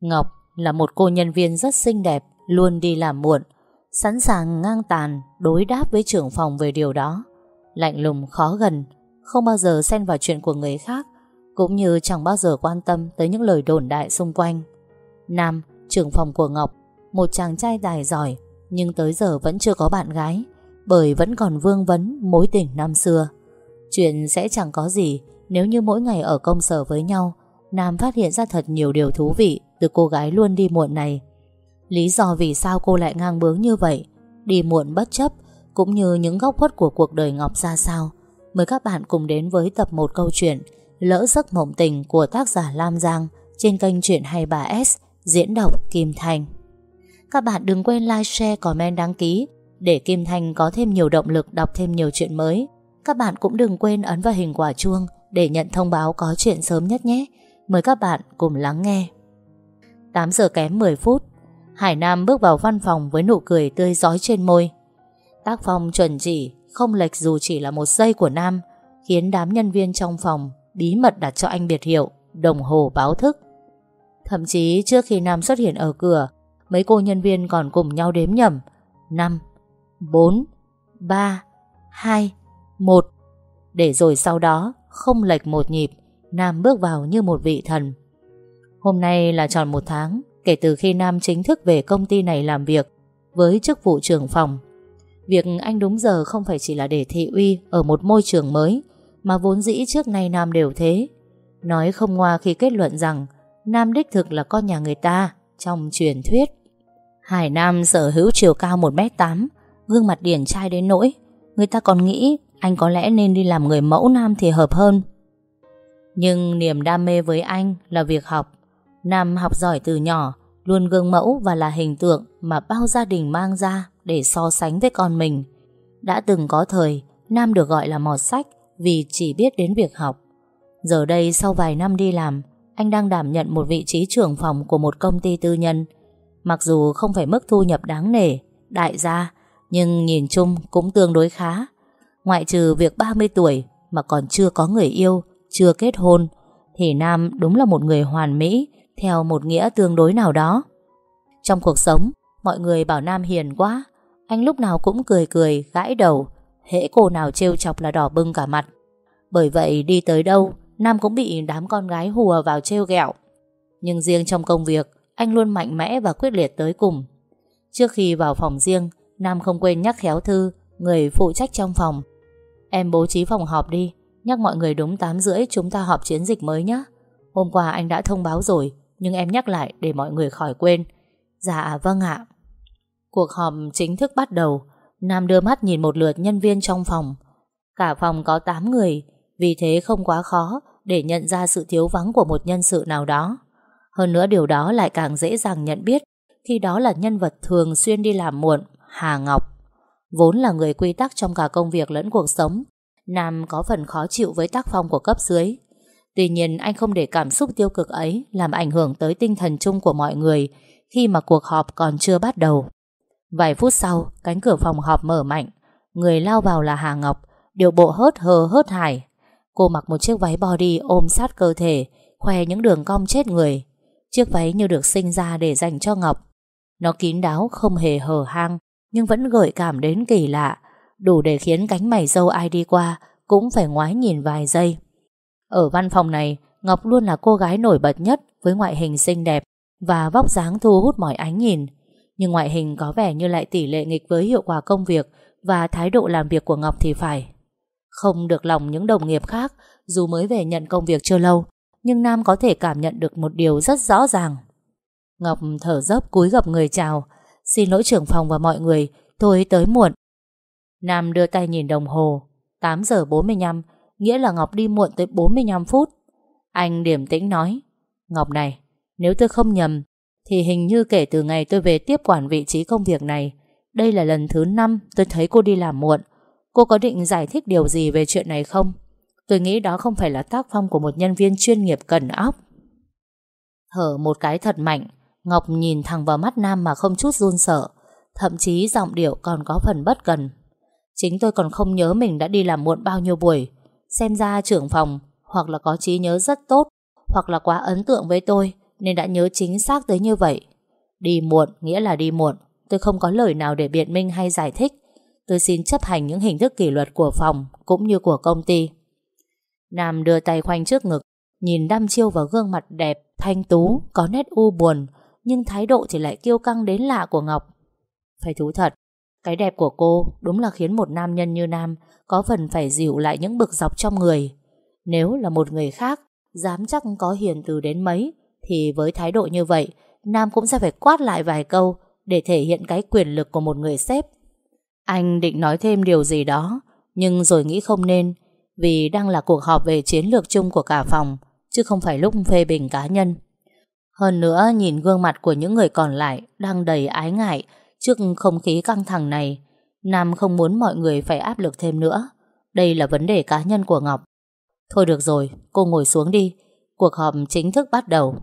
Ngọc là một cô nhân viên rất xinh đẹp, luôn đi làm muộn, sẵn sàng ngang tàn đối đáp với trưởng phòng về điều đó. Lạnh lùng khó gần, không bao giờ xen vào chuyện của người khác, cũng như chẳng bao giờ quan tâm tới những lời đồn đại xung quanh. Nam, trưởng phòng của Ngọc, một chàng trai tài giỏi, nhưng tới giờ vẫn chưa có bạn gái, bởi vẫn còn vương vấn mối tình năm xưa. Chuyện sẽ chẳng có gì nếu như mỗi ngày ở công sở với nhau, Nam phát hiện ra thật nhiều điều thú vị từ cô gái luôn đi muộn này. Lý do vì sao cô lại ngang bướng như vậy, đi muộn bất chấp, cũng như những góc khuất của cuộc đời Ngọc ra sao. Mời các bạn cùng đến với tập 1 câu chuyện Lỡ giấc mộng tình của tác giả Lam Giang trên kênh Chuyện 23S diễn đọc Kim Thành. Các bạn đừng quên like, share, comment, đăng ký để Kim Thành có thêm nhiều động lực đọc thêm nhiều chuyện mới. Các bạn cũng đừng quên ấn vào hình quả chuông để nhận thông báo có chuyện sớm nhất nhé. Mời các bạn cùng lắng nghe. 8 giờ kém 10 phút, Hải Nam bước vào văn phòng với nụ cười tươi giói trên môi. Tác phong chuẩn chỉ, không lệch dù chỉ là một giây của Nam, khiến đám nhân viên trong phòng bí mật đặt cho anh biệt hiệu đồng hồ báo thức. Thậm chí trước khi Nam xuất hiện ở cửa, mấy cô nhân viên còn cùng nhau đếm nhầm 5, 4, 3, 2, 1. Để rồi sau đó, không lệch một nhịp, Nam bước vào như một vị thần. Hôm nay là tròn một tháng kể từ khi Nam chính thức về công ty này làm việc với chức vụ trưởng phòng. Việc anh đúng giờ không phải chỉ là để thị uy ở một môi trường mới, mà vốn dĩ trước nay Nam đều thế. Nói không ngoa khi kết luận rằng Nam đích thực là con nhà người ta trong truyền thuyết. Hải Nam sở hữu chiều cao 1m8, gương mặt điển trai đến nỗi người ta còn nghĩ anh có lẽ nên đi làm người mẫu nam thì hợp hơn. Nhưng niềm đam mê với anh là việc học. Nam học giỏi từ nhỏ, luôn gương mẫu và là hình tượng mà bao gia đình mang ra để so sánh với con mình. Đã từng có thời, Nam được gọi là mọt sách vì chỉ biết đến việc học. Giờ đây sau vài năm đi làm, anh đang đảm nhận một vị trí trưởng phòng của một công ty tư nhân. Mặc dù không phải mức thu nhập đáng nể, đại gia, nhưng nhìn chung cũng tương đối khá. Ngoại trừ việc 30 tuổi mà còn chưa có người yêu, chưa kết hôn, thì Nam đúng là một người hoàn mỹ theo một nghĩa tương đối nào đó. Trong cuộc sống, mọi người bảo Nam hiền quá, anh lúc nào cũng cười cười, gãi đầu, hễ cô nào trêu chọc là đỏ bưng cả mặt. Bởi vậy đi tới đâu, Nam cũng bị đám con gái hùa vào trêu ghẹo. Nhưng riêng trong công việc, anh luôn mạnh mẽ và quyết liệt tới cùng. Trước khi vào phòng riêng, Nam không quên nhắc khéo Thư, người phụ trách trong phòng. Em bố trí phòng họp đi, nhắc mọi người đúng 8 rưỡi chúng ta họp chiến dịch mới nhé. Hôm qua anh đã thông báo rồi, nhưng em nhắc lại để mọi người khỏi quên. Dạ vâng ạ. Cuộc họp chính thức bắt đầu. Nam đưa mắt nhìn một lượt nhân viên trong phòng. Cả phòng có 8 người, vì thế không quá khó để nhận ra sự thiếu vắng của một nhân sự nào đó. Hơn nữa điều đó lại càng dễ dàng nhận biết khi đó là nhân vật thường xuyên đi làm muộn, Hà Ngọc. Vốn là người quy tắc trong cả công việc lẫn cuộc sống, Nam có phần khó chịu với tác phong của cấp dưới. Tuy nhiên anh không để cảm xúc tiêu cực ấy làm ảnh hưởng tới tinh thần chung của mọi người khi mà cuộc họp còn chưa bắt đầu. Vài phút sau, cánh cửa phòng họp mở mạnh. Người lao vào là Hà Ngọc, điều bộ hớt hờ hớt hải. Cô mặc một chiếc váy body ôm sát cơ thể, khoe những đường cong chết người. Chiếc váy như được sinh ra để dành cho Ngọc. Nó kín đáo không hề hở hang, nhưng vẫn gợi cảm đến kỳ lạ, đủ để khiến cánh mày dâu ai đi qua cũng phải ngoái nhìn vài giây. Ở văn phòng này, Ngọc luôn là cô gái nổi bật nhất với ngoại hình xinh đẹp và vóc dáng thu hút mọi ánh nhìn. Nhưng ngoại hình có vẻ như lại tỷ lệ nghịch với hiệu quả công việc và thái độ làm việc của Ngọc thì phải. Không được lòng những đồng nghiệp khác dù mới về nhận công việc chưa lâu, nhưng Nam có thể cảm nhận được một điều rất rõ ràng. Ngọc thở dốc cúi gập người chào, xin lỗi trưởng phòng và mọi người, tôi tới muộn. Nam đưa tay nhìn đồng hồ, 8 giờ 45, nghĩa là Ngọc đi muộn tới 45 phút. Anh điểm tĩnh nói, Ngọc này, nếu tôi không nhầm, thì hình như kể từ ngày tôi về tiếp quản vị trí công việc này, đây là lần thứ 5 tôi thấy cô đi làm muộn. Cô có định giải thích điều gì về chuyện này không? Tôi nghĩ đó không phải là tác phong của một nhân viên chuyên nghiệp cần óc. Thở một cái thật mạnh, Ngọc nhìn thẳng vào mắt Nam mà không chút run sợ, thậm chí giọng điệu còn có phần bất cần. Chính tôi còn không nhớ mình đã đi làm muộn bao nhiêu buổi. Xem ra trưởng phòng hoặc là có trí nhớ rất tốt hoặc là quá ấn tượng với tôi Nên đã nhớ chính xác tới như vậy. Đi muộn nghĩa là đi muộn Tôi không có lời nào để biện minh hay giải thích. Tôi xin chấp hành những hình thức kỷ luật của phòng Cũng như của công ty. Nam đưa tay khoanh trước ngực Nhìn đăm chiêu vào gương mặt đẹp Thanh tú, có nét u buồn Nhưng thái độ thì lại kiêu căng đến lạ của Ngọc. Phải thú thật cái đẹp của cô đúng là khiến một nam nhân như Nam Có phần phải dịu lại những bực dọc trong người. Nếu là một người khác, Dám chắc có hiền từ đến mấy, Thì với thái độ như vậy, Nam cũng sẽ phải quát lại vài câu Để thể hiện cái quyền lực của một người sếp. Anh định nói thêm điều gì đó, Nhưng rồi nghĩ không nên, Vì đang là cuộc họp về chiến lược chung của cả phòng, Chứ không phải lúc phê bình cá nhân. Hơn nữa, nhìn gương mặt của những người còn lại Đang đầy ái ngại Trước không khí căng thẳng này Nam không muốn mọi người phải áp lực thêm nữa. Đây là vấn đề cá nhân của Ngọc. Thôi được rồi, cô ngồi xuống đi. Cuộc họp chính thức bắt đầu.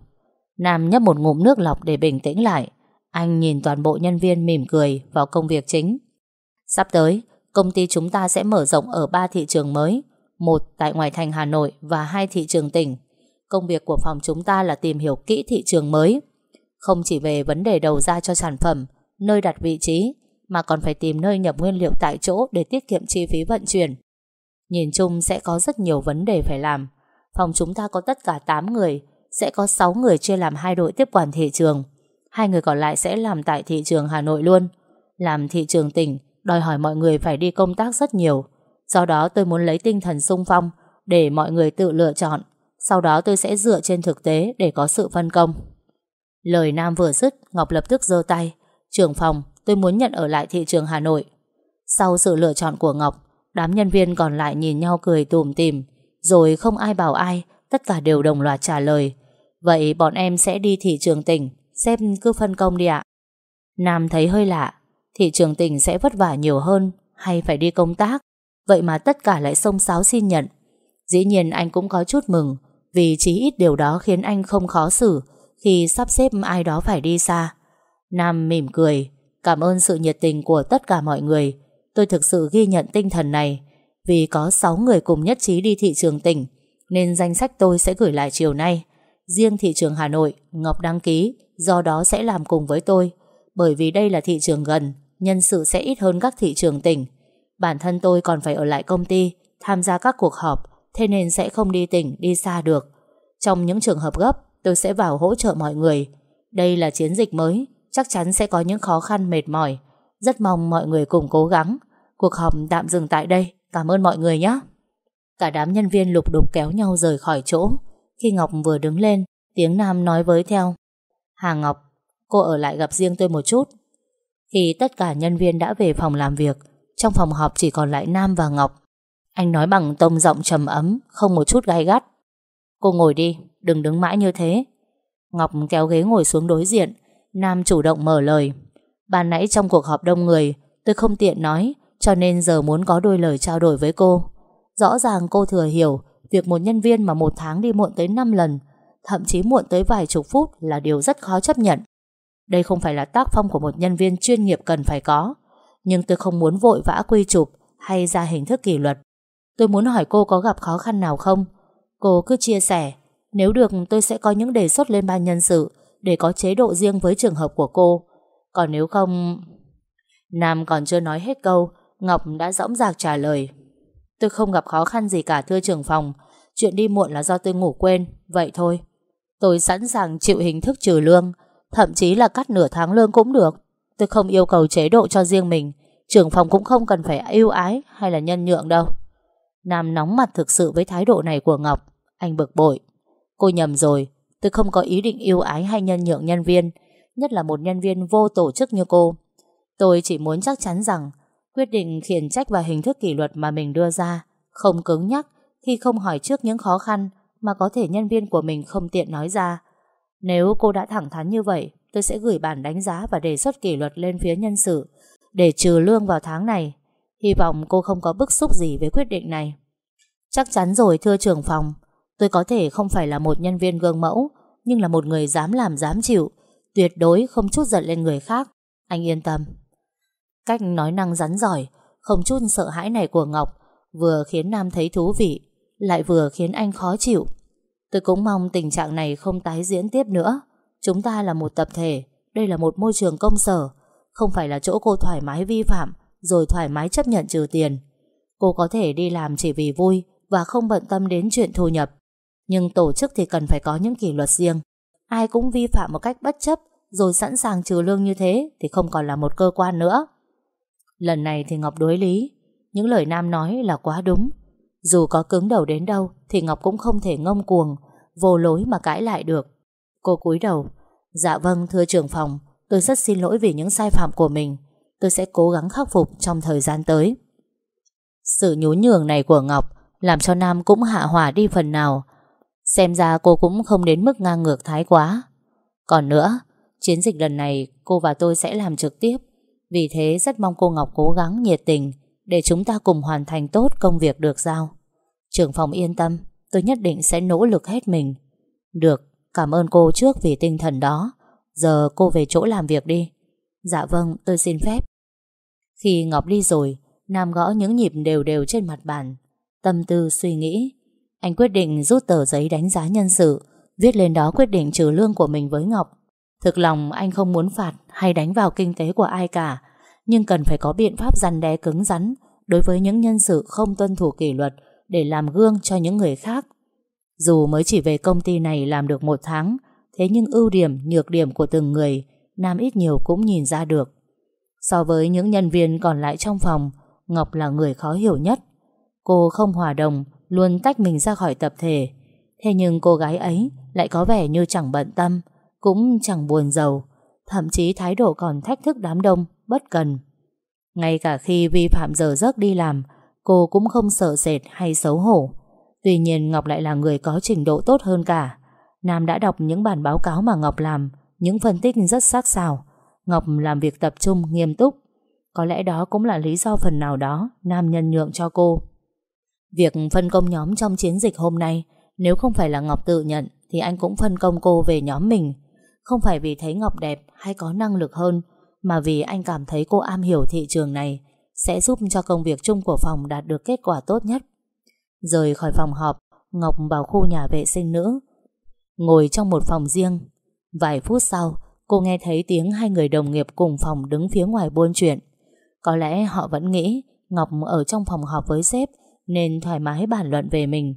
Nam nhấp một ngụm nước lọc để bình tĩnh lại. Anh nhìn toàn bộ nhân viên mỉm cười Vào công việc chính. Sắp tới, công ty chúng ta sẽ mở rộng Ở ba thị trường mới Một tại ngoài thành Hà Nội Và hai thị trường tỉnh. Công việc của phòng chúng ta là tìm hiểu kỹ thị trường mới Không chỉ về vấn đề đầu ra cho sản phẩm Nơi đặt vị trí, Mà còn phải tìm nơi nhập nguyên liệu tại chỗ Để tiết kiệm chi phí vận chuyển. Nhìn chung sẽ có rất nhiều vấn đề phải làm. Phòng chúng ta có tất cả 8 người, Sẽ có 6 người chia làm hai đội tiếp quản thị trường. Hai người còn lại sẽ làm tại thị trường Hà Nội luôn. Làm thị trường tỉnh, Đòi hỏi mọi người phải đi công tác rất nhiều. Do đó tôi muốn lấy tinh thần sung phong Để mọi người tự lựa chọn. Sau đó tôi sẽ dựa trên thực tế Để có sự phân công. Lời Nam vừa dứt, Ngọc lập tức giơ tay. Trưởng phòng, tôi muốn nhận ở lại thị trường Hà Nội. Sau sự lựa chọn của Ngọc, Đám nhân viên còn lại nhìn nhau cười tùm tìm Rồi không ai bảo ai, Tất cả đều đồng loạt trả lời. Vậy bọn em sẽ đi thị trường tỉnh, Xem cứ phân công đi ạ. Nam thấy hơi lạ, Thị trường tỉnh sẽ vất vả nhiều hơn, Hay phải đi công tác? Vậy mà tất cả lại xông xáo xin nhận. Dĩ nhiên anh cũng có chút mừng, Vì chí ít điều đó khiến anh không khó xử Khi sắp xếp ai đó phải đi xa. Nam mỉm cười. Cảm ơn sự nhiệt tình của tất cả mọi người. Tôi thực sự ghi nhận tinh thần này. Vì có 6 người cùng nhất trí đi thị trường tỉnh Nên danh sách tôi sẽ gửi lại chiều nay. Riêng thị trường Hà Nội Ngọc đăng ký Do đó sẽ làm cùng với tôi. Bởi vì đây là thị trường gần Nhân sự sẽ ít hơn các thị trường tỉnh. Bản thân tôi còn phải ở lại công ty Tham gia các cuộc họp Thế nên sẽ không đi tỉnh, đi xa được. Trong những trường hợp gấp Tôi sẽ vào hỗ trợ mọi người. Đây là chiến dịch mới. Chắc chắn sẽ có những khó khăn mệt mỏi. Rất mong mọi người cùng cố gắng. Cuộc họp tạm dừng tại đây. Cảm ơn mọi người nhé. Cả đám nhân viên lục đục kéo nhau rời khỏi chỗ. Khi Ngọc vừa đứng lên Tiếng Nam nói với theo. Hà Ngọc, cô ở lại gặp riêng tôi một chút. Khi tất cả nhân viên đã về phòng làm việc Trong phòng họp chỉ còn lại Nam và Ngọc. Anh nói bằng tông giọng trầm ấm Không một chút gai gắt. Cô ngồi đi, đừng đứng mãi như thế. Ngọc kéo ghế ngồi xuống đối diện. Nam chủ động mở lời. Ban nãy trong cuộc họp đông người, Tôi không tiện nói, Cho nên giờ muốn có đôi lời trao đổi với cô. Rõ ràng cô thừa hiểu, Việc một nhân viên mà một tháng đi muộn tới 5 lần, Thậm chí muộn tới vài chục phút Là điều rất khó chấp nhận. Đây không phải là tác phong của một nhân viên chuyên nghiệp cần phải có, Nhưng tôi không muốn vội vã quy chụp Hay ra hình thức kỷ luật. Tôi muốn hỏi cô có gặp khó khăn nào không? Cô cứ chia sẻ, Nếu được tôi sẽ có những đề xuất lên ban nhân sự để có chế độ riêng với trường hợp của cô. Còn nếu không, Nam còn chưa nói hết câu, Ngọc đã dõng dạc trả lời. Tôi không gặp khó khăn gì cả, thưa trưởng phòng. Chuyện đi muộn là do tôi ngủ quên, Vậy thôi. Tôi sẵn sàng chịu hình thức trừ lương, Thậm chí là cắt nửa tháng lương cũng được. Tôi không yêu cầu chế độ cho riêng mình. Trưởng phòng cũng không cần phải ưu ái Hay là nhân nhượng đâu. Nam nóng mặt thực sự với thái độ này của Ngọc. Anh bực bội. Cô nhầm rồi. Tôi không có ý định yêu ái hay nhân nhượng nhân viên Nhất là một nhân viên vô tổ chức như cô Tôi chỉ muốn chắc chắn rằng quyết định khiển trách và hình thức kỷ luật mà mình đưa ra không cứng nhắc khi không hỏi trước những khó khăn mà có thể nhân viên của mình không tiện nói ra. Nếu cô đã thẳng thắn như vậy, tôi sẽ gửi bản đánh giá và đề xuất kỷ luật lên phía nhân sự để trừ lương vào tháng này. Hy vọng cô không có bức xúc gì với quyết định này. Chắc chắn rồi thưa trưởng phòng, tôi có thể không phải là một nhân viên gương mẫu, nhưng là một người dám làm dám chịu, tuyệt đối không chút giận lên người khác. Anh yên tâm. Cách nói năng rắn giỏi, không chút sợ hãi này của Ngọc vừa khiến Nam thấy thú vị, lại vừa khiến anh khó chịu. Tôi cũng mong tình trạng này không tái diễn tiếp nữa. Chúng ta là một tập thể, đây là một môi trường công sở, không phải là chỗ cô thoải mái vi phạm, rồi thoải mái chấp nhận trừ tiền. Cô có thể đi làm chỉ vì vui và không bận tâm đến chuyện thu nhập. Nhưng tổ chức thì cần phải có những kỷ luật riêng. Ai cũng vi phạm một cách bất chấp, rồi sẵn sàng trừ lương như thế thì không còn là một cơ quan nữa. Lần này thì Ngọc đối lý, những lời Nam nói là quá đúng. Dù có cứng đầu đến đâu thì Ngọc cũng không thể ngông cuồng, vô lối mà cãi lại được. Cô cúi đầu, dạ vâng thưa trưởng phòng, tôi rất xin lỗi vì những sai phạm của mình. Tôi sẽ cố gắng khắc phục trong thời gian tới. Sự nhún nhường này của Ngọc làm cho Nam cũng hạ hỏa đi phần nào. Xem ra cô cũng không đến mức ngang ngược thái quá. Còn nữa, chiến dịch lần này cô và tôi sẽ làm trực tiếp. Vì thế rất mong cô Ngọc cố gắng nhiệt tình để chúng ta cùng hoàn thành tốt công việc được giao. Trưởng phòng yên tâm, tôi nhất định sẽ nỗ lực hết mình. Được, cảm ơn cô trước vì tinh thần đó. Giờ cô về chỗ làm việc đi. Dạ vâng, tôi xin phép. Khi Ngọc đi rồi, Nam gõ những nhịp đều đều trên mặt bàn. Tâm tư suy nghĩ. Anh quyết định rút tờ giấy đánh giá nhân sự, viết lên đó quyết định trừ lương của mình với Ngọc. Thực lòng anh không muốn phạt hay đánh vào kinh tế của ai cả, nhưng cần phải có biện pháp răn đe cứng rắn đối với những nhân sự không tuân thủ kỷ luật để làm gương cho những người khác. Dù mới chỉ về công ty này làm được một tháng, thế nhưng ưu điểm, nhược điểm của từng người, Nam ít nhiều cũng nhìn ra được. So với những nhân viên còn lại trong phòng, Ngọc là người khó hiểu nhất. Cô không hòa đồng, luôn tách mình ra khỏi tập thể. Thế nhưng cô gái ấy lại có vẻ như chẳng bận tâm, cũng chẳng buồn giàu, thậm chí thái độ còn thách thức đám đông, bất cần. Ngay cả khi vi phạm giờ giấc đi làm, cô cũng không sợ sệt hay xấu hổ. Tuy nhiên Ngọc lại là người có trình độ tốt hơn cả. Nam đã đọc những bản báo cáo mà Ngọc làm, những phân tích rất sắc sảo. Ngọc làm việc tập trung, nghiêm túc. Có lẽ đó cũng là lý do phần nào đó Nam nhân nhượng cho cô. Việc phân công nhóm trong chiến dịch hôm nay, nếu không phải là Ngọc tự nhận, thì anh cũng phân công cô về nhóm mình. Không phải vì thấy Ngọc đẹp hay có năng lực hơn, mà vì anh cảm thấy cô am hiểu thị trường này sẽ giúp cho công việc chung của phòng đạt được kết quả tốt nhất. Rời khỏi phòng họp, Ngọc vào khu nhà vệ sinh nữ. Ngồi trong một phòng riêng. Vài phút sau, cô nghe thấy tiếng hai người đồng nghiệp cùng phòng đứng phía ngoài buôn chuyện. Có lẽ họ vẫn nghĩ Ngọc ở trong phòng họp với sếp nên thoải mái bàn luận về mình.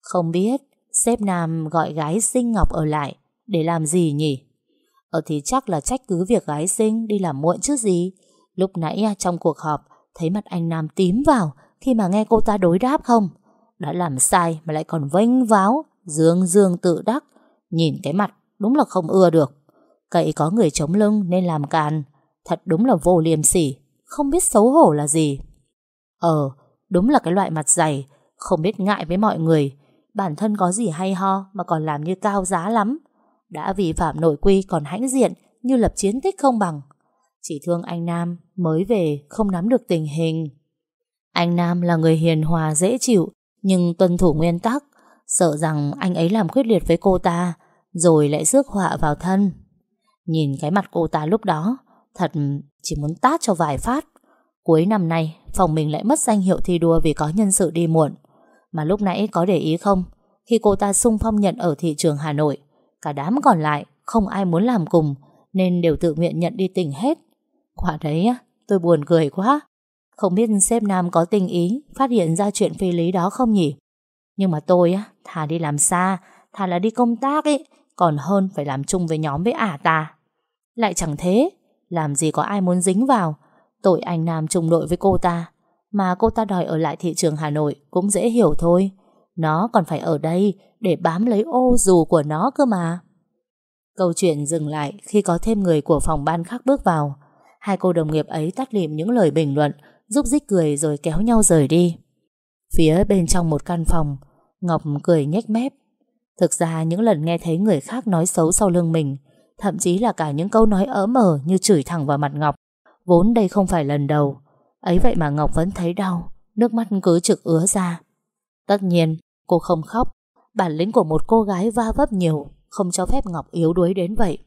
Không biết sếp Nam gọi gái sinh Ngọc ở lại để làm gì nhỉ? Ở thì chắc là trách cứ việc gái sinh đi làm muộn chứ gì. Lúc nãy à, trong cuộc họp thấy mặt anh Nam tím vào khi mà nghe cô ta đối đáp không? Đã làm sai mà lại còn vênh váo, dương dương tự đắc. Nhìn cái mặt đúng là không ưa được. Cậy có người chống lưng nên làm càn. Thật đúng là vô liêm sỉ, không biết xấu hổ là gì. Ờ, đúng là cái loại mặt dày, không biết ngại với mọi người. Bản thân có gì hay ho mà còn làm như cao giá lắm. Đã vi phạm nội quy còn hãnh diện như lập chiến tích không bằng. Chỉ thương anh Nam mới về không nắm được tình hình. Anh Nam là người hiền hòa dễ chịu nhưng tuân thủ nguyên tắc. Sợ rằng anh ấy làm quyết liệt với cô ta rồi lại rước họa vào thân. Nhìn cái mặt cô ta lúc đó thật chỉ muốn tát cho vài phát. Cuối năm nay phòng mình lại mất danh hiệu thi đua vì có nhân sự đi muộn. Mà lúc nãy có để ý không? Khi cô ta sung phong nhận ở thị trường Hà Nội Cả đám còn lại không ai muốn làm cùng nên đều tự nguyện nhận đi tỉnh hết. Quả đấy á tôi buồn cười quá. Không biết sếp Nam có tình ý phát hiện ra chuyện phi lý đó không nhỉ? Nhưng mà tôi á, thà đi làm xa, thà là đi công tác ấy, còn hơn phải làm chung với nhóm với ả ta. Lại chẳng thế, làm gì có ai muốn dính vào, tội anh Nam trùng đội với cô ta. Mà cô ta đòi ở lại thị trường Hà Nội cũng dễ hiểu thôi. Nó còn phải ở đây để bám lấy ô dù của nó cơ mà. Câu chuyện dừng lại khi có thêm người của phòng ban khác bước vào. Hai cô đồng nghiệp ấy tắt lịm những lời bình luận, giúp dích cười rồi kéo nhau rời đi. Phía bên trong một căn phòng, Ngọc cười nhếch mép. Thực ra những lần nghe thấy người khác nói xấu sau lưng mình, thậm chí là cả những câu nói ớ mở ờ như chửi thẳng vào mặt Ngọc, vốn đây không phải lần đầu. Ấy vậy mà Ngọc vẫn thấy đau, nước mắt cứ trực ứa ra. Tất nhiên, cô không khóc, bản lĩnh của một cô gái va vấp nhiều, không cho phép Ngọc yếu đuối đến vậy.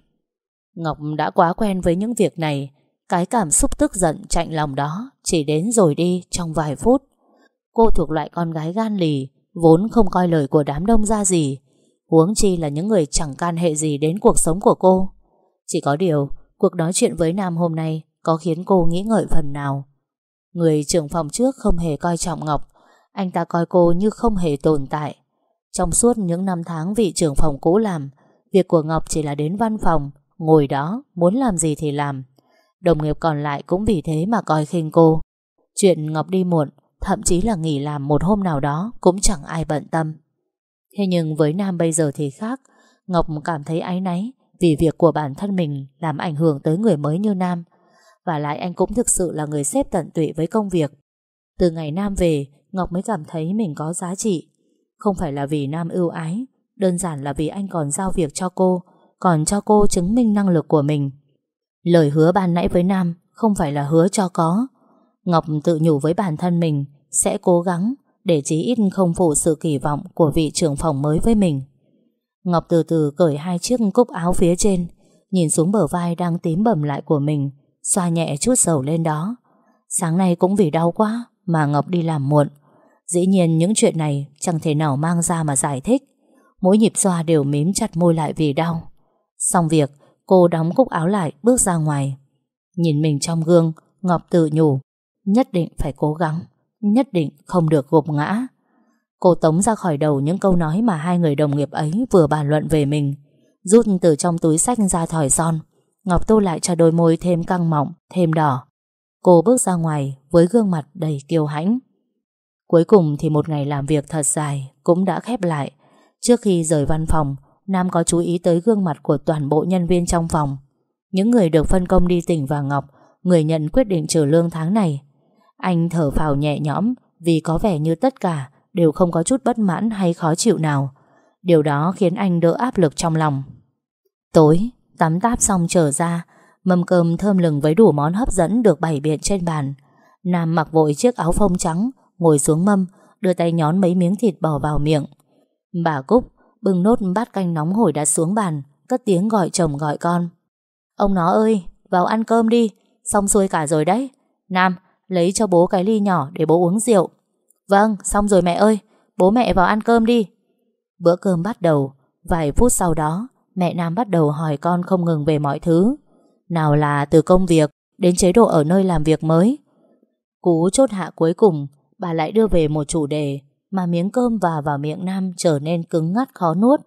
Ngọc đã quá quen với những việc này, cái cảm xúc tức giận chạnh lòng đó chỉ đến rồi đi trong vài phút. Cô thuộc loại con gái gan lì, vốn không coi lời của đám đông ra gì. Huống chi là những người chẳng can hệ gì đến cuộc sống của cô Chỉ có điều Cuộc nói chuyện với Nam hôm nay có khiến cô nghĩ ngợi phần nào. Người trưởng phòng trước không hề coi trọng Ngọc, Anh ta coi cô như không hề tồn tại. Trong suốt những năm tháng vị trưởng phòng cũ làm, Việc của Ngọc chỉ là đến văn phòng, Ngồi đó, muốn làm gì thì làm. Đồng nghiệp còn lại cũng vì thế mà coi khinh cô. Chuyện Ngọc đi muộn, Thậm chí là nghỉ làm một hôm nào đó Cũng chẳng ai bận tâm. Thế nhưng với Nam bây giờ thì khác, Ngọc cảm thấy áy náy Vì việc của bản thân mình Làm ảnh hưởng tới người mới như Nam. Và lại anh cũng thực sự là người xếp tận tụy với công việc. Từ ngày Nam về Ngọc mới cảm thấy mình có giá trị. Không phải là vì Nam ưu ái Đơn giản là vì anh còn giao việc cho cô Còn cho cô chứng minh năng lực của mình. Lời hứa ban nãy với Nam Không phải là hứa cho có. Ngọc tự nhủ với bản thân mình Sẽ cố gắng để chí ít không phụ sự kỳ vọng của vị trưởng phòng mới với mình. Ngọc từ từ cởi hai chiếc cúc áo phía trên, nhìn xuống bờ vai đang tím bầm lại của mình, xoa nhẹ chút dầu lên đó. Sáng nay cũng vì đau quá mà Ngọc đi làm muộn. Dĩ nhiên những chuyện này chẳng thể nào mang ra mà giải thích. Mỗi nhịp xoa đều mím chặt môi lại vì đau. Xong việc, cô đóng cúc áo lại bước ra ngoài. Nhìn mình trong gương, Ngọc tự nhủ, nhất định phải cố gắng nhất định không được gục ngã. Cô tống ra khỏi đầu những câu nói mà hai người đồng nghiệp ấy vừa bàn luận về mình. Rút từ trong túi sách ra thỏi son. Ngọc tô lại cho đôi môi thêm căng mọng, thêm đỏ. Cô bước ra ngoài với gương mặt đầy kiêu hãnh. Cuối cùng thì một ngày làm việc thật dài cũng đã khép lại. Trước khi rời văn phòng, Nam có chú ý tới gương mặt của toàn bộ nhân viên trong phòng. Những người được phân công đi tỉnh và Ngọc, người nhận quyết định trừ lương tháng này, anh thở phào nhẹ nhõm vì có vẻ như tất cả đều không có chút bất mãn hay khó chịu nào. Điều đó khiến anh đỡ áp lực trong lòng. Tối, tắm táp xong trở ra, mâm cơm thơm lừng với đủ món hấp dẫn được bày biện trên bàn. Nam mặc vội chiếc áo phông trắng, ngồi xuống mâm, đưa tay nhón mấy miếng thịt bò vào miệng. Bà Cúc bưng nốt bát canh nóng hổi đặt xuống bàn, cất tiếng gọi chồng gọi con. Ông nó ơi, vào ăn cơm đi, xong xuôi cả rồi đấy. Nam, Lấy cho bố cái ly nhỏ để bố uống rượu Vâng xong rồi mẹ ơi Bố mẹ vào ăn cơm đi Bữa cơm bắt đầu Vài phút sau đó Mẹ Nam bắt đầu hỏi con không ngừng về mọi thứ. Nào là từ công việc Đến chế độ ở nơi làm việc mới. Cú chốt hạ cuối cùng Bà lại đưa về một chủ đề Mà miếng cơm và vào miệng Nam trở nên cứng ngắt khó nuốt.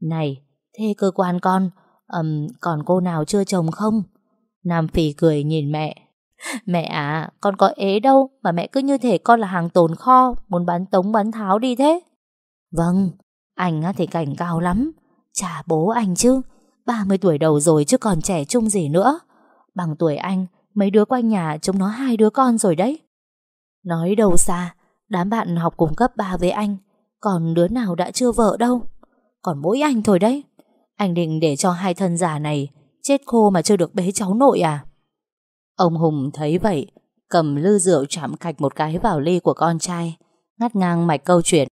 Này Thế cơ quan con um, Còn cô nào chưa chồng không? Nam phì cười nhìn mẹ. Mẹ à, con có ế đâu mà mẹ cứ như thể con là hàng tồn kho, muốn bán tống bán tháo đi thế. Vâng, anh thì cảnh cao lắm. Chả bố anh chứ, 30 tuổi đầu rồi chứ còn trẻ trung gì nữa. Bằng tuổi anh, mấy đứa quanh nhà chúng nó hai đứa con rồi đấy. Nói đâu xa, đám bạn học cùng cấp 3 với anh, còn đứa nào đã chưa vợ đâu. Còn mỗi anh thôi đấy. Anh định để cho hai thân già này chết khô mà chưa được bế cháu nội à? Ông Hùng thấy vậy, cầm lư rượu chạm cạch một cái vào ly của con trai, ngắt ngang mạch câu chuyện.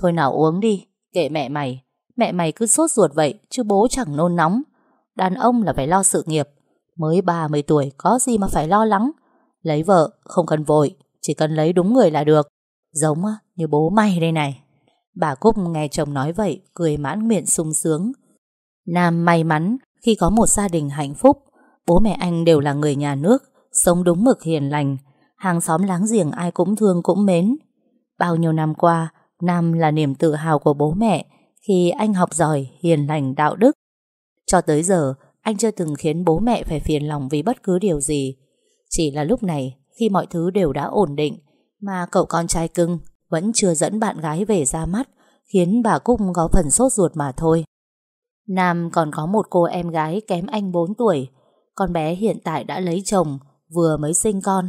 Thôi nào uống đi, kệ mẹ mày. Mẹ mày cứ sốt ruột vậy, chứ bố chẳng nôn nóng. Đàn ông là phải lo sự nghiệp. Mới 30 tuổi, có gì mà phải lo lắng. Lấy vợ, không cần vội, chỉ cần lấy đúng người là được. Giống như bố mày đây này. Bà Cúc nghe chồng nói vậy, cười mãn miệng sung sướng. Nam may mắn khi có một gia đình hạnh phúc, Bố mẹ anh đều là người nhà nước, sống đúng mực hiền lành, hàng xóm láng giềng ai cũng thương cũng mến. Bao nhiêu năm qua, Nam là niềm tự hào của bố mẹ khi anh học giỏi, hiền lành, đạo đức. Cho tới giờ, anh chưa từng khiến bố mẹ phải phiền lòng vì bất cứ điều gì. Chỉ là lúc này, khi mọi thứ đều đã ổn định, mà cậu con trai cưng vẫn chưa dẫn bạn gái về ra mắt, khiến bà Cúc có phần sốt ruột mà thôi. Nam còn có một cô em gái kém anh 4 tuổi, con bé hiện tại đã lấy chồng, vừa mới sinh con.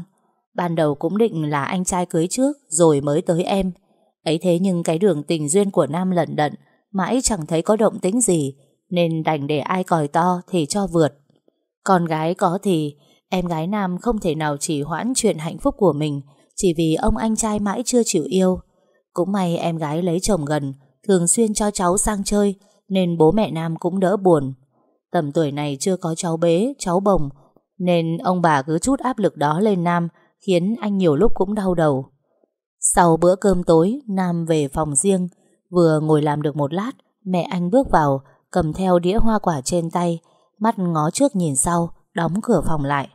Ban đầu cũng định là anh trai cưới trước rồi mới tới em. Ấy thế nhưng cái đường tình duyên của Nam lận đận, mãi chẳng thấy có động tính gì, nên đành để ai còi to thì cho vượt. Con gái có thì, em gái Nam không thể nào chỉ hoãn chuyện hạnh phúc của mình chỉ vì ông anh trai mãi chưa chịu yêu. Cũng may em gái lấy chồng gần, thường xuyên cho cháu sang chơi, nên bố mẹ Nam cũng đỡ buồn. Tầm tuổi này chưa có cháu bế, cháu bồng, nên ông bà cứ chút áp lực đó lên Nam, khiến anh nhiều lúc cũng đau đầu. Sau bữa cơm tối, Nam về phòng riêng, vừa ngồi làm được một lát, mẹ anh bước vào, cầm theo đĩa hoa quả trên tay, mắt ngó trước nhìn sau, đóng cửa phòng lại.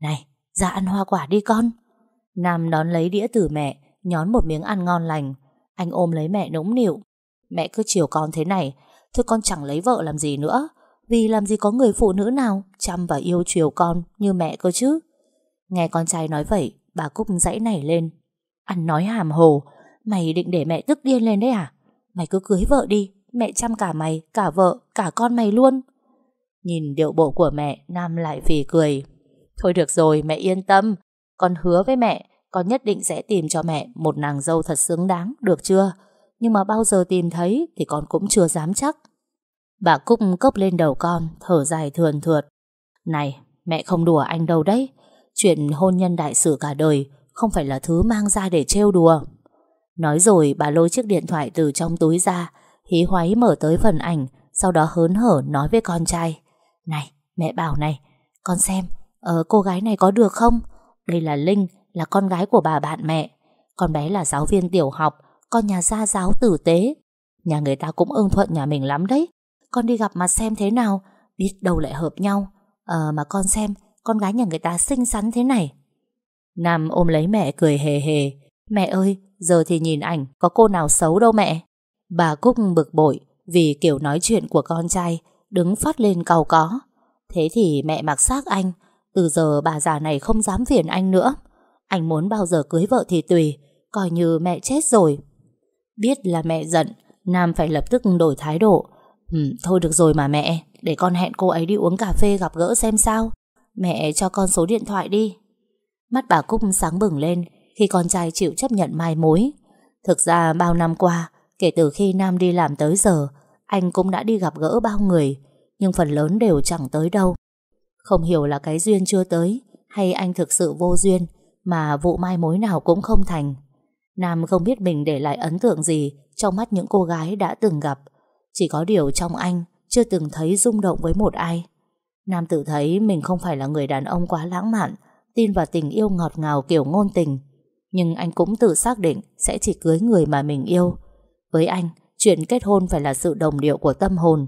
Này, ra ăn hoa quả đi con. Nam đón lấy đĩa từ mẹ, nhón một miếng ăn ngon lành. Anh ôm lấy mẹ nũng nịu. Mẹ cứ chiều con thế này, thôi con chẳng lấy vợ làm gì nữa. Vì làm gì có người phụ nữ nào chăm và yêu chiều con như mẹ cơ chứ. Nghe con trai nói vậy, bà Cúc dãy nảy lên. Ăn nói hàm hồ, mày định để mẹ tức điên lên đấy à? Mày cứ cưới vợ đi, mẹ chăm cả mày, cả vợ, cả con mày luôn. Nhìn điệu bộ của mẹ, Nam lại phì cười. Thôi được rồi, mẹ yên tâm. Con hứa với mẹ, con nhất định sẽ tìm cho mẹ một nàng dâu thật xứng đáng, được chưa? Nhưng mà bao giờ tìm thấy thì con cũng chưa dám chắc. Bà Cúc cốc lên đầu con, thở dài thườn thượt. Này, mẹ không đùa anh đâu đấy. Chuyện hôn nhân đại sự cả đời không phải là thứ mang ra để trêu đùa. Nói rồi bà lôi chiếc điện thoại từ trong túi ra, hí hoáy mở tới phần ảnh, sau đó hớn hở nói với con trai. Này, mẹ bảo này, con xem, ờ, cô gái này có được không? Đây là Linh, là con gái của bà bạn mẹ. Con bé là giáo viên tiểu học, con nhà gia giáo tử tế. Nhà người ta cũng ưng thuận nhà mình lắm đấy. Con đi gặp mặt xem thế nào, biết đâu lại hợp nhau. Ờ mà con xem, con gái nhà người ta xinh xắn thế này. Nam ôm lấy mẹ cười hề hề. Mẹ ơi, giờ thì nhìn ảnh, có cô nào xấu đâu mẹ. Bà Cúc bực bội vì kiểu nói chuyện của con trai đứng phát lên cầu có. Thế thì mẹ mặc xác anh, từ giờ bà già này không dám phiền anh nữa. Anh muốn bao giờ cưới vợ thì tùy, coi như mẹ chết rồi. Biết là mẹ giận, Nam phải lập tức đổi thái độ. Ừ, thôi được rồi mà mẹ, để con hẹn cô ấy đi uống cà phê gặp gỡ xem sao. Mẹ cho con số điện thoại đi. Mắt bà Cúc sáng bừng lên khi con trai chịu chấp nhận mai mối. Thực ra bao năm qua, kể từ khi Nam đi làm tới giờ, anh cũng đã đi gặp gỡ bao người, nhưng phần lớn đều chẳng tới đâu. Không hiểu là cái duyên chưa tới, hay anh thực sự vô duyên, mà vụ mai mối nào cũng không thành. Nam không biết mình để lại ấn tượng gì trong mắt những cô gái đã từng gặp. Chỉ có điều trong anh chưa từng thấy rung động với một ai. Nam tự thấy mình không phải là người đàn ông quá lãng mạn, tin vào tình yêu ngọt ngào kiểu ngôn tình. Nhưng anh cũng tự xác định sẽ chỉ cưới người mà mình yêu. Với anh, chuyện kết hôn phải là sự đồng điệu của tâm hồn,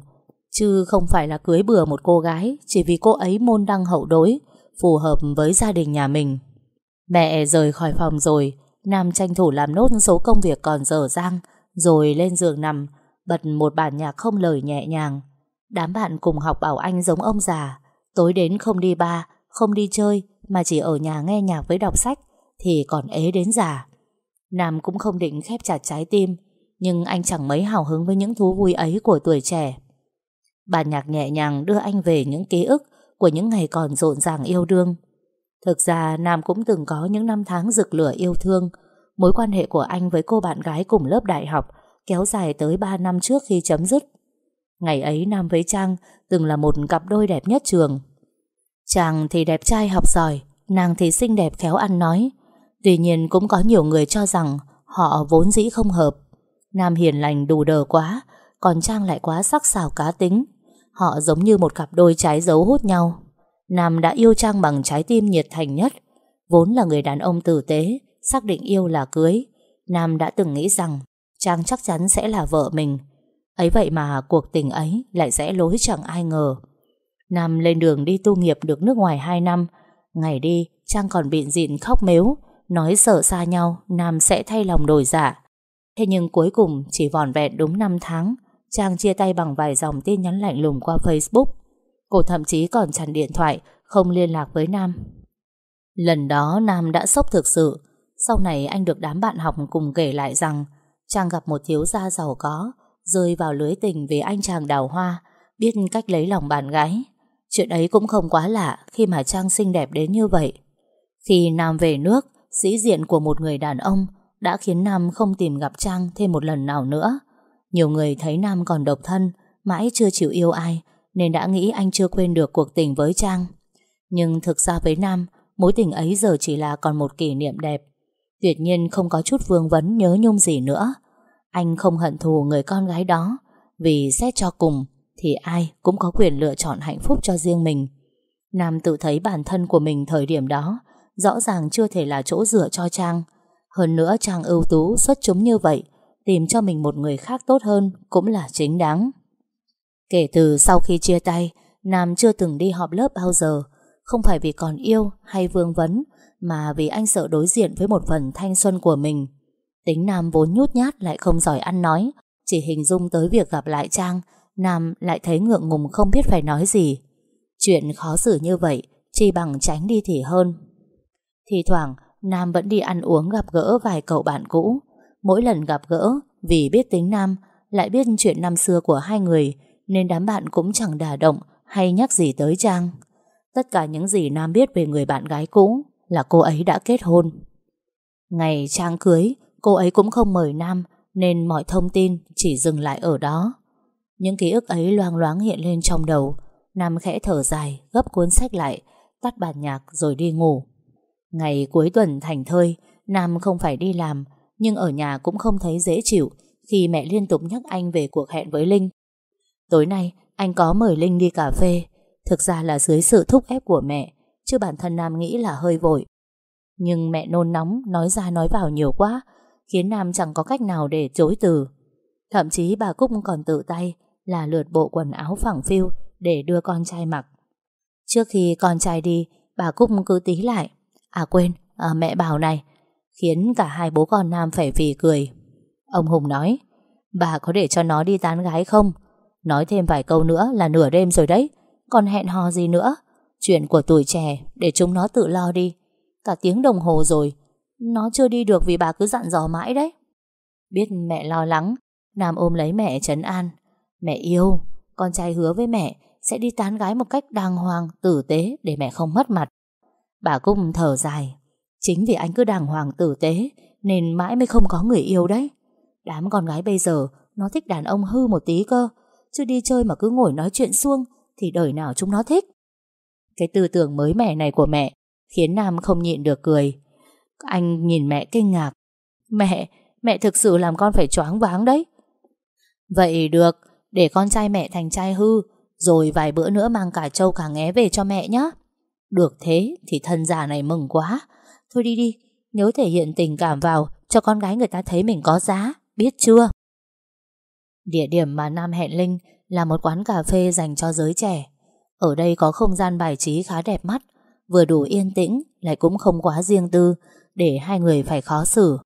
chứ không phải là cưới bừa một cô gái chỉ vì cô ấy môn đăng hậu đối, phù hợp với gia đình nhà mình. Mẹ rời khỏi phòng rồi, Nam tranh thủ làm nốt số công việc còn dở dang, rồi lên giường nằm, bật một bản nhạc không lời nhẹ nhàng. Đám bạn cùng học bảo anh giống ông già, tối đến không đi ba, không đi chơi, mà chỉ ở nhà nghe nhạc với đọc sách, thì còn ế đến già. Nam cũng không định khép chặt trái tim, nhưng anh chẳng mấy hào hứng với những thú vui ấy của tuổi trẻ. Bản nhạc nhẹ nhàng đưa anh về những ký ức của những ngày còn rộn ràng yêu đương. Thực ra Nam cũng từng có những năm tháng rực lửa yêu thương. Mối quan hệ của anh với cô bạn gái cùng lớp đại học kéo dài tới 3 năm trước khi chấm dứt. Ngày ấy Nam với Trang từng là một cặp đôi đẹp nhất trường. Chàng thì đẹp trai học giỏi, nàng thì xinh đẹp khéo ăn nói. Tuy nhiên cũng có nhiều người cho rằng họ vốn dĩ không hợp. Nam hiền lành đủ đờ quá, còn Trang lại quá sắc sảo cá tính. Họ giống như một cặp đôi trái dấu hút nhau. Nam đã yêu Trang bằng trái tim nhiệt thành nhất. Vốn là người đàn ông tử tế, xác định yêu là cưới. Nam đã từng nghĩ rằng Trang chắc chắn sẽ là vợ mình. Ấy vậy mà cuộc tình ấy lại rẽ lối chẳng ai ngờ. Nam lên đường đi tu nghiệp được nước ngoài 2 năm. Ngày đi, Trang còn bịn dịn khóc mếu, nói sợ xa nhau, Nam sẽ thay lòng đổi giả. Dạ. Thế nhưng cuối cùng chỉ vòn vẹn đúng 5 tháng, Trang chia tay bằng vài dòng tin nhắn lạnh lùng qua Facebook. Cô thậm chí còn chặn điện thoại, không liên lạc với Nam. Lần đó Nam đã sốc thực sự. Sau này anh được đám bạn học cùng kể lại rằng Trang gặp một thiếu gia giàu có, rơi vào lưới tình vì anh chàng đào hoa, biết cách lấy lòng bạn gái. Chuyện ấy cũng không quá lạ khi mà Trang xinh đẹp đến như vậy. Khi Nam về nước, sĩ diện của một người đàn ông đã khiến Nam không tìm gặp Trang thêm một lần nào nữa. Nhiều người thấy Nam còn độc thân, mãi chưa chịu yêu ai, nên đã nghĩ anh chưa quên được cuộc tình với Trang. Nhưng thực ra với Nam, mối tình ấy giờ chỉ là còn một kỷ niệm đẹp. Tuyệt nhiên không có chút vương vấn nhớ nhung gì nữa. Anh không hận thù người con gái đó, vì xét cho cùng thì ai cũng có quyền lựa chọn hạnh phúc cho riêng mình. Nam tự thấy bản thân của mình thời điểm đó rõ ràng chưa thể là chỗ dựa cho Trang. Hơn nữa Trang ưu tú xuất chúng như vậy, tìm cho mình một người khác tốt hơn cũng là chính đáng. Kể từ sau khi chia tay, Nam chưa từng đi họp lớp bao giờ, không phải vì còn yêu hay vương vấn, mà vì anh sợ đối diện với một phần thanh xuân của mình. Tính Nam vốn nhút nhát lại không giỏi ăn nói, chỉ hình dung tới việc gặp lại Trang, Nam lại thấy ngượng ngùng không biết phải nói gì. Chuyện khó xử như vậy, chỉ bằng tránh đi thì hơn. Thì thoảng, Nam vẫn đi ăn uống gặp gỡ vài cậu bạn cũ. Mỗi lần gặp gỡ, vì biết tính Nam, lại biết chuyện năm xưa của hai người, nên đám bạn cũng chẳng đả động hay nhắc gì tới Trang. Tất cả những gì Nam biết về người bạn gái cũ là cô ấy đã kết hôn. Ngày Trang cưới, cô ấy cũng không mời Nam, nên mọi thông tin chỉ dừng lại ở đó. Những ký ức ấy loang loáng hiện lên trong đầu, Nam khẽ thở dài, gấp cuốn sách lại, tắt bản nhạc rồi đi ngủ. Ngày cuối tuần thành thơi, Nam không phải đi làm, nhưng ở nhà cũng không thấy dễ chịu khi mẹ liên tục nhắc anh về cuộc hẹn với Linh. Tối nay, anh có mời Linh đi cà phê, thực ra là dưới sự thúc ép của mẹ, chứ bản thân Nam nghĩ là hơi vội. Nhưng mẹ nôn nóng, nói ra nói vào nhiều quá, khiến Nam chẳng có cách nào để chối từ. Thậm chí bà Cúc còn tự tay là lượt bộ quần áo phẳng phiu để đưa con trai mặc. Trước khi con trai đi, bà Cúc cứ tí lại. À quên, à, mẹ bảo này, khiến cả hai bố con Nam phải phì cười. Ông Hùng nói, bà có để cho nó đi tán gái không? Nói thêm vài câu nữa là nửa đêm rồi đấy, còn hẹn hò gì nữa? Chuyện của tuổi trẻ, để chúng nó tự lo đi. Cả tiếng đồng hồ rồi, nó chưa đi được vì bà cứ dặn dò mãi đấy. Biết mẹ lo lắng, Nam ôm lấy mẹ trấn an. Mẹ yêu, con trai hứa với mẹ sẽ đi tán gái một cách đàng hoàng, tử tế để mẹ không mất mặt. Bà cung thở dài. Chính vì anh cứ đàng hoàng tử tế nên mãi mới không có người yêu đấy. Đám con gái bây giờ nó thích đàn ông hư một tí cơ. Chứ đi chơi mà cứ ngồi nói chuyện xuông thì đời nào chúng nó thích. Cái tư tưởng mới mẻ này của mẹ khiến Nam không nhịn được cười. Anh nhìn mẹ kinh ngạc. Mẹ, mẹ thực sự làm con phải choáng váng đấy. Vậy được, để con trai mẹ thành trai hư, rồi vài bữa nữa mang cả trâu cả nghé về cho mẹ nhé. Được thế thì thân già này mừng quá. Thôi đi đi, nhớ thể hiện tình cảm vào cho con gái người ta thấy mình có giá, biết chưa? Địa điểm mà Nam hẹn Linh là một quán cà phê dành cho giới trẻ. Ở đây có không gian bài trí khá đẹp mắt, vừa đủ yên tĩnh, lại cũng không quá riêng tư, để hai người phải khó xử.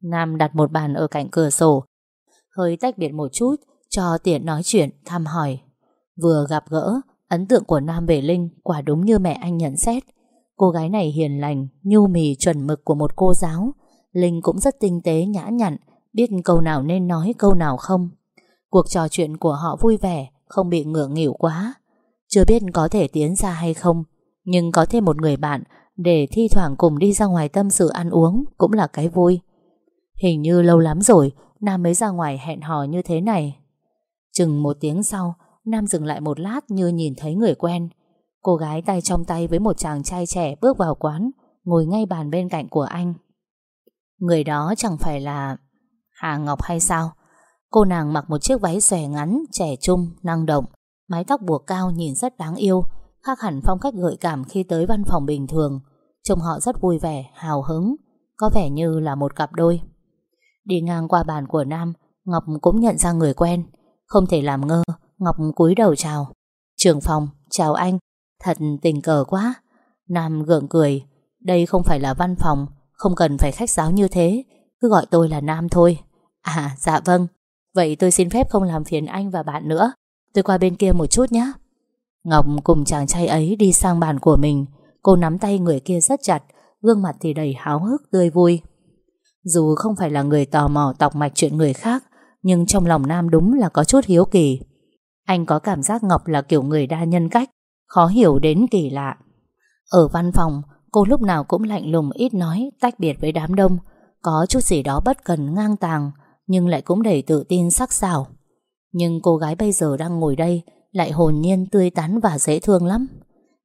Nam đặt một bàn ở cạnh cửa sổ, hơi tách biệt một chút, cho tiện nói chuyện, thăm hỏi. Vừa gặp gỡ, ấn tượng của Nam về Linh quả đúng như mẹ anh nhận xét. Cô gái này hiền lành, nhu mì chuẩn mực của một cô giáo. Linh cũng rất tinh tế, nhã nhặn, biết câu nào nên nói, câu nào không. Cuộc trò chuyện của họ vui vẻ, không bị ngượng nghỉu quá. Chưa biết có thể tiến ra hay không, nhưng có thêm một người bạn để thi thoảng cùng đi ra ngoài tâm sự ăn uống cũng là cái vui. Hình như lâu lắm rồi Nam mới ra ngoài hẹn hò như thế này. Chừng một tiếng sau, Nam dừng lại một lát như nhìn thấy người quen. Cô gái tay trong tay với một chàng trai trẻ bước vào quán, ngồi ngay bàn bên cạnh của anh. Người đó chẳng phải là Hà Ngọc hay sao? Cô nàng mặc một chiếc váy xòe ngắn, trẻ trung, năng động, mái tóc buộc cao nhìn rất đáng yêu, khác hẳn phong cách gợi cảm khi tới văn phòng bình thường. Trông họ rất vui vẻ, hào hứng, có vẻ như là một cặp đôi. Đi ngang qua bàn của Nam, Ngọc cũng nhận ra người quen. Không thể làm ngơ, Ngọc cúi đầu chào. Trường phòng, chào anh, thật tình cờ quá. Nam gượng cười, đây không phải là văn phòng, không cần phải khách sáo như thế, cứ gọi tôi là Nam thôi. À, dạ vâng, vậy tôi xin phép không làm phiền anh và bạn nữa. Tôi qua bên kia một chút nhé. Ngọc cùng chàng trai ấy đi sang bàn của mình, cô nắm tay người kia rất chặt, gương mặt thì đầy háo hức tươi vui. Dù không phải là người tò mò tọc mạch chuyện người khác, nhưng trong lòng Nam đúng là có chút hiếu kỳ. Anh có cảm giác Ngọc là kiểu người đa nhân cách, khó hiểu đến kỳ lạ. Ở văn phòng, cô lúc nào cũng lạnh lùng ít nói, tách biệt với đám đông, có chút gì đó bất cần ngang tàng, nhưng lại cũng đầy tự tin sắc sảo. Nhưng cô gái bây giờ đang ngồi đây lại hồn nhiên tươi tắn và dễ thương lắm.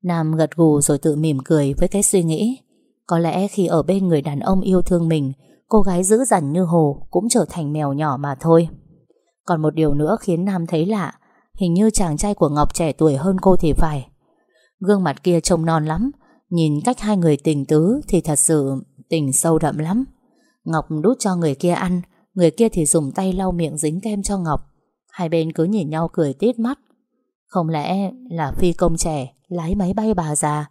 Nam gật gù rồi tự mỉm cười với cái suy nghĩ. Có lẽ khi ở bên người đàn ông yêu thương mình, cô gái dữ dằn như hồ cũng trở thành mèo nhỏ mà thôi. Còn một điều nữa khiến Nam thấy lạ, hình như chàng trai của Ngọc trẻ tuổi hơn cô thì phải. Gương mặt kia trông non lắm, nhìn cách hai người tình tứ thì thật sự tình sâu đậm lắm. Ngọc đút cho người kia ăn, Người kia thì dùng tay lau miệng dính kem cho Ngọc. Hai bên cứ nhìn nhau cười tít mắt. Không lẽ là phi công trẻ Lái máy bay bà già?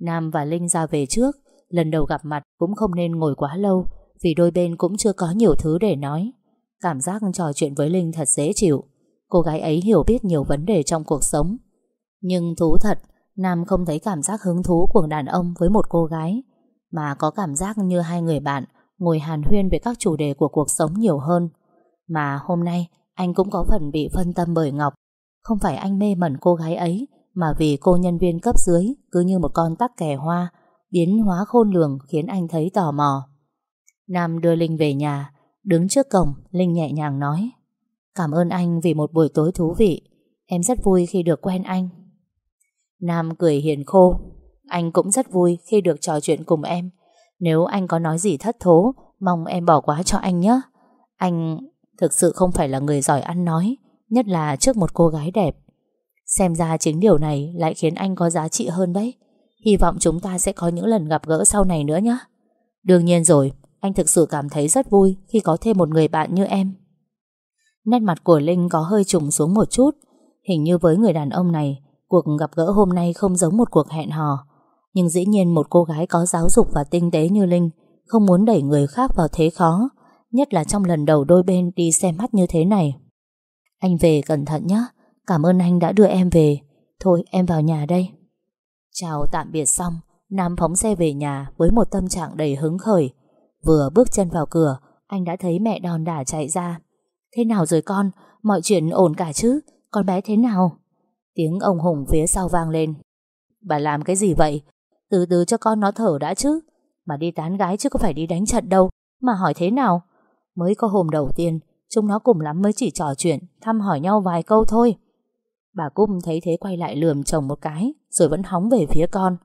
Nam và Linh ra về trước Lần đầu gặp mặt cũng không nên ngồi quá lâu Vì đôi bên cũng chưa có nhiều thứ để nói. Cảm giác trò chuyện với Linh thật dễ chịu. Cô gái ấy hiểu biết nhiều vấn đề trong cuộc sống. Nhưng thú thật, Nam không thấy cảm giác hứng thú của đàn ông với một cô gái, Mà có cảm giác như hai người bạn Ngồi hàn huyên về các chủ đề của cuộc sống nhiều hơn. Mà hôm nay, Anh cũng có phần bị phân tâm bởi Ngọc. Không phải anh mê mẩn cô gái ấy, Mà vì cô nhân viên cấp dưới Cứ như một con tắc kè hoa, Biến hóa khôn lường khiến anh thấy tò mò. Nam đưa Linh về nhà, Đứng trước cổng, Linh nhẹ nhàng nói. Cảm ơn anh vì một buổi tối thú vị. Em rất vui khi được quen anh. Nam cười hiền khô. Anh cũng rất vui khi được trò chuyện cùng em. Nếu anh có nói gì thất thố, Mong em bỏ qua cho anh nhé. Anh thực sự không phải là người giỏi ăn nói, Nhất là trước một cô gái đẹp. Xem ra chính điều này Lại khiến anh có giá trị hơn đấy. Hy vọng chúng ta sẽ có những lần gặp gỡ sau này nữa nhé. Đương nhiên rồi, Anh thực sự cảm thấy rất vui Khi có thêm một người bạn như em. Nét mặt của Linh có hơi trùng xuống một chút. Hình như với người đàn ông này, Cuộc gặp gỡ hôm nay không giống một cuộc hẹn hò. Nhưng dĩ nhiên một cô gái có giáo dục và tinh tế như Linh Không muốn đẩy người khác vào thế khó, Nhất là trong lần đầu đôi bên đi xem mắt như thế này. Anh về cẩn thận nhé Cảm ơn anh đã đưa em về. Thôi, em vào nhà đây. Chào, tạm biệt xong, Nam phóng xe về nhà với một tâm trạng đầy hứng khởi. Vừa bước chân vào cửa, Anh đã thấy mẹ đòn đả chạy ra. Thế nào rồi con? Mọi chuyện ổn cả chứ? Con bé thế nào? Tiếng ông Hùng phía sau vang lên. Bà làm cái gì vậy? Từ từ cho con nó thở đã chứ. Mà đi tán gái chứ có phải đi đánh trận đâu. Mà hỏi thế nào? Mới có hôm đầu tiên Chúng nó cùng lắm mới chỉ trò chuyện Thăm hỏi nhau vài câu thôi. Bà Cung thấy thế quay lại lườm chồng một cái Rồi vẫn hóng về phía con.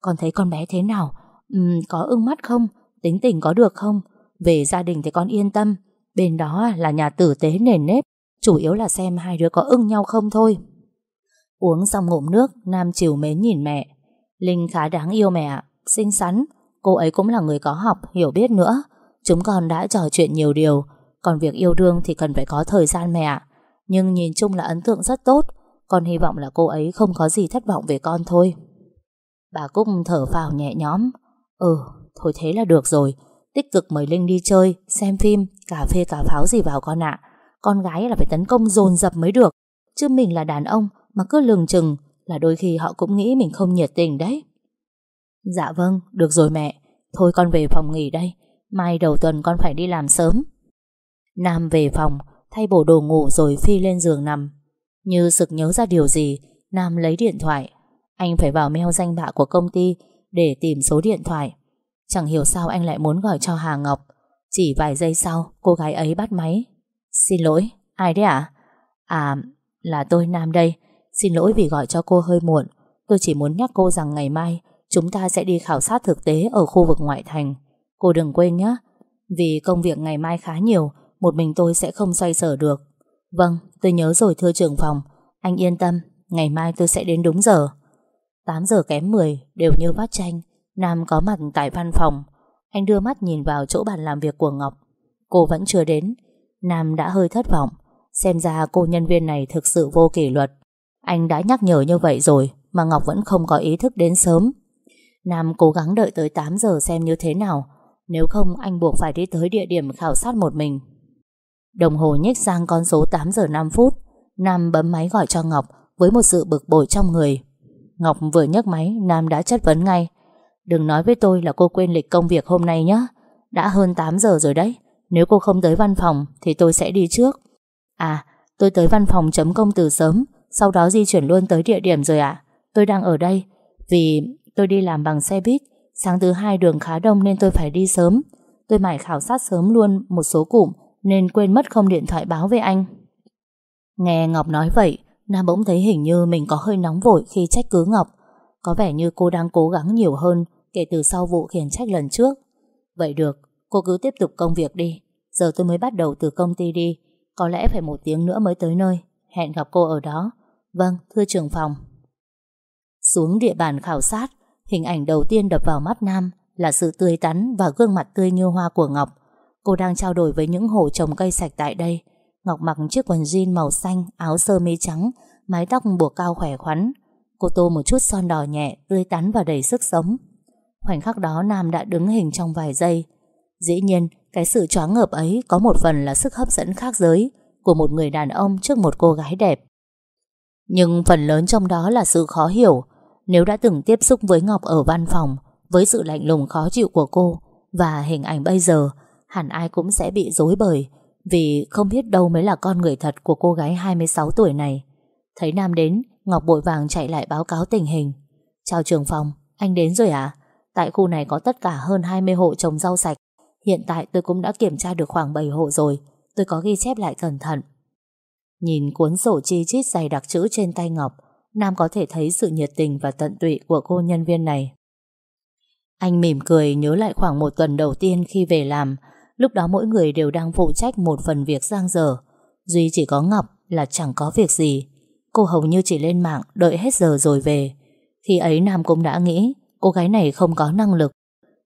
Con thấy con bé thế nào? Uhm, Có ưng mắt không? Tính tình có được không? Về gia đình thì con yên tâm. Bên đó à, là nhà tử tế nền nếp Chủ yếu là xem hai đứa có ưng nhau không thôi. Uống xong ngụm nước Nam chiều mến nhìn mẹ. Linh khá đáng yêu mẹ ạ Xinh xắn. Cô ấy cũng là người có học, hiểu biết nữa. Chúng con đã trò chuyện nhiều điều. Còn việc yêu đương thì cần phải có thời gian mẹ ạ. Nhưng nhìn chung là ấn tượng rất tốt. Con hy vọng là cô ấy không có gì thất vọng về con thôi. Bà Cúc thở phào nhẹ nhõm. Ừ, thôi thế là được rồi. Tích cực mời Linh đi chơi, xem phim. Cà phê cà pháo gì vào con ạ? Con gái là phải tấn công dồn dập mới được. Chứ mình là đàn ông Mà cứ lừng chừng Là đôi khi họ cũng nghĩ mình không nhiệt tình đấy. Dạ vâng, được rồi mẹ. Thôi con về phòng nghỉ đây. Mai đầu tuần con phải đi làm sớm. Nam về phòng Thay bộ đồ ngủ rồi phi lên giường nằm. Như sực nhớ ra điều gì Nam lấy điện thoại. Anh phải vào mail danh bạ của công ty Để tìm số điện thoại. Chẳng hiểu sao anh lại muốn gọi cho Hà Ngọc. Chỉ vài giây sau Cô gái ấy bắt máy. Xin lỗi, ai đấy ạ? À? là tôi Nam đây. Xin lỗi vì gọi cho cô hơi muộn. Tôi chỉ muốn nhắc cô rằng ngày mai Chúng ta sẽ đi khảo sát thực tế Ở khu vực ngoại thành. Cô đừng quên nhé Vì công việc ngày mai khá nhiều Một mình tôi sẽ không xoay sở được. Vâng, tôi nhớ rồi thưa trưởng phòng. Anh yên tâm, ngày mai tôi sẽ đến đúng giờ. 8 giờ kém 10 Đều như vắt tranh Nam có mặt tại văn phòng. Anh đưa mắt nhìn vào chỗ bàn làm việc của Ngọc. Cô vẫn chưa đến. Nam đã hơi thất vọng. Xem ra cô nhân viên này thực sự vô kỷ luật. Anh đã nhắc nhở như vậy rồi, Mà Ngọc vẫn không có ý thức đến sớm. Nam cố gắng đợi tới 8 giờ xem như thế nào. Nếu không, anh buộc phải đi tới địa điểm khảo sát một mình. Đồng hồ nhích sang con số 8 giờ 5 phút. Nam bấm máy gọi cho Ngọc Với một sự bực bội trong người. Ngọc vừa nhấc máy, Nam đã chất vấn ngay. Đừng nói với tôi là cô quên lịch công việc hôm nay nhé Đã hơn 8 giờ rồi đấy. Nếu cô không tới văn phòng, Thì tôi sẽ đi trước. À tôi tới văn phòng chấm công từ sớm. Sau đó di chuyển luôn tới địa điểm rồi ạ. Tôi đang ở đây, Vì tôi đi làm bằng xe buýt. Sáng thứ hai đường khá đông nên tôi phải đi sớm. Tôi mải khảo sát sớm luôn Một số cụm, Nên quên mất không điện thoại báo với anh. Nghe Ngọc nói vậy, Nam bỗng thấy hình như mình có hơi nóng vội Khi trách cứ Ngọc. Có vẻ như cô đang cố gắng nhiều hơn. Kể từ sau vụ khiển trách lần trước. Vậy được, cô cứ tiếp tục công việc đi. Giờ tôi mới bắt đầu từ công ty đi. Có lẽ phải một tiếng nữa mới tới nơi. Hẹn gặp cô ở đó. Vâng, thưa trưởng phòng. Xuống địa bàn khảo sát Hình ảnh đầu tiên đập vào mắt Nam Là sự tươi tắn và gương mặt tươi như hoa của Ngọc. Cô đang trao đổi với những hộ trồng cây sạch tại đây. Ngọc mặc chiếc quần jean màu xanh Áo sơ mi trắng Mái tóc buộc cao khỏe khoắn. Cô tô một chút son đỏ nhẹ Tươi tắn và đầy sức sống. Khoảnh khắc đó Nam đã đứng hình trong vài giây. Dĩ nhiên Cái sự choáng ngợp ấy có một phần là sức hấp dẫn khác giới Của một người đàn ông trước một cô gái đẹp. Nhưng phần lớn trong đó là sự khó hiểu. Nếu đã từng tiếp xúc với Ngọc ở văn phòng Với sự lạnh lùng khó chịu của cô Và hình ảnh bây giờ Hẳn ai cũng sẽ bị dối bời Vì không biết đâu mới là con người thật Của cô gái 26 tuổi này. Thấy Nam đến Ngọc bội vàng chạy lại báo cáo tình hình. Chào trường phòng, anh đến rồi à? Tại khu này có tất cả hơn 20 hộ trồng rau sạch. Hiện tại tôi cũng đã kiểm tra được khoảng 7 hộ rồi. Tôi có ghi chép lại cẩn thận. Nhìn cuốn sổ chi chít dày đặc chữ trên tay Ngọc, Nam có thể thấy sự nhiệt tình và tận tụy của cô nhân viên này. Anh mỉm cười nhớ lại khoảng một tuần đầu tiên khi về làm. Lúc đó mỗi người đều đang phụ trách một phần việc giang dở. Duy chỉ có Ngọc là chẳng có việc gì. Cô hầu như chỉ lên mạng đợi hết giờ rồi về. Khi ấy Nam cũng đã nghĩ cô gái này không có năng lực.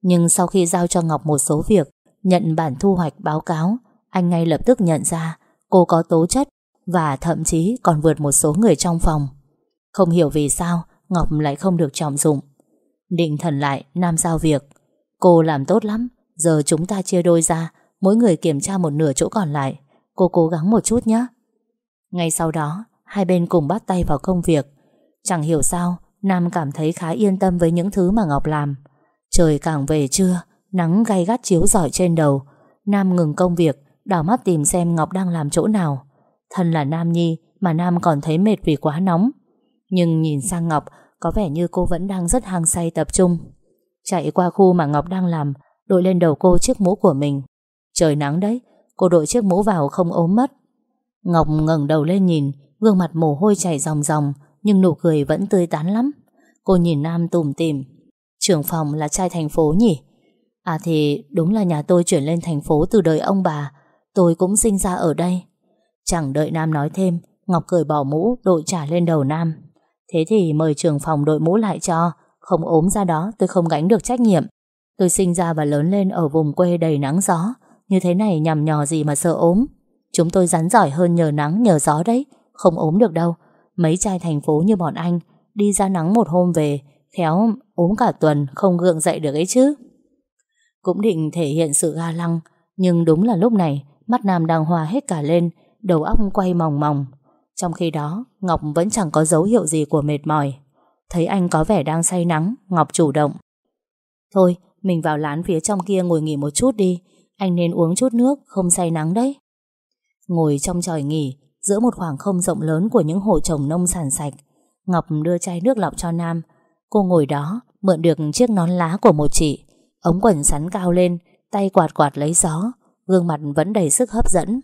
Nhưng sau khi giao cho Ngọc một số việc, Nhận bản thu hoạch báo cáo, Anh ngay lập tức nhận ra Cô có tố chất Và thậm chí còn vượt một số người trong phòng. Không hiểu vì sao, Ngọc lại không được trọng dụng. Định thần lại, Nam giao việc. Cô làm tốt lắm, Giờ chúng ta chia đôi ra, Mỗi người kiểm tra một nửa chỗ còn lại. Cô cố gắng một chút nhé. Ngay sau đó, Hai bên cùng bắt tay vào công việc. Chẳng hiểu sao Nam cảm thấy khá yên tâm với những thứ mà Ngọc làm. Trời càng về trưa, Nắng gay gắt chiếu rọi trên đầu. Nam ngừng công việc, Đảo mắt tìm xem Ngọc đang làm chỗ nào. Thân là Nam Nhi, Mà Nam còn thấy mệt vì quá nóng. Nhưng nhìn sang Ngọc, Có vẻ như cô vẫn đang rất hăng say tập trung. Chạy qua khu mà Ngọc đang làm, Đội lên đầu cô chiếc mũ của mình. Trời nắng đấy, Cô đội chiếc mũ vào không ốm mất. Ngọc ngẩng đầu lên nhìn, Gương mặt mồ hôi chảy ròng ròng. Nhưng nụ cười vẫn tươi tắn lắm. Cô nhìn Nam tủm tìm. Trưởng phòng là trai thành phố nhỉ? À thì đúng là nhà tôi chuyển lên thành phố Từ đời ông bà. Tôi cũng sinh ra ở đây. Chẳng đợi Nam nói thêm, Ngọc cười bỏ mũ, đội trả lên đầu Nam. Thế thì mời trưởng phòng đội mũ lại cho. Không ốm ra đó, tôi không gánh được trách nhiệm. Tôi sinh ra và lớn lên ở vùng quê đầy nắng gió. Như thế này nhằm nhò gì mà sợ ốm? Chúng tôi rắn giỏi hơn nhờ nắng, nhờ gió đấy. Không ốm được đâu. Mấy trai thành phố như bọn anh, Đi ra nắng một hôm về, Khéo ốm cả tuần, không gượng dậy được ấy chứ. Cũng định thể hiện sự ga lăng, Nhưng đúng là lúc này, Mắt Nam đang hòa hết cả lên, Đầu óc quay mòng mòng. Trong khi đó, Ngọc vẫn chẳng có dấu hiệu gì của mệt mỏi. Thấy anh có vẻ đang say nắng, Ngọc chủ động. Thôi, mình vào lán phía trong kia ngồi nghỉ một chút đi, Anh nên uống chút nước, Không say nắng đấy. Ngồi trong tròi nghỉ Giữa một khoảng không rộng lớn của những hộ trồng nông sản sạch. Ngọc đưa chai nước lọc cho Nam. Cô ngồi đó, Mượn được chiếc nón lá của một chị. Ống quần sắn cao lên, Tay quạt quạt lấy gió. Gương mặt vẫn đầy sức hấp dẫn.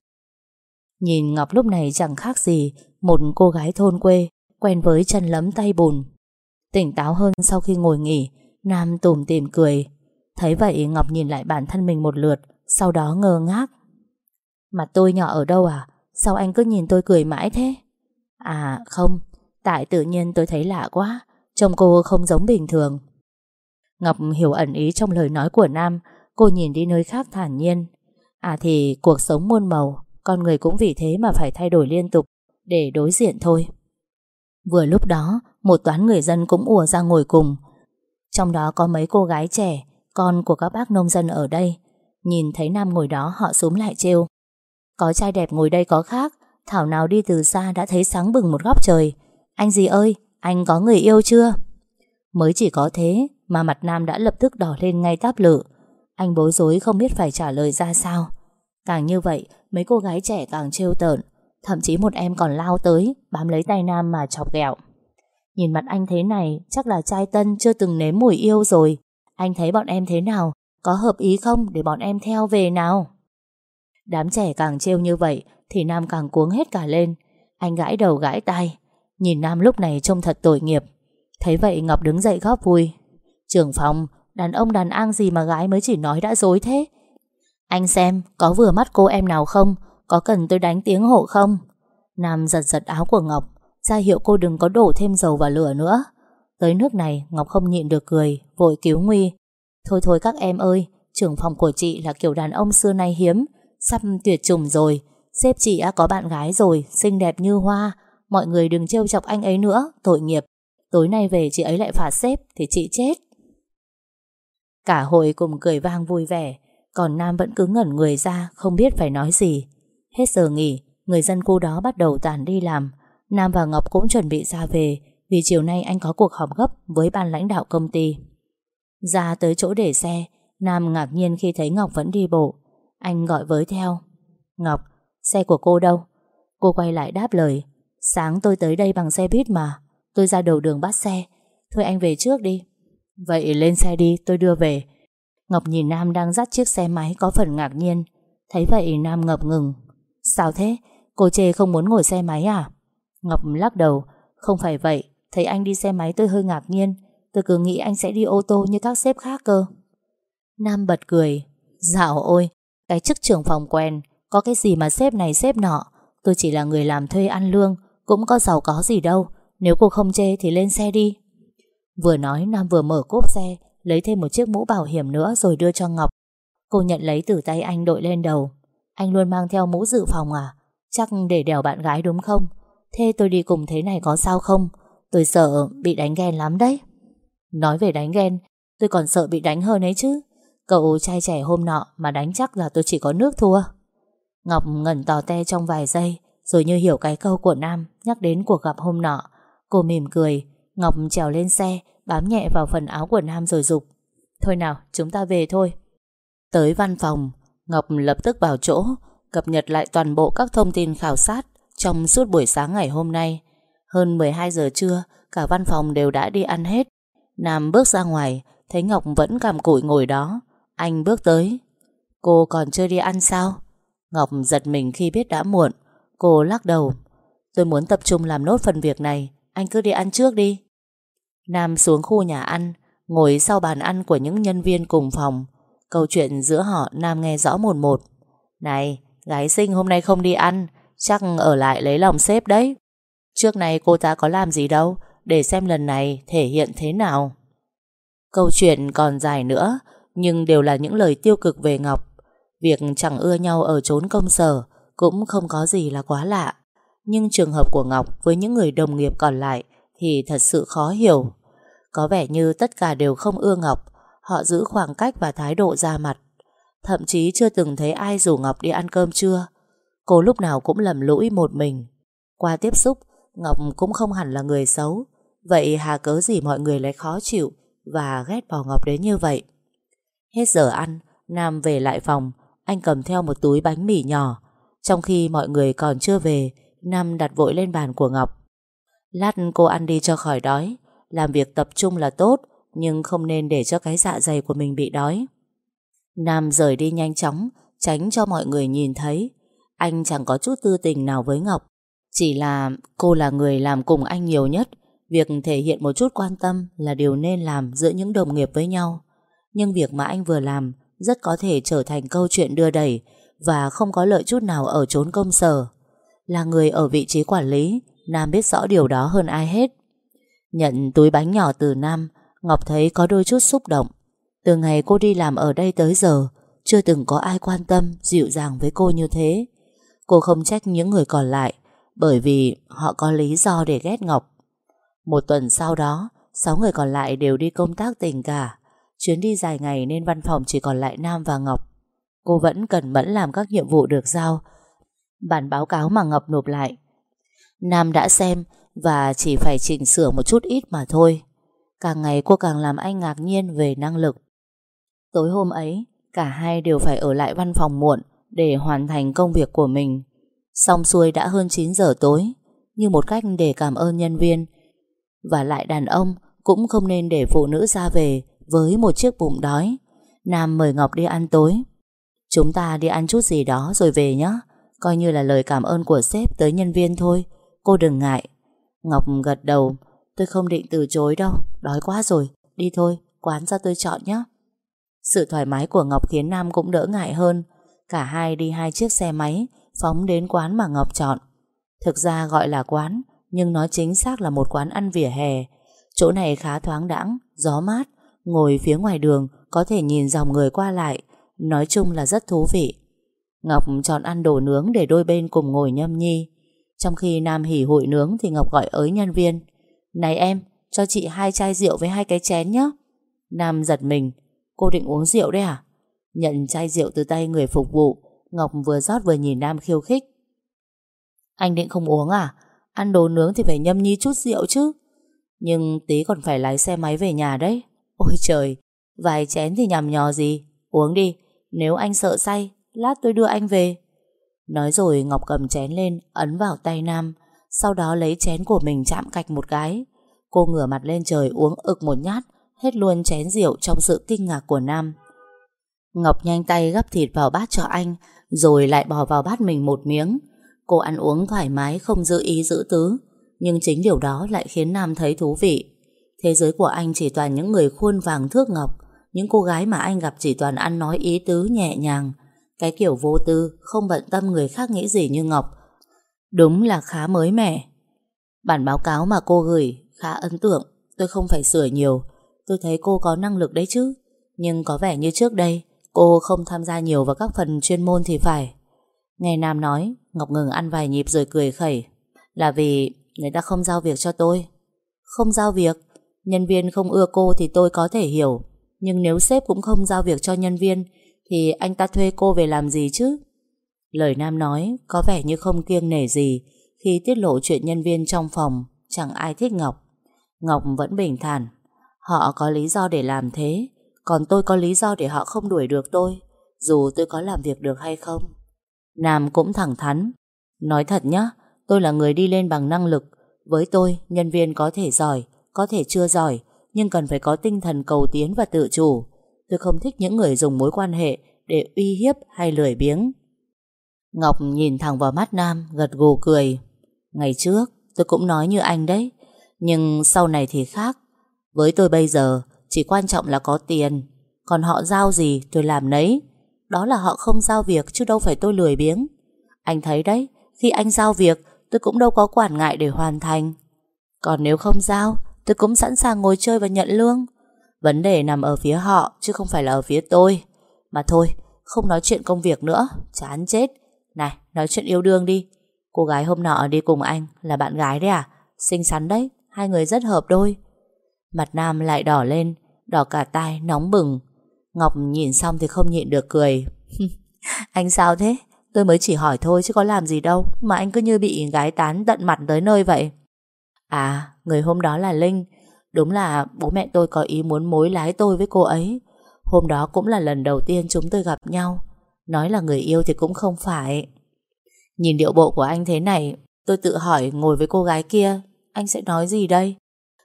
Nhìn Ngọc lúc này chẳng khác gì Một cô gái thôn quê, Quen với chân lấm tay bùn. Tỉnh táo hơn sau khi ngồi nghỉ, Nam tủm tìm cười. Thấy vậy, Ngọc nhìn lại bản thân mình một lượt, Sau đó ngơ ngác. Mặt tôi nhỏ ở đâu à? Sao anh cứ nhìn tôi cười mãi thế? À không. Tại tự nhiên tôi thấy lạ quá. Trông cô không giống bình thường. Ngọc hiểu ẩn ý trong lời nói của Nam. Cô nhìn đi nơi khác thản nhiên. À thì, cuộc sống muôn màu. Con người cũng vì thế mà phải thay đổi liên tục, Để đối diện thôi. Vừa lúc đó, Một toán người dân cũng ùa ra ngồi cùng. Trong đó có mấy cô gái trẻ, Con của các bác nông dân ở đây. Nhìn thấy Nam ngồi đó, họ xuống lại trêu. Có trai đẹp ngồi đây có khác. Thảo nào đi từ xa đã thấy sáng bừng một góc trời. Anh gì ơi, Anh có người yêu chưa? Mới chỉ có thế Mà mặt Nam đã lập tức đỏ lên ngay táp lự. Anh bối rối không biết phải trả lời ra sao. Càng như vậy, Mấy cô gái trẻ càng trêu tợn. Thậm chí một em còn lao tới, Bám lấy tay Nam mà chọc ghẹo. Nhìn mặt anh thế này, Chắc là trai tân chưa từng nếm mùi yêu rồi. Anh thấy bọn em thế nào? Có hợp ý không để bọn em theo về nào? Đám trẻ càng trêu như vậy Thì Nam càng cuống hết cả lên. Anh gãi đầu gãi tai. Nhìn Nam lúc này trông thật tội nghiệp. Thấy vậy Ngọc đứng dậy góp vui. Trưởng phòng Đàn ông đàn an gì mà gái mới chỉ nói đã dối thế? Anh xem, Có vừa mắt cô em nào không? Có cần tôi đánh tiếng hộ không? Nam giật giật áo của Ngọc, ra hiệu cô đừng có đổ thêm dầu vào lửa nữa. Tới nước này, Ngọc không nhịn được cười, Vội cứu Nguy. Thôi thôi các em ơi Trưởng phòng của chị là kiểu đàn ông xưa nay hiếm. Sắp tuyệt chủng rồi. Sếp chị đã có bạn gái rồi, Xinh đẹp như hoa. Mọi người đừng trêu chọc anh ấy nữa, Tội nghiệp. Tối nay về chị ấy lại phạt sếp, Thì chị chết. Cả hội cùng cười vang vui vẻ. Còn Nam vẫn cứ ngẩn người ra, Không biết phải nói gì. Hết giờ nghỉ, Người dân khu đó bắt đầu tàn đi làm. Nam và Ngọc cũng chuẩn bị ra về, Vì chiều nay anh có cuộc họp gấp Với ban lãnh đạo công ty. Ra tới chỗ để xe, Nam ngạc nhiên khi thấy Ngọc vẫn đi bộ. Anh gọi với theo. Ngọc, xe của cô đâu? Cô quay lại đáp lời. Sáng tôi tới đây bằng xe buýt mà. Tôi ra đầu đường bắt xe. Thôi anh về trước đi. Vậy lên xe đi tôi đưa về. Ngọc nhìn Nam đang dắt chiếc xe máy có phần ngạc nhiên. Thấy vậy Nam ngập ngừng. Sao thế? Cô chê không muốn ngồi xe máy à? Ngọc lắc đầu. Không phải vậy. Thấy anh đi xe máy tôi hơi ngạc nhiên. Tôi cứ nghĩ anh sẽ đi ô tô như các sếp khác cơ. Nam bật cười. Dạo ôi cái chức trưởng phòng quen, Có cái gì mà sếp này sếp nọ. Tôi chỉ là người làm thuê ăn lương, Cũng có giàu có gì đâu. Nếu cô không chê thì lên xe đi. Vừa nói, Nam vừa mở cốp xe, Lấy thêm một chiếc mũ bảo hiểm nữa rồi đưa cho Ngọc. Cô nhận lấy từ tay anh đội lên đầu. Anh luôn mang theo mũ dự phòng à? Chắc để đèo bạn gái đúng không? Thế tôi đi cùng thế này có sao không? Tôi sợ bị đánh ghen lắm đấy. Nói về đánh ghen, Tôi còn sợ bị đánh hơn ấy chứ. Cậu trai trẻ hôm nọ Mà đánh chắc là tôi chỉ có nước thua. Ngọc ngẩn tò te trong vài giây, Rồi như hiểu cái câu của Nam Nhắc đến cuộc gặp hôm nọ. Cô mỉm cười, Ngọc trèo lên xe, Bám nhẹ vào phần áo của Nam rồi dục Thôi nào, chúng ta về thôi. Tới văn phòng, Ngọc lập tức vào chỗ, Cập nhật lại toàn bộ các thông tin khảo sát Trong suốt buổi sáng ngày hôm nay. Hơn 12 giờ trưa, Cả văn phòng đều đã đi ăn hết. Nam bước ra ngoài, Thấy Ngọc vẫn cầm cụi ngồi đó. Anh bước tới. Cô còn chưa đi ăn sao? Ngọc giật mình khi biết đã muộn. Cô lắc đầu. Tôi muốn tập trung làm nốt phần việc này. Anh cứ đi ăn trước đi. Nam xuống khu nhà ăn, Ngồi sau bàn ăn của những nhân viên cùng phòng. Câu chuyện giữa họ, Nam nghe rõ một một. Này, Gái sinh hôm nay không đi ăn, Chắc ở lại lấy lòng sếp đấy. Trước này cô ta có làm gì đâu, Để xem lần này thể hiện thế nào. Câu chuyện còn dài nữa nhưng đều là những lời tiêu cực về Ngọc. Việc chẳng ưa nhau ở chốn công sở Cũng không có gì là quá lạ. Nhưng trường hợp của Ngọc Với những người đồng nghiệp còn lại Thì thật sự khó hiểu. Có vẻ như tất cả đều không ưa Ngọc, Họ giữ khoảng cách và thái độ ra mặt. Thậm chí chưa từng thấy ai rủ Ngọc đi ăn cơm trưa. Cô lúc nào cũng lầm lũi một mình. Qua tiếp xúc, Ngọc cũng không hẳn là người xấu. Vậy hà cớ gì mọi người lại khó chịu Và ghét bỏ Ngọc đến như vậy? Hết giờ ăn, Nam về lại phòng. Anh cầm theo một túi bánh mì nhỏ. Trong khi mọi người còn chưa về, Nam đặt vội lên bàn của Ngọc. Lát cô ăn đi cho khỏi đói. Làm việc tập trung là tốt, Nhưng không nên để cho cái dạ dày của mình bị đói. Nam rời đi nhanh chóng, Tránh cho mọi người nhìn thấy. Anh chẳng có chút tư tình nào với Ngọc. Chỉ là cô là người làm cùng anh nhiều nhất. Việc thể hiện một chút quan tâm Là điều nên làm giữa những đồng nghiệp với nhau. Nhưng việc mà anh vừa làm Rất có thể trở thành câu chuyện đưa đẩy Và không có lợi chút nào ở chốn công sở. Là người ở vị trí quản lý, Nam biết rõ điều đó hơn ai hết. Nhận túi bánh nhỏ từ Nam, Ngọc thấy có đôi chút xúc động. Từ ngày cô đi làm ở đây tới giờ, Chưa từng có ai quan tâm, Dịu dàng với cô như thế. Cô không trách những người còn lại, Bởi vì họ có lý do để ghét Ngọc. Một tuần sau đó, Sáu người còn lại đều đi công tác tình cả. Chuyến đi dài ngày nên văn phòng chỉ còn lại Nam và Ngọc. Cô vẫn cần mẫn làm các nhiệm vụ được giao. Bản báo cáo mà Ngọc nộp lại. Nam đã xem Và chỉ phải chỉnh sửa một chút ít mà thôi. Càng ngày cô càng làm anh ngạc nhiên về năng lực. Tối hôm ấy, cả hai đều phải ở lại văn phòng muộn để hoàn thành công việc của mình. Xong xuôi đã hơn 9 giờ tối, như một cách để cảm ơn nhân viên. Và lại đàn ông cũng không nên để phụ nữ ra về với một chiếc bụng đói. Nam mời Ngọc đi ăn tối. Chúng ta đi ăn chút gì đó rồi về nhé. Coi như là lời cảm ơn của sếp tới nhân viên thôi. Cô đừng ngại. Ngọc gật đầu. Tôi không định từ chối đâu. Đói quá rồi. Đi thôi, quán ra tôi chọn nhé. Sự thoải mái của Ngọc khiến Nam cũng đỡ ngại hơn Cả hai đi hai chiếc xe máy Phóng đến quán mà Ngọc chọn Thực ra gọi là quán Nhưng nó chính xác là một quán ăn vỉa hè Chỗ này khá thoáng đãng Gió mát Ngồi phía ngoài đường Có thể nhìn dòng người qua lại. Nói chung là rất thú vị. Ngọc chọn ăn đồ nướng để đôi bên cùng ngồi nhâm nhi. Trong khi Nam hỉ hội nướng Thì Ngọc gọi ới nhân viên. Này em, cho chị hai chai rượu với hai cái chén nhé. Nam giật mình. Cô định uống rượu đấy à? Nhận chai rượu từ tay người phục vụ Ngọc vừa rót vừa nhìn Nam khiêu khích. Anh định không uống à? Ăn đồ nướng thì phải nhâm nhi chút rượu chứ. Nhưng tí còn phải lái xe máy về nhà đấy. Ôi trời, Vài chén thì nhằm nhò gì? Uống đi, Nếu anh sợ say, Lát tôi đưa anh về. Nói rồi Ngọc cầm chén lên, Ấn vào tay Nam, Sau đó lấy chén của mình chạm cạch một cái. Cô ngửa mặt lên trời uống ực một nhát, Hết luôn chén rượu trong sự kinh ngạc của Nam. Ngọc nhanh tay gắp thịt vào bát cho anh, Rồi lại bỏ vào bát mình một miếng. Cô ăn uống thoải mái, Không giữ ý giữ tứ, Nhưng chính điều đó lại khiến Nam thấy thú vị. Thế giới của anh chỉ toàn những người khuôn vàng thước ngọc. Những cô gái mà anh gặp chỉ toàn ăn nói ý tứ nhẹ nhàng. Cái kiểu vô tư, Không bận tâm người khác nghĩ gì như Ngọc. Đúng là khá mới mẻ. Bản báo cáo mà cô gửi, Khá ấn tượng. Tôi không phải sửa nhiều. Tôi thấy cô có năng lực đấy chứ. Nhưng có vẻ như trước đây, Cô không tham gia nhiều vào các phần chuyên môn thì phải. Nghe Nam nói, Ngọc ngừng ăn vài nhịp rồi cười khẩy. Là vì người ta không giao việc cho tôi. Không giao việc? Nhân viên không ưa cô thì tôi có thể hiểu. Nhưng nếu sếp cũng không giao việc cho nhân viên, Thì anh ta thuê cô về làm gì chứ? Lời Nam nói, Có vẻ như không kiêng nể gì, Khi tiết lộ chuyện nhân viên trong phòng, Chẳng ai thích Ngọc. Ngọc vẫn bình thản, Họ có lý do để làm thế, Còn tôi có lý do để họ không đuổi được tôi, Dù tôi có làm việc được hay không. Nam cũng thẳng thắn, Nói thật nhá, Tôi là người đi lên bằng năng lực, Với tôi, nhân viên có thể giỏi có thể chưa giỏi, Nhưng cần phải có tinh thần cầu tiến và tự chủ. Tôi không thích những người dùng mối quan hệ Để uy hiếp hay lười biếng. Ngọc nhìn thẳng vào mắt Nam, Gật gù cười. Ngày trước, tôi cũng nói như anh đấy, Nhưng sau này thì khác. Với tôi bây giờ, Chỉ quan trọng là có tiền. Còn họ giao gì, tôi làm nấy. Đó là họ không giao việc, chứ đâu phải tôi lười biếng. Anh thấy đấy, Khi anh giao việc, tôi cũng đâu có quản ngại để hoàn thành. Còn nếu không giao Tôi cũng sẵn sàng ngồi chơi và nhận lương. Vấn đề nằm ở phía họ, Chứ không phải là ở phía tôi. Mà thôi, không nói chuyện công việc nữa. Chán chết. Này, nói chuyện yêu đương đi. Cô gái hôm nọ đi cùng anh là bạn gái đấy à? Xinh xắn đấy, Hai người rất hợp đôi. Mặt Nam lại đỏ lên, Đỏ cả tai, nóng bừng. Ngọc nhìn xong thì không nhịn được cười. Anh sao thế? Tôi mới chỉ hỏi thôi chứ có làm gì đâu, Mà anh cứ như bị gái tán tận mặt tới nơi vậy. À người hôm đó là Linh. Đúng là bố mẹ tôi có ý muốn mối lái tôi với cô ấy. Hôm đó cũng là lần đầu tiên chúng tôi gặp nhau. Nói là người yêu thì cũng không phải. Nhìn điệu bộ của anh thế này, Tôi tự hỏi ngồi với cô gái kia, Anh sẽ nói gì đây?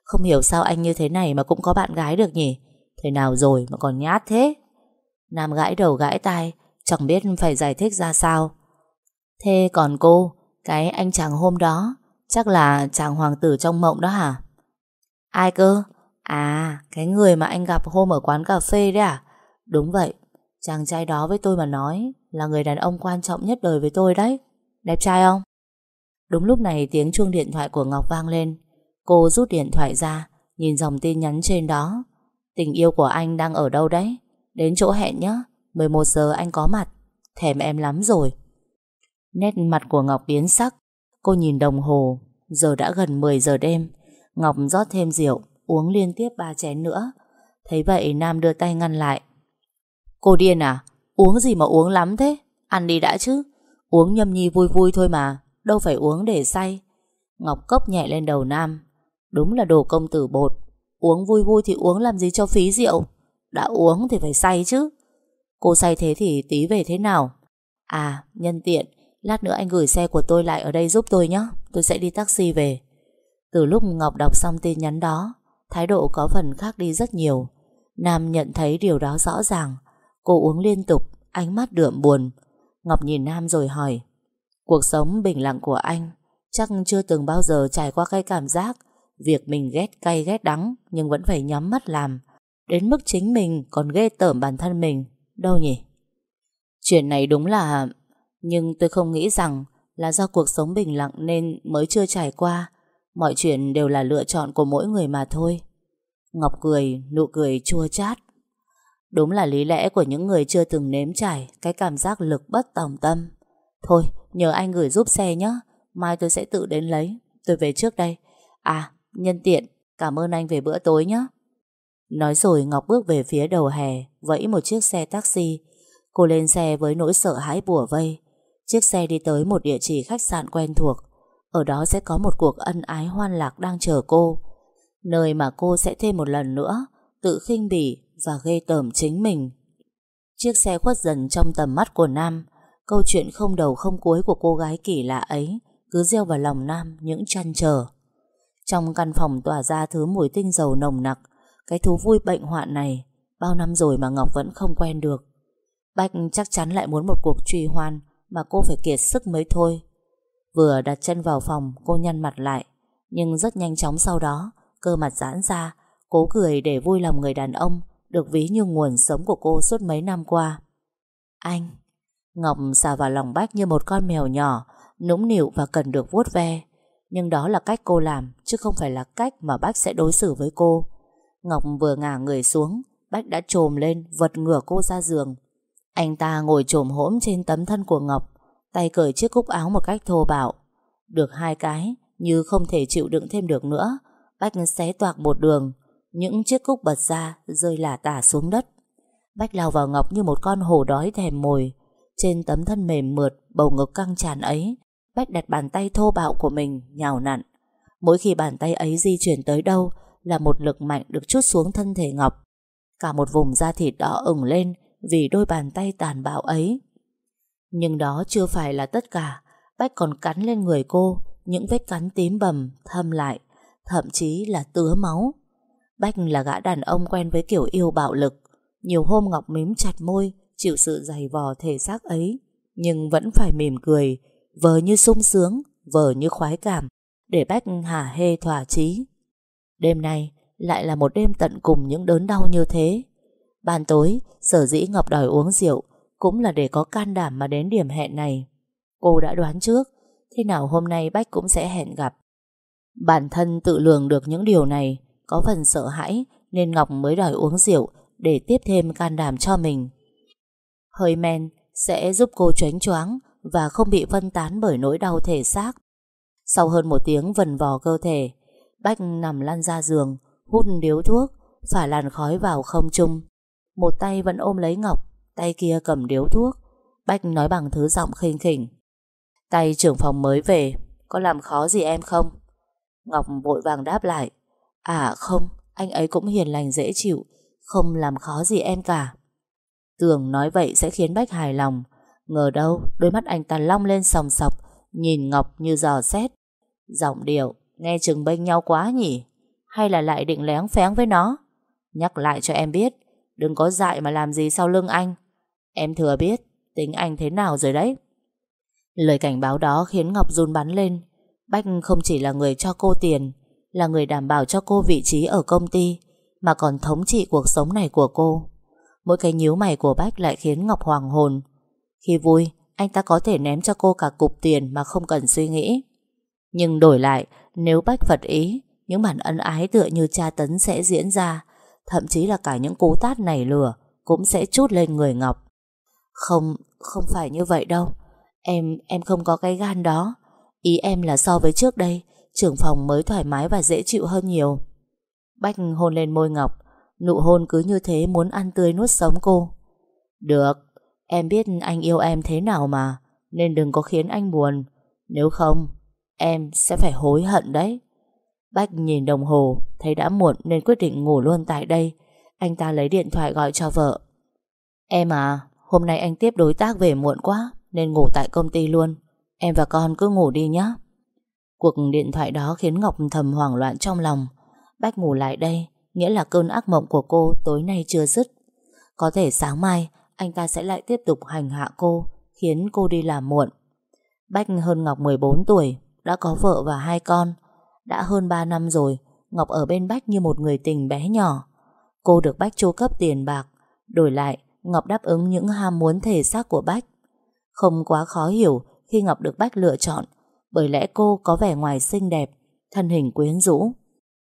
Không hiểu sao anh như thế này mà cũng có bạn gái được nhỉ? Thế nào rồi mà còn nhát thế? Nam gãi đầu gãi tai, Chẳng biết phải giải thích ra sao. Thế còn cô, Cái anh chàng hôm đó Chắc là chàng hoàng tử trong mộng đó hả? Ai cơ? À cái người mà anh gặp hôm ở quán cà phê đấy à? Đúng vậy, Chàng trai đó với tôi mà nói Là người đàn ông quan trọng nhất đời với tôi đấy. Đẹp trai không? Đúng lúc này tiếng chuông điện thoại của Ngọc vang lên. Cô rút điện thoại ra, Nhìn dòng tin nhắn trên đó. Tình yêu của anh đang ở đâu đấy? Đến chỗ hẹn nhé 11 giờ anh có mặt. Thèm em lắm rồi. Nét mặt của Ngọc biến sắc. Cô nhìn đồng hồ, Giờ đã gần 10 giờ đêm. Ngọc rót thêm rượu, Uống liên tiếp ba chén nữa. Thấy vậy, Nam đưa tay ngăn lại. Cô điên à? Uống gì mà uống lắm thế? Ăn đi đã chứ. Uống nhâm nhi vui vui thôi mà, Đâu phải uống để say. Ngọc cốc nhẹ lên đầu Nam. Đúng là đồ công tử bột. Uống vui vui thì uống làm gì cho phí rượu? Đã uống thì phải say chứ. Cô say thế thì tí về thế nào? À nhân tiện Lát nữa anh gửi xe của tôi lại ở đây giúp tôi nhé. Tôi sẽ đi taxi về. Từ lúc Ngọc đọc xong tin nhắn đó, Thái độ có phần khác đi rất nhiều. Nam nhận thấy điều đó rõ ràng. Cô uống liên tục, Ánh mắt đượm buồn. Ngọc nhìn Nam rồi hỏi, Cuộc sống bình lặng của anh Chắc chưa từng bao giờ trải qua cái cảm giác Việc mình ghét cay ghét đắng Nhưng vẫn phải nhắm mắt làm. Đến mức chính mình còn ghê tởm bản thân mình. Đâu nhỉ? Chuyện này đúng là nhưng tôi không nghĩ rằng Là do cuộc sống bình lặng nên mới chưa trải qua Mọi chuyện đều là lựa chọn của mỗi người mà thôi Ngọc cười, nụ cười chua chát Đúng là lý lẽ của những người chưa từng nếm trải cái cảm giác lực bất tòng tâm. Thôi, nhờ anh gửi giúp xe nhé. Mai tôi sẽ tự đến lấy. Tôi về trước đây. À, nhân tiện, cảm ơn anh về bữa tối nhé. Nói rồi Ngọc bước về phía đầu hè, vẫy một chiếc xe taxi. Cô lên xe với nỗi sợ hãi bùa vây. Chiếc xe đi tới một địa chỉ khách sạn quen thuộc. Ở đó sẽ có một cuộc ân ái hoan lạc đang chờ cô. Nơi mà cô sẽ thêm một lần nữa tự khinh bỉ và ghê tởm chính mình. Chiếc xe khuất dần trong tầm mắt của Nam. Câu chuyện không đầu không cuối của cô gái kỳ lạ ấy cứ gieo vào lòng Nam những chăn trở. Trong căn phòng tỏa ra thứ mùi tinh dầu nồng nặc, cái thú vui bệnh hoạn này, bao năm rồi mà Ngọc vẫn không quen được. Bách chắc chắn lại muốn một cuộc truy hoan mà cô phải kiệt sức mới thôi. Vừa đặt chân vào phòng, cô nhăn mặt lại, nhưng rất nhanh chóng sau đó, cơ mặt giãn ra, cố cười để vui lòng người đàn ông được ví như nguồn sống của cô suốt mấy năm qua. Anh! Ngọc xà vào lòng Bách như một con mèo nhỏ, nũng nịu và cần được vuốt ve. Nhưng đó là cách cô làm, chứ không phải là cách mà Bách sẽ đối xử với cô. Ngọc vừa ngả người xuống, Bách đã trồm lên, vật ngửa cô ra giường. Anh ta ngồi trồm hỗn trên tấm thân của Ngọc, tay cởi chiếc cúc áo một cách thô bạo. Được hai cái, như không thể chịu đựng thêm được nữa, Bách xé toạc một đường, những chiếc cúc bật ra, rơi lả tả xuống đất. Bách lao vào Ngọc như một con hổ đói thèm mồi. Trên tấm thân mềm mượt, bầu ngực căng tràn ấy, Bách đặt bàn tay thô bạo của mình, nhào nặn. Mỗi khi bàn tay ấy di chuyển tới đâu, là một lực mạnh được chút xuống thân thể Ngọc. Cả một vùng da thịt đỏ ửng lên vì đôi bàn tay tàn bạo ấy. Nhưng đó chưa phải là tất cả. Bách còn cắn lên người cô, những vết cắn tím bầm, thâm lại, thậm chí là tứa máu. Bách là gã đàn ông quen với kiểu yêu bạo lực. Nhiều hôm Ngọc mím chặt môi, chịu sự dày vò thể xác ấy, nhưng vẫn phải mỉm cười, vờ như sung sướng, vờ như khoái cảm, để Bách hả hê thỏa chí. Đêm nay lại là một đêm tận cùng những đớn đau như thế. Ban tối, sở dĩ Ngọc đòi uống rượu cũng là để có can đảm mà đến điểm hẹn này. Cô đã đoán trước, thế nào hôm nay Bách cũng sẽ hẹn gặp. Bản thân tự lường được những điều này, có phần sợ hãi nên Ngọc mới đòi uống rượu để tiếp thêm can đảm cho mình. Hơi men sẽ giúp cô choáng choáng và không bị phân tán bởi nỗi đau thể xác. Sau hơn một tiếng vần vò cơ thể, Bách nằm lăn ra giường, hút điếu thuốc, phả làn khói vào không trung. Một tay vẫn ôm lấy Ngọc, tay kia cầm điếu thuốc. Bách nói bằng thứ giọng khinh khỉnh. Tay trưởng phòng mới về, có làm khó gì em không? Ngọc vội vàng đáp lại. À không, anh ấy cũng hiền lành dễ chịu, không làm khó gì em cả. Tưởng nói vậy sẽ khiến Bách hài lòng. Ngờ đâu, đôi mắt anh ta long lên sòng sọc, nhìn Ngọc như giò xét. Giọng điệu, nghe chừng bênh nhau quá nhỉ? Hay là lại định léng phén với nó? Nhắc lại cho em biết, đừng có dại mà làm gì sau lưng anh. Em thừa biết, tính anh thế nào rồi đấy. Lời cảnh báo đó khiến Ngọc run bắn lên. Bách không chỉ là người cho cô tiền, là người đảm bảo cho cô vị trí ở công ty, mà còn thống trị cuộc sống này của cô. Mỗi cái nhíu mày của Bách lại khiến Ngọc hoàng hồn. Khi vui, anh ta có thể ném cho cô cả cục tiền mà không cần suy nghĩ. Nhưng đổi lại, nếu Bách phật ý, những bản ân ái tựa như cha tấn sẽ diễn ra, thậm chí là cả những cú tát này lừa cũng sẽ chút lên người Ngọc. Không, không phải như vậy đâu. Em, em không có cái gan đó. Ý em là so với trước đây, trưởng phòng mới thoải mái và dễ chịu hơn nhiều. Bách hôn lên môi Ngọc, nụ hôn cứ như thế muốn ăn tươi nuốt sống cô. Được, em biết anh yêu em thế nào mà, nên đừng có khiến anh buồn. Nếu không, em sẽ phải hối hận đấy. Bách nhìn đồng hồ, thấy đã muộn nên quyết định ngủ luôn tại đây. Anh ta lấy điện thoại gọi cho vợ. Em à, hôm nay anh tiếp đối tác về muộn quá, nên ngủ tại công ty luôn. Em và con cứ ngủ đi nhé. Cuộc điện thoại đó khiến Ngọc thầm hoảng loạn trong lòng. Bách ngủ lại đây, nghĩa là cơn ác mộng của cô tối nay chưa dứt. Có thể sáng mai, anh ta sẽ lại tiếp tục hành hạ cô, khiến cô đi làm muộn. Bách hơn Ngọc 14 tuổi, đã có vợ và hai con. Đã hơn 3 năm rồi, Ngọc ở bên Bách như một người tình bé nhỏ. Cô được Bách chu cấp tiền bạc, đổi lại Ngọc đáp ứng những ham muốn thể xác của Bách. Không quá khó hiểu khi Ngọc được Bách lựa chọn, bởi lẽ cô có vẻ ngoài xinh đẹp, thân hình quyến rũ.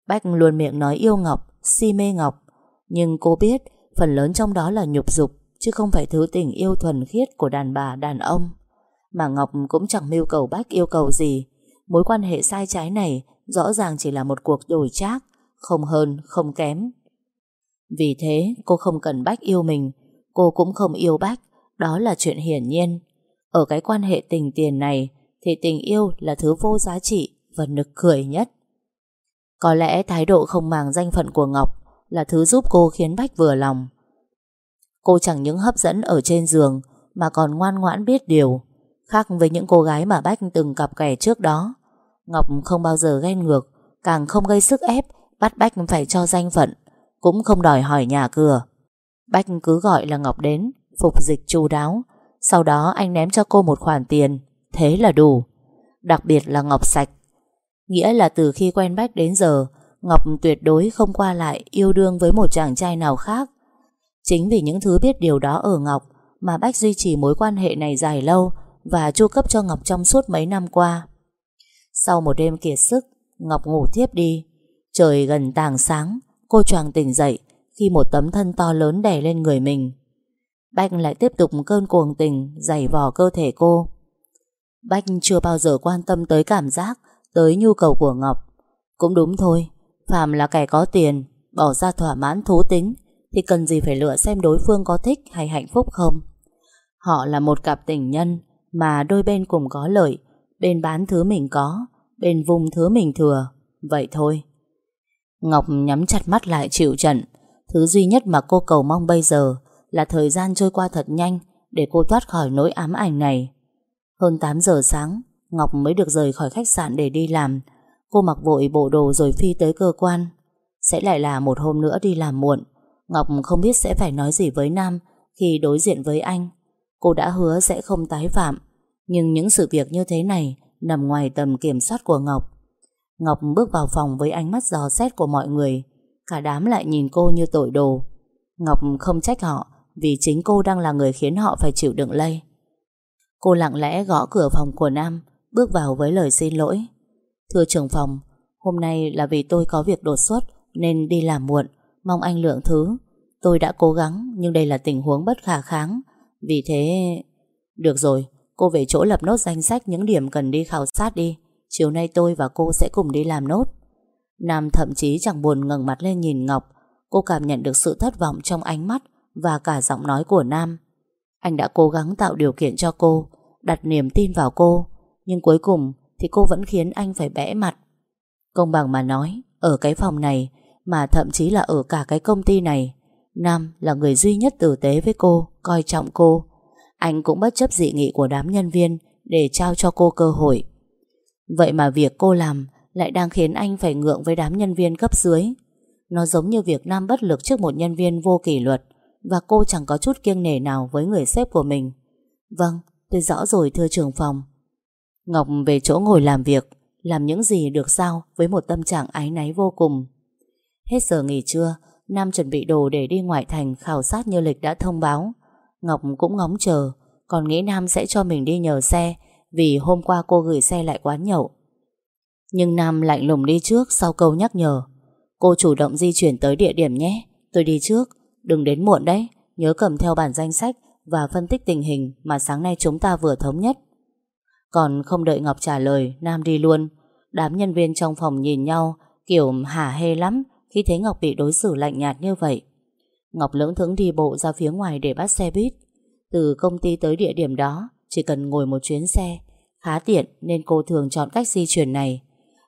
Bách luôn miệng nói yêu Ngọc, si mê Ngọc, nhưng cô biết Phần lớn trong đó là nhục dục Chứ không phải thứ tình yêu thuần khiết Của đàn bà đàn ông Mà Ngọc cũng chẳng mưu cầu Bách yêu cầu gì Mối quan hệ sai trái này Rõ ràng chỉ là một cuộc đổi trác, Không hơn, không kém. Vì thế, cô không cần Bách yêu mình, Cô cũng không yêu Bách, Đó là chuyện hiển nhiên. Ở cái quan hệ tình tiền này, Thì tình yêu là thứ vô giá trị Và nực cười nhất. Có lẽ thái độ không màng danh phận của Ngọc Là thứ giúp cô khiến Bách vừa lòng. Cô chẳng những hấp dẫn ở trên giường, Mà còn ngoan ngoãn biết điều. Khác với những cô gái mà Bách từng cặp kè trước đó Ngọc không bao giờ ghen ngược, Càng không gây sức ép, Bắt Bách phải cho danh phận, Cũng không đòi hỏi nhà cửa. Bách cứ gọi là Ngọc đến, Phục dịch chu đáo, Sau đó anh ném cho cô một khoản tiền, Thế là đủ. Đặc biệt là Ngọc sạch. Nghĩa là từ khi quen Bách đến giờ, Ngọc tuyệt đối không qua lại Yêu đương với một chàng trai nào khác. Chính vì những thứ biết điều đó ở Ngọc Mà Bách duy trì mối quan hệ này dài lâu Và chu cấp cho Ngọc trong suốt mấy năm qua. Sau một đêm kiệt sức, Ngọc ngủ thiếp đi. Trời gần tàng sáng, Cô choàng tỉnh dậy Khi một tấm thân to lớn đè lên người mình. Bách lại tiếp tục cơn cuồng tình, Giày vò cơ thể cô. Bách chưa bao giờ quan tâm tới cảm giác, Tới nhu cầu của Ngọc. Cũng đúng thôi Phạm là kẻ có tiền, Bỏ ra thỏa mãn thú tính, Thì cần gì phải lựa xem đối phương có thích hay hạnh phúc không? Họ là một cặp tình nhân Mà đôi bên cùng có lợi Bên bán thứ mình có, Bên vùng thứ mình thừa, Vậy thôi. Ngọc nhắm chặt mắt lại chịu trận. Thứ duy nhất mà cô cầu mong bây giờ Là thời gian trôi qua thật nhanh Để cô thoát khỏi nỗi ám ảnh này. Hơn 8 giờ sáng, Ngọc mới được rời khỏi khách sạn để đi làm. Cô mặc vội bộ đồ rồi phi tới cơ quan. Sẽ lại là một hôm nữa đi làm muộn. Ngọc không biết sẽ phải nói gì với Nam Khi đối diện với anh. Cô đã hứa sẽ không tái phạm. Nhưng những sự việc như thế này Nằm ngoài tầm kiểm soát của Ngọc. Ngọc bước vào phòng với ánh mắt dò xét của mọi người. Cả đám lại nhìn cô như tội đồ. Ngọc không trách họ Vì chính cô đang là người khiến họ phải chịu đựng lây. Cô lặng lẽ gõ cửa phòng của Nam, Bước vào với lời xin lỗi. Thưa trưởng phòng, Hôm nay là vì tôi có việc đột xuất Nên đi làm muộn, Mong anh lượng thứ. Tôi đã cố gắng nhưng đây là tình huống bất khả kháng, Vì thế Được rồi Cô về chỗ lập nốt danh sách những điểm cần đi khảo sát đi. Chiều nay tôi và cô sẽ cùng đi làm nốt. Nam thậm chí chẳng buồn ngẩng mặt lên nhìn Ngọc. Cô cảm nhận được sự thất vọng trong ánh mắt Và cả giọng nói của Nam. Anh đã cố gắng tạo điều kiện cho cô, Đặt niềm tin vào cô, Nhưng cuối cùng thì cô vẫn khiến anh phải bẽ mặt. Công bằng mà nói, Ở cái phòng này, Mà thậm chí là ở cả cái công ty này, Nam là người duy nhất tử tế với cô, Coi trọng cô anh cũng bất chấp dị nghị của đám nhân viên Để trao cho cô cơ hội. Vậy mà việc cô làm Lại đang khiến anh phải ngượng với đám nhân viên cấp dưới. Nó giống như việc Nam bất lực trước một nhân viên vô kỷ luật Và cô chẳng có chút kiêng nể nào với người sếp của mình. Vâng, tôi rõ rồi thưa trưởng phòng. Ngọc về chỗ ngồi làm việc Làm những gì được sao Với một tâm trạng ái náy vô cùng. Hết giờ nghỉ trưa Nam chuẩn bị đồ để đi ngoại thành khảo sát như lịch đã thông báo. Ngọc cũng ngóng chờ, Còn nghĩ Nam sẽ cho mình đi nhờ xe, Vì hôm qua cô gửi xe lại quán nhậu. Nhưng Nam lạnh lùng đi trước Sau câu nhắc nhở. Cô chủ động di chuyển tới địa điểm nhé, Tôi đi trước. Đừng đến muộn đấy, Nhớ cầm theo bản danh sách Và phân tích tình hình Mà sáng nay chúng ta vừa thống nhất. Còn không đợi Ngọc trả lời, Nam đi luôn. Đám nhân viên trong phòng nhìn nhau, Kiểu hả hê lắm Khi thấy Ngọc bị đối xử lạnh nhạt như vậy. Ngọc lưỡng thững đi bộ ra phía ngoài Để bắt xe buýt. Từ công ty tới địa điểm đó, Chỉ cần ngồi một chuyến xe, Khá tiện nên cô thường chọn cách di chuyển này.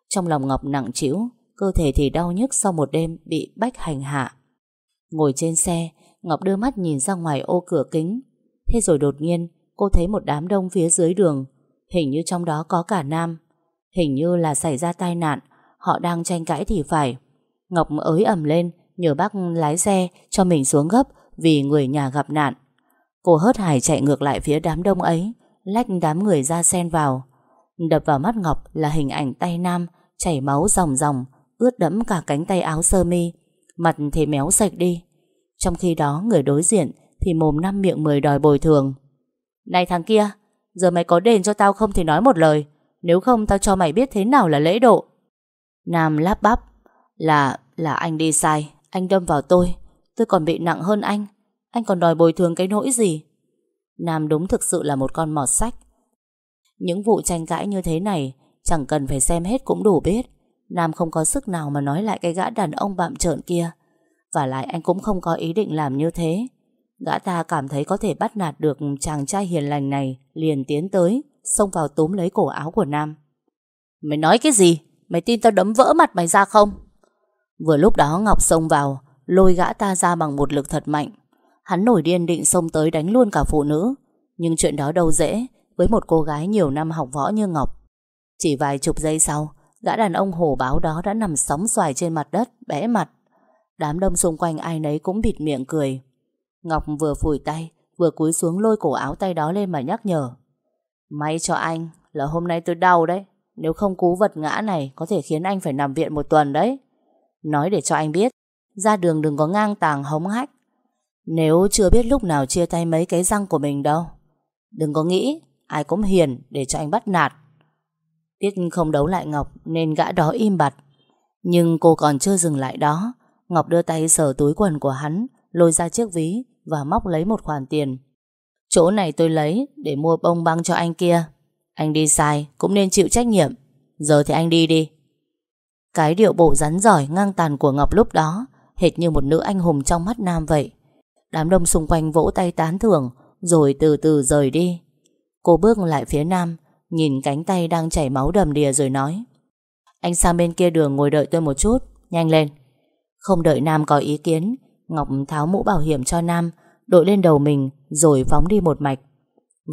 Trong lòng Ngọc nặng trĩu, Cơ thể thì đau nhức sau một đêm Bị bách hành hạ. Ngồi trên xe, Ngọc đưa mắt nhìn ra ngoài ô cửa kính. Thế rồi đột nhiên, cô thấy một đám đông phía dưới đường. Hình như trong đó có cả nam. Hình như là xảy ra tai nạn, Họ đang tranh cãi thì phải. Ngọc ới ẩm lên Nhờ bác lái xe cho mình xuống gấp Vì người nhà gặp nạn. Cô hớt hải chạy ngược lại phía đám đông ấy Lách đám người ra xen vào. Đập vào mắt Ngọc là hình ảnh tay nam Chảy máu ròng ròng Ướt đẫm cả cánh tay áo sơ mi Mặt thì méo sạch đi. Trong khi đó người đối diện Thì mồm năm miệng mười đòi bồi thường. Này thằng kia Giờ mày có đền cho tao không thì nói một lời Nếu không tao cho mày biết thế nào là lễ độ. Nam lắp bắp Là, là anh đi sai. Anh đâm vào tôi Tôi còn bị nặng hơn anh. Anh còn đòi bồi thường cái nỗi gì? Nam đúng thực sự là một con mọt sách. Những vụ tranh cãi như thế này Chẳng cần phải xem hết cũng đủ biết. Nam không có sức nào mà nói lại cái gã đàn ông bạm trợn kia. Và lại anh cũng không có ý định làm như thế. Gã ta cảm thấy có thể bắt nạt được chàng trai hiền lành này Liền tiến tới, Xông vào túm lấy cổ áo của Nam. Mày nói cái gì? Mày tin tao đấm vỡ mặt mày ra không? Vừa lúc đó Ngọc xông vào, Lôi gã ta ra bằng một lực thật mạnh. Hắn nổi điên định xông tới đánh luôn cả phụ nữ. Nhưng chuyện đó đâu dễ, Với một cô gái nhiều năm học võ như Ngọc. Chỉ vài chục giây sau, Gã đàn ông hổ báo đó đã nằm sóng xoài trên mặt đất, Bẽ mặt. Đám đông xung quanh ai nấy cũng bịt miệng cười. Ngọc vừa phủi tay, Vừa cúi xuống lôi cổ áo tay đó lên mà nhắc nhở. May cho anh Là hôm nay tôi đau đấy. Nếu không cú vật ngã này Có thể khiến anh phải nằm viện một tuần đấy. Nói để cho anh biết, Ra đường đừng có ngang tàng hống hách. Nếu chưa biết lúc nào chia tay mấy cái răng của mình đâu. Đừng có nghĩ, Ai cũng hiền để cho anh bắt nạt. Tiết không đấu lại Ngọc Nên gã đó im bặt. Nhưng cô còn chưa dừng lại đó. Ngọc đưa tay sờ túi quần của hắn, Lôi ra chiếc ví Và móc lấy một khoản tiền. Chỗ này tôi lấy để mua bông băng cho anh kia. Anh đi sai, Cũng nên chịu trách nhiệm. Giờ thì anh đi đi. Cái điệu bộ rắn giỏi ngang tàn của Ngọc lúc đó, Hệt như một nữ anh hùng trong mắt Nam vậy. Đám đông xung quanh vỗ tay tán thưởng, Rồi từ từ rời đi. Cô bước lại phía Nam, Nhìn cánh tay đang chảy máu đầm đìa rồi nói, Anh sang bên kia đường ngồi đợi tôi một chút, Nhanh lên. Không đợi Nam có ý kiến, Ngọc tháo mũ bảo hiểm cho Nam, Đội lên đầu mình, rồi phóng đi một mạch.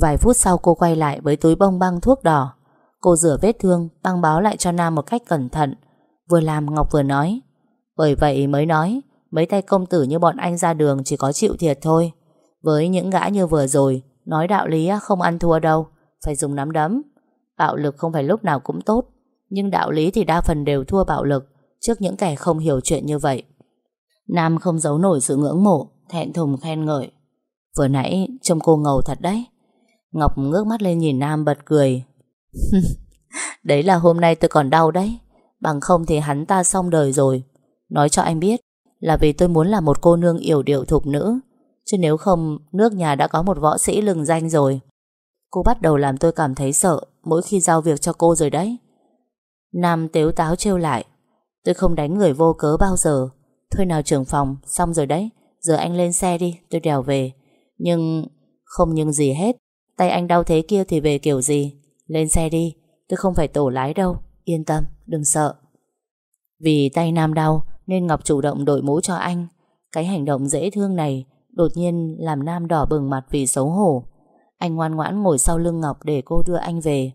Vài phút sau cô quay lại với túi bông băng thuốc đỏ. Cô rửa vết thương, Băng báo lại cho Nam một cách cẩn thận. Vừa làm Ngọc vừa nói. Bởi vậy mới nói, Mấy tay công tử như bọn anh ra đường chỉ có chịu thiệt thôi. Với những gã như vừa rồi, Nói đạo lý không ăn thua đâu, Phải dùng nắm đấm. Bạo lực không phải lúc nào cũng tốt, Nhưng đạo lý thì đa phần đều thua bạo lực, Trước những kẻ không hiểu chuyện như vậy. Nam không giấu nổi sự ngưỡng mộ, Thẹn thùng khen ngợi. Vừa nãy, trông cô ngầu thật đấy. Ngọc ngước mắt lên nhìn Nam bật cười. Đấy là hôm nay tôi còn đau đấy. Bằng không thì hắn ta xong đời rồi. Nói cho anh biết Là vì tôi muốn là một cô nương yểu điệu thục nữ. Chứ nếu không, Nước nhà đã có một võ sĩ lừng danh rồi. Cô bắt đầu làm tôi cảm thấy sợ Mỗi khi giao việc cho cô rồi đấy. Nam tếu táo trêu lại, Tôi không đánh người vô cớ bao giờ. Thôi nào trưởng phòng, Xong rồi đấy. Giờ anh lên xe đi, tôi đèo về. Nhưng không nhưng gì hết. Tay anh đau thế kia thì về kiểu gì? Lên xe đi, Tôi không phải tổ lái đâu. Yên tâm đừng sợ. Vì tay Nam đau, Nên Ngọc chủ động đổi mũ cho anh. Cái hành động dễ thương này Đột nhiên làm Nam đỏ bừng mặt vì xấu hổ. Anh ngoan ngoãn ngồi sau lưng Ngọc Để cô đưa anh về.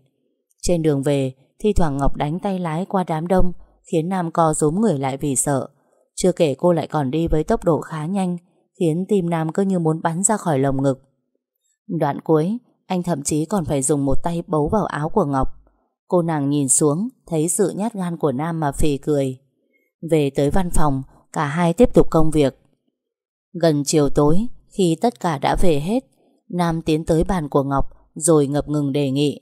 Trên đường về, Thi thoảng Ngọc đánh tay lái qua đám đông, Khiến Nam co rúm người lại vì sợ. Chưa kể cô lại còn đi với tốc độ khá nhanh, Khiến tim Nam cứ như muốn bắn ra khỏi lồng ngực. Đoạn cuối, Anh thậm chí còn phải dùng một tay bấu vào áo của Ngọc. Cô nàng nhìn xuống Thấy sự nhát gan của Nam mà phì cười. Về tới văn phòng Cả hai tiếp tục công việc. Gần chiều tối Khi tất cả đã về hết Nam tiến tới bàn của Ngọc Rồi ngập ngừng đề nghị.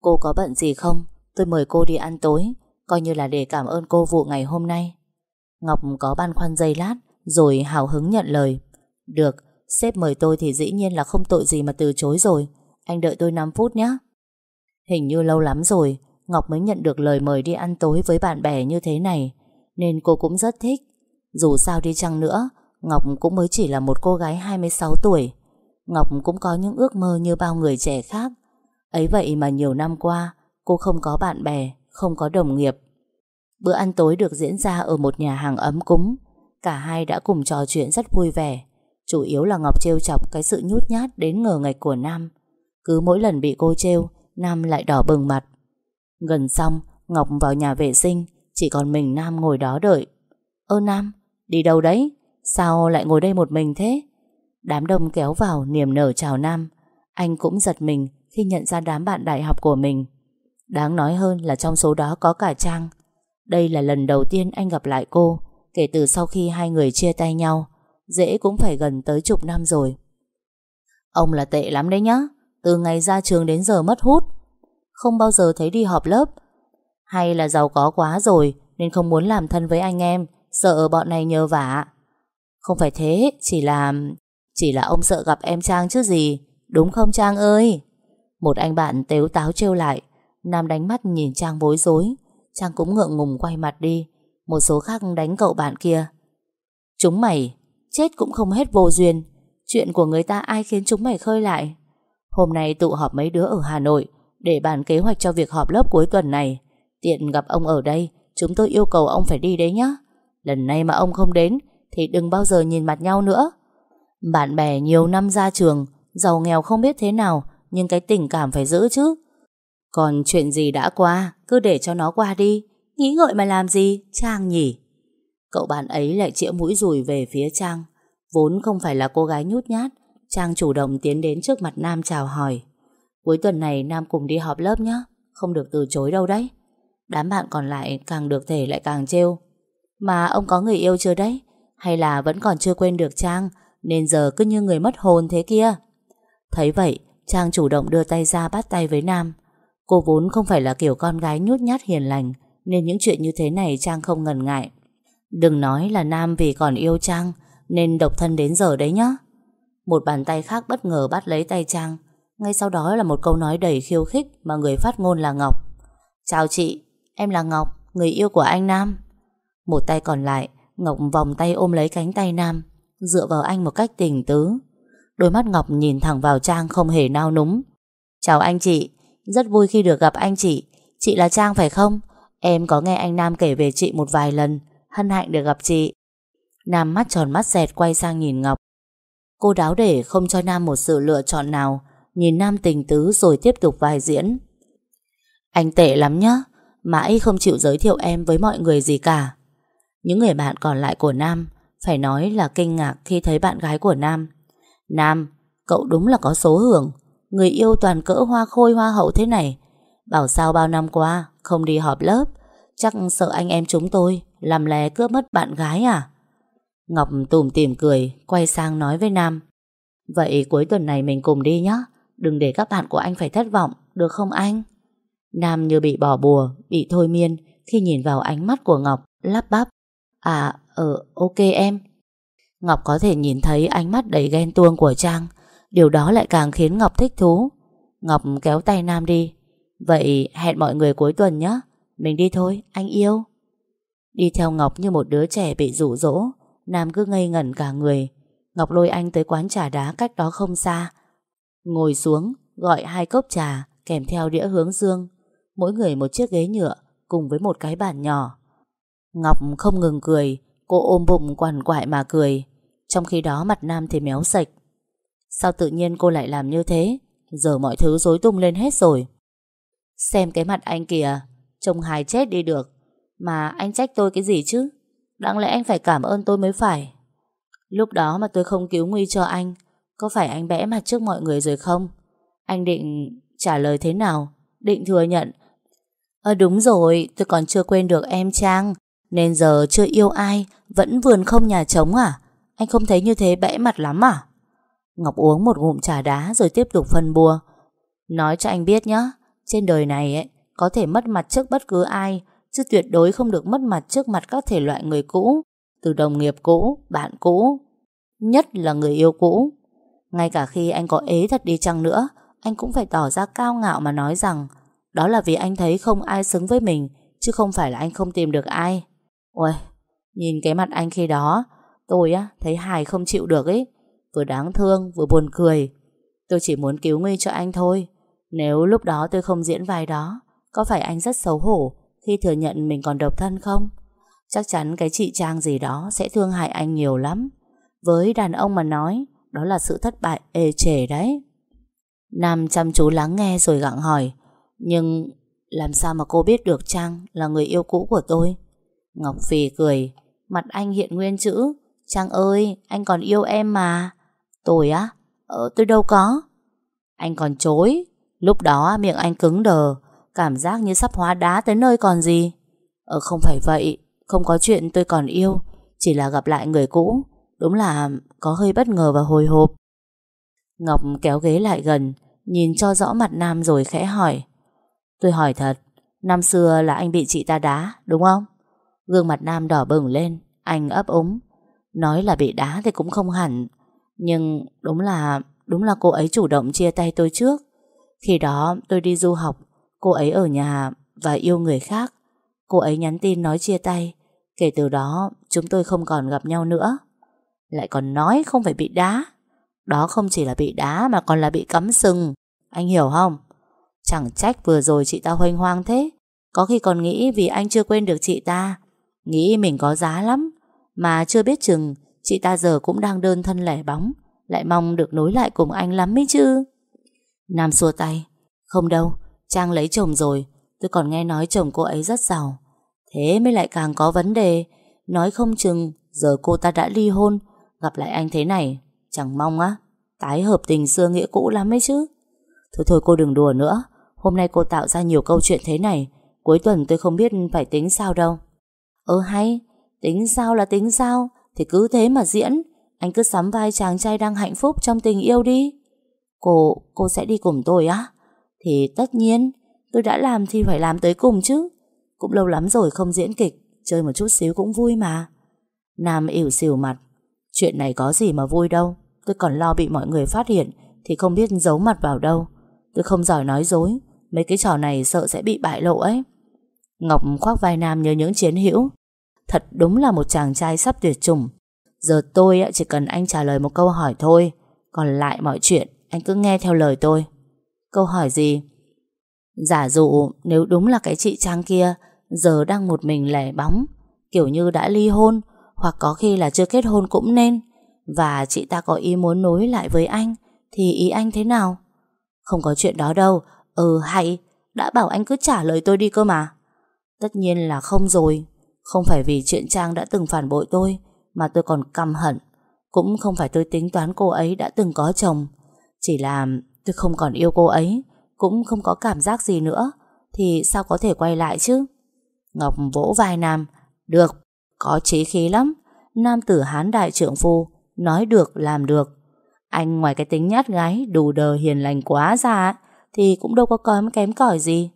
Cô có bận gì không? Tôi mời cô đi ăn tối Coi như là để cảm ơn cô vụ ngày hôm nay. Ngọc có băn khoăn giây lát Rồi hào hứng nhận lời. Được, sếp mời tôi thì dĩ nhiên là không tội gì mà từ chối rồi. Anh đợi tôi 5 phút nhé Hình như lâu lắm rồi, Ngọc mới nhận được lời mời đi ăn tối với bạn bè như thế này, Nên cô cũng rất thích. Dù sao đi chăng nữa, Ngọc cũng mới chỉ là một cô gái 26 tuổi. Ngọc cũng có những ước mơ như bao người trẻ khác. Ấy vậy mà nhiều năm qua, Cô không có bạn bè, Không có đồng nghiệp. Bữa ăn tối được diễn ra ở một nhà hàng ấm cúng. Cả hai đã cùng trò chuyện rất vui vẻ. Chủ yếu là Ngọc trêu chọc cái sự nhút nhát đến ngờ ngạch của Nam. Cứ mỗi lần bị cô trêu Nam lại đỏ bừng mặt. Gần xong Ngọc vào nhà vệ sinh Chỉ còn mình Nam ngồi đó đợi. Ơ Nam, đi đâu đấy? Sao lại ngồi đây một mình thế? Đám đông kéo vào niềm nở chào Nam. Anh cũng giật mình Khi nhận ra đám bạn đại học của mình. Đáng nói hơn là trong số đó có cả Trang. Đây là lần đầu tiên anh gặp lại cô Kể từ sau khi hai người chia tay nhau. Dễ cũng phải gần tới chục năm rồi. Ông là tệ lắm đấy nhá. Từ ngày ra trường đến giờ mất hút. Không bao giờ thấy đi họp lớp. Hay là giàu có quá rồi, Nên không muốn làm thân với anh em, Sợ bọn này nhờ vả. Không phải thế, Chỉ là Chỉ là ông sợ gặp em Trang chứ gì, Đúng không Trang ơi? Một anh bạn tếu táo trêu lại, Nam đánh mắt nhìn Trang bối rối. Trang cũng ngượng ngùng quay mặt đi, Một số khác đánh cậu bạn kia. Chúng mày, Chết cũng không hết vô duyên, Chuyện của người ta ai khiến chúng mày khơi lại? Hôm nay tụ họp mấy đứa ở Hà Nội Để bàn kế hoạch cho việc họp lớp cuối tuần này. Tiện gặp ông ở đây, Chúng tôi yêu cầu ông phải đi đấy nhá. Lần này mà ông không đến Thì đừng bao giờ nhìn mặt nhau nữa. Bạn bè nhiều năm ra trường, Giàu nghèo không biết thế nào, Nhưng cái tình cảm phải giữ chứ. Còn chuyện gì đã qua, Cứ để cho nó qua đi. Nghĩ ngợi mà làm gì, Trang nhỉ? Cậu bạn ấy lại chĩa mũi rùi về phía Trang. Vốn không phải là cô gái nhút nhát Trang chủ động tiến đến trước mặt Nam chào hỏi. Cuối tuần này Nam cùng đi họp lớp nhé Không được từ chối đâu đấy. Đám bạn còn lại càng được thể lại càng trêu. Mà ông có người yêu chưa đấy? Hay là vẫn còn chưa quên được Trang, Nên giờ cứ như người mất hồn thế kia? Thấy vậy, Trang chủ động đưa tay ra bắt tay với Nam. Cô vốn không phải là kiểu con gái nhút nhát hiền lành, Nên những chuyện như thế này Trang không ngần ngại. Đừng nói là Nam vì còn yêu Trang, Nên độc thân đến giờ đấy nhá. Một bàn tay khác bất ngờ bắt lấy tay Trang. Ngay sau đó là một câu nói đầy khiêu khích Mà người phát ngôn là Ngọc. Chào chị, em là Ngọc Người yêu của anh Nam. Một tay còn lại Ngọc vòng tay ôm lấy cánh tay Nam Dựa vào anh một cách tình tứ. Đôi mắt Ngọc nhìn thẳng vào Trang không hề nao núng. Chào anh chị Rất vui khi được gặp anh chị. Chị là Trang phải không? Em có nghe anh Nam kể về chị một vài lần Hân hạnh được gặp chị. Nam mắt tròn mắt dẹt quay sang nhìn Ngọc. Cô đáo để không cho Nam một sự lựa chọn nào. Nhìn Nam tình tứ rồi tiếp tục vai diễn. Anh tệ lắm nhá, Mãi không chịu giới thiệu em với mọi người gì cả. Những người bạn còn lại của Nam Phải nói là kinh ngạc khi thấy bạn gái của Nam. Nam, Cậu đúng là có số hưởng. Người yêu toàn cỡ hoa khôi hoa hậu thế này. Bảo sao bao năm qua Không đi họp lớp? Chắc sợ anh em chúng tôi Làm lé cướp mất bạn gái à? Ngọc tủm tỉm cười Quay sang nói với Nam. Vậy cuối tuần này mình cùng đi nhé Đừng để các bạn của anh phải thất vọng Được không anh? Nam như bị bỏ bùa, bị thôi miên Khi nhìn vào ánh mắt của Ngọc Lắp bắp. À, ờ, ok em. Ngọc có thể nhìn thấy ánh mắt đầy ghen tuông của Trang. Điều đó lại càng khiến Ngọc thích thú. Ngọc kéo tay Nam đi. Vậy hẹn mọi người cuối tuần nhé Mình đi thôi, anh yêu. Đi theo Ngọc như một đứa trẻ bị rủ rỗ. Nam cứ ngây ngẩn cả người. Ngọc lôi anh tới quán trà đá cách đó không xa. Ngồi xuống, Gọi hai cốc trà, Kèm theo đĩa hướng dương. Mỗi người một chiếc ghế nhựa, Cùng với một cái bàn nhỏ. Ngọc không ngừng cười, Cô ôm bụng quằn quại mà cười. Trong khi đó mặt Nam thì méo sạch. Sao tự nhiên cô lại làm như thế? Giờ mọi thứ rối tung lên hết rồi. Xem cái mặt anh kìa, Trông hài chết đi được. Mà anh trách tôi cái gì chứ? Đáng lẽ anh phải cảm ơn tôi mới phải. Lúc đó mà tôi không cứu nguy cho anh Có phải anh bẽ mặt trước mọi người rồi không? Anh định trả lời thế nào? Định thừa nhận Ờ đúng rồi tôi còn chưa quên được em Trang Nên giờ chưa yêu ai Vẫn vườn không nhà trống à? Anh không thấy như thế bẽ mặt lắm à? Ngọc uống một ngụm trà đá Rồi tiếp tục phân bùa Nói cho anh biết nhé Trên đời này ấy, có thể mất mặt trước bất cứ ai chứ tuyệt đối không được mất mặt trước mặt các thể loại người cũ, từ đồng nghiệp cũ, bạn cũ, nhất là người yêu cũ. Ngay cả khi anh có ế thật đi chăng nữa, anh cũng phải tỏ ra cao ngạo mà nói rằng đó là vì anh thấy không ai xứng với mình, chứ không phải là anh không tìm được ai. Ôi, nhìn cái mặt anh khi đó, tôi á thấy hài không chịu được ấy, vừa đáng thương vừa buồn cười. Tôi chỉ muốn cứu nguy cho anh thôi. Nếu lúc đó tôi không diễn vai đó, có phải anh rất xấu hổ khi thừa nhận mình còn độc thân không? Chắc chắn cái chị Trang gì đó sẽ thương hại anh nhiều lắm. Với đàn ông mà nói, đó là sự thất bại ê chề đấy. Nam chăm chú lắng nghe rồi gặng hỏi, nhưng làm sao mà cô biết được Trang là người yêu cũ của tôi? Ngọc Phi cười, mặt anh hiện nguyên chữ, Trang ơi, anh còn yêu em mà. Tôi á? Ờ, tôi đâu có. Anh còn chối. Lúc đó miệng anh cứng đờ, Cảm giác như sắp hóa đá tới nơi còn gì. Ờ không phải vậy. Không có chuyện tôi còn yêu. Chỉ là gặp lại người cũ. Đúng là có hơi bất ngờ và hồi hộp. Ngọc kéo ghế lại gần, Nhìn cho rõ mặt Nam rồi khẽ hỏi. Tôi hỏi thật, Năm xưa là anh bị chị ta đá, đúng không? Gương mặt Nam đỏ bừng lên, Anh ấp úng. Nói là bị đá thì cũng không hẳn. Nhưng đúng là Đúng là cô ấy chủ động chia tay tôi trước. Khi đó tôi đi du học Cô ấy ở nhà và yêu người khác. Cô ấy nhắn tin nói chia tay. Kể từ đó chúng tôi không còn gặp nhau nữa. Lại còn nói không phải bị đá. Đó không chỉ là bị đá Mà còn là bị cắm sừng. Anh hiểu không? Chẳng trách vừa rồi chị ta hoành hoang thế. Có khi còn nghĩ vì anh chưa quên được chị ta. Nghĩ mình có giá lắm. Mà chưa biết chừng Chị ta giờ cũng đang đơn thân lẻ bóng. Lại mong được nối lại cùng anh lắm ấy chứ. Nam xua tay. Không đâu, Trang lấy chồng rồi. Tôi còn nghe nói chồng cô ấy rất giàu. Thế mới lại càng có vấn đề. Nói không chừng Giờ cô ta đã ly hôn. Gặp lại anh thế này Chẳng mong á Tái hợp tình xưa nghĩa cũ lắm ấy chứ. Thôi thôi cô đừng đùa nữa. Hôm nay cô tạo ra nhiều câu chuyện thế này. Cuối tuần tôi không biết phải tính sao đâu. Ơ hay. Tính sao là tính sao? Thì cứ thế mà diễn. Anh cứ sắm vai chàng trai đang hạnh phúc trong tình yêu đi. Cô, cô sẽ đi cùng tôi á. Thì tất nhiên, Tôi đã làm thì phải làm tới cùng chứ. Cũng lâu lắm rồi không diễn kịch, Chơi một chút xíu cũng vui mà. Nam ỉu xìu mặt. Chuyện này có gì mà vui đâu. Tôi còn lo bị mọi người phát hiện Thì không biết giấu mặt vào đâu. Tôi không giỏi nói dối, Mấy cái trò này sợ sẽ bị bại lộ ấy. Ngọc khoác vai Nam nhớ những chiến hữu. Thật đúng là một chàng trai sắp tuyệt chủng. Giờ tôi chỉ cần anh trả lời một câu hỏi thôi, Còn lại mọi chuyện Anh cứ nghe theo lời tôi. Câu hỏi gì? Giả dụ nếu đúng là cái chị Trang kia, Giờ đang một mình lẻ bóng, Kiểu như đã ly hôn, Hoặc có khi là chưa kết hôn cũng nên, Và chị ta có ý muốn nối lại với anh, Thì ý anh thế nào? Không có chuyện đó đâu. Ừ hay. Đã bảo anh cứ trả lời tôi đi cơ mà. Tất nhiên là không rồi. Không phải vì chuyện Trang đã từng phản bội tôi, Mà tôi còn căm hận. Cũng không phải tôi tính toán cô ấy đã từng có chồng. Chỉ là tôi không còn yêu cô ấy Cũng không có cảm giác gì nữa Thì sao có thể quay lại chứ? Ngọc vỗ vai Nam. Được, có trí khí lắm. Nam tử hán đại trưởng phu Nói được làm được. Anh ngoài cái tính nhát gái đủ đờ hiền lành quá ra Thì cũng đâu có kém kém cỏi gì.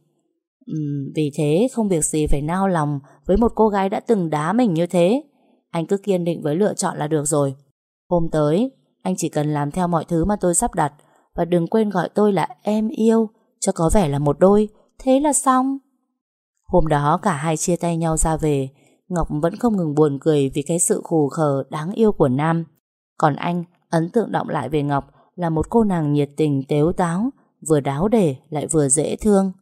Uhm, vì thế không việc gì phải nao lòng với một cô gái đã từng đá mình như thế. Anh cứ kiên định với lựa chọn là được rồi. Hôm tới, anh chỉ cần làm theo mọi thứ mà tôi sắp đặt và đừng quên gọi tôi là em yêu cho có vẻ là một đôi. Thế là xong. Hôm đó cả hai chia tay nhau ra về. Ngọc vẫn không ngừng buồn cười vì cái sự khù khờ đáng yêu của Nam. Còn anh, ấn tượng động lại về Ngọc là một cô nàng nhiệt tình tếu táo, vừa đáo để lại vừa dễ thương.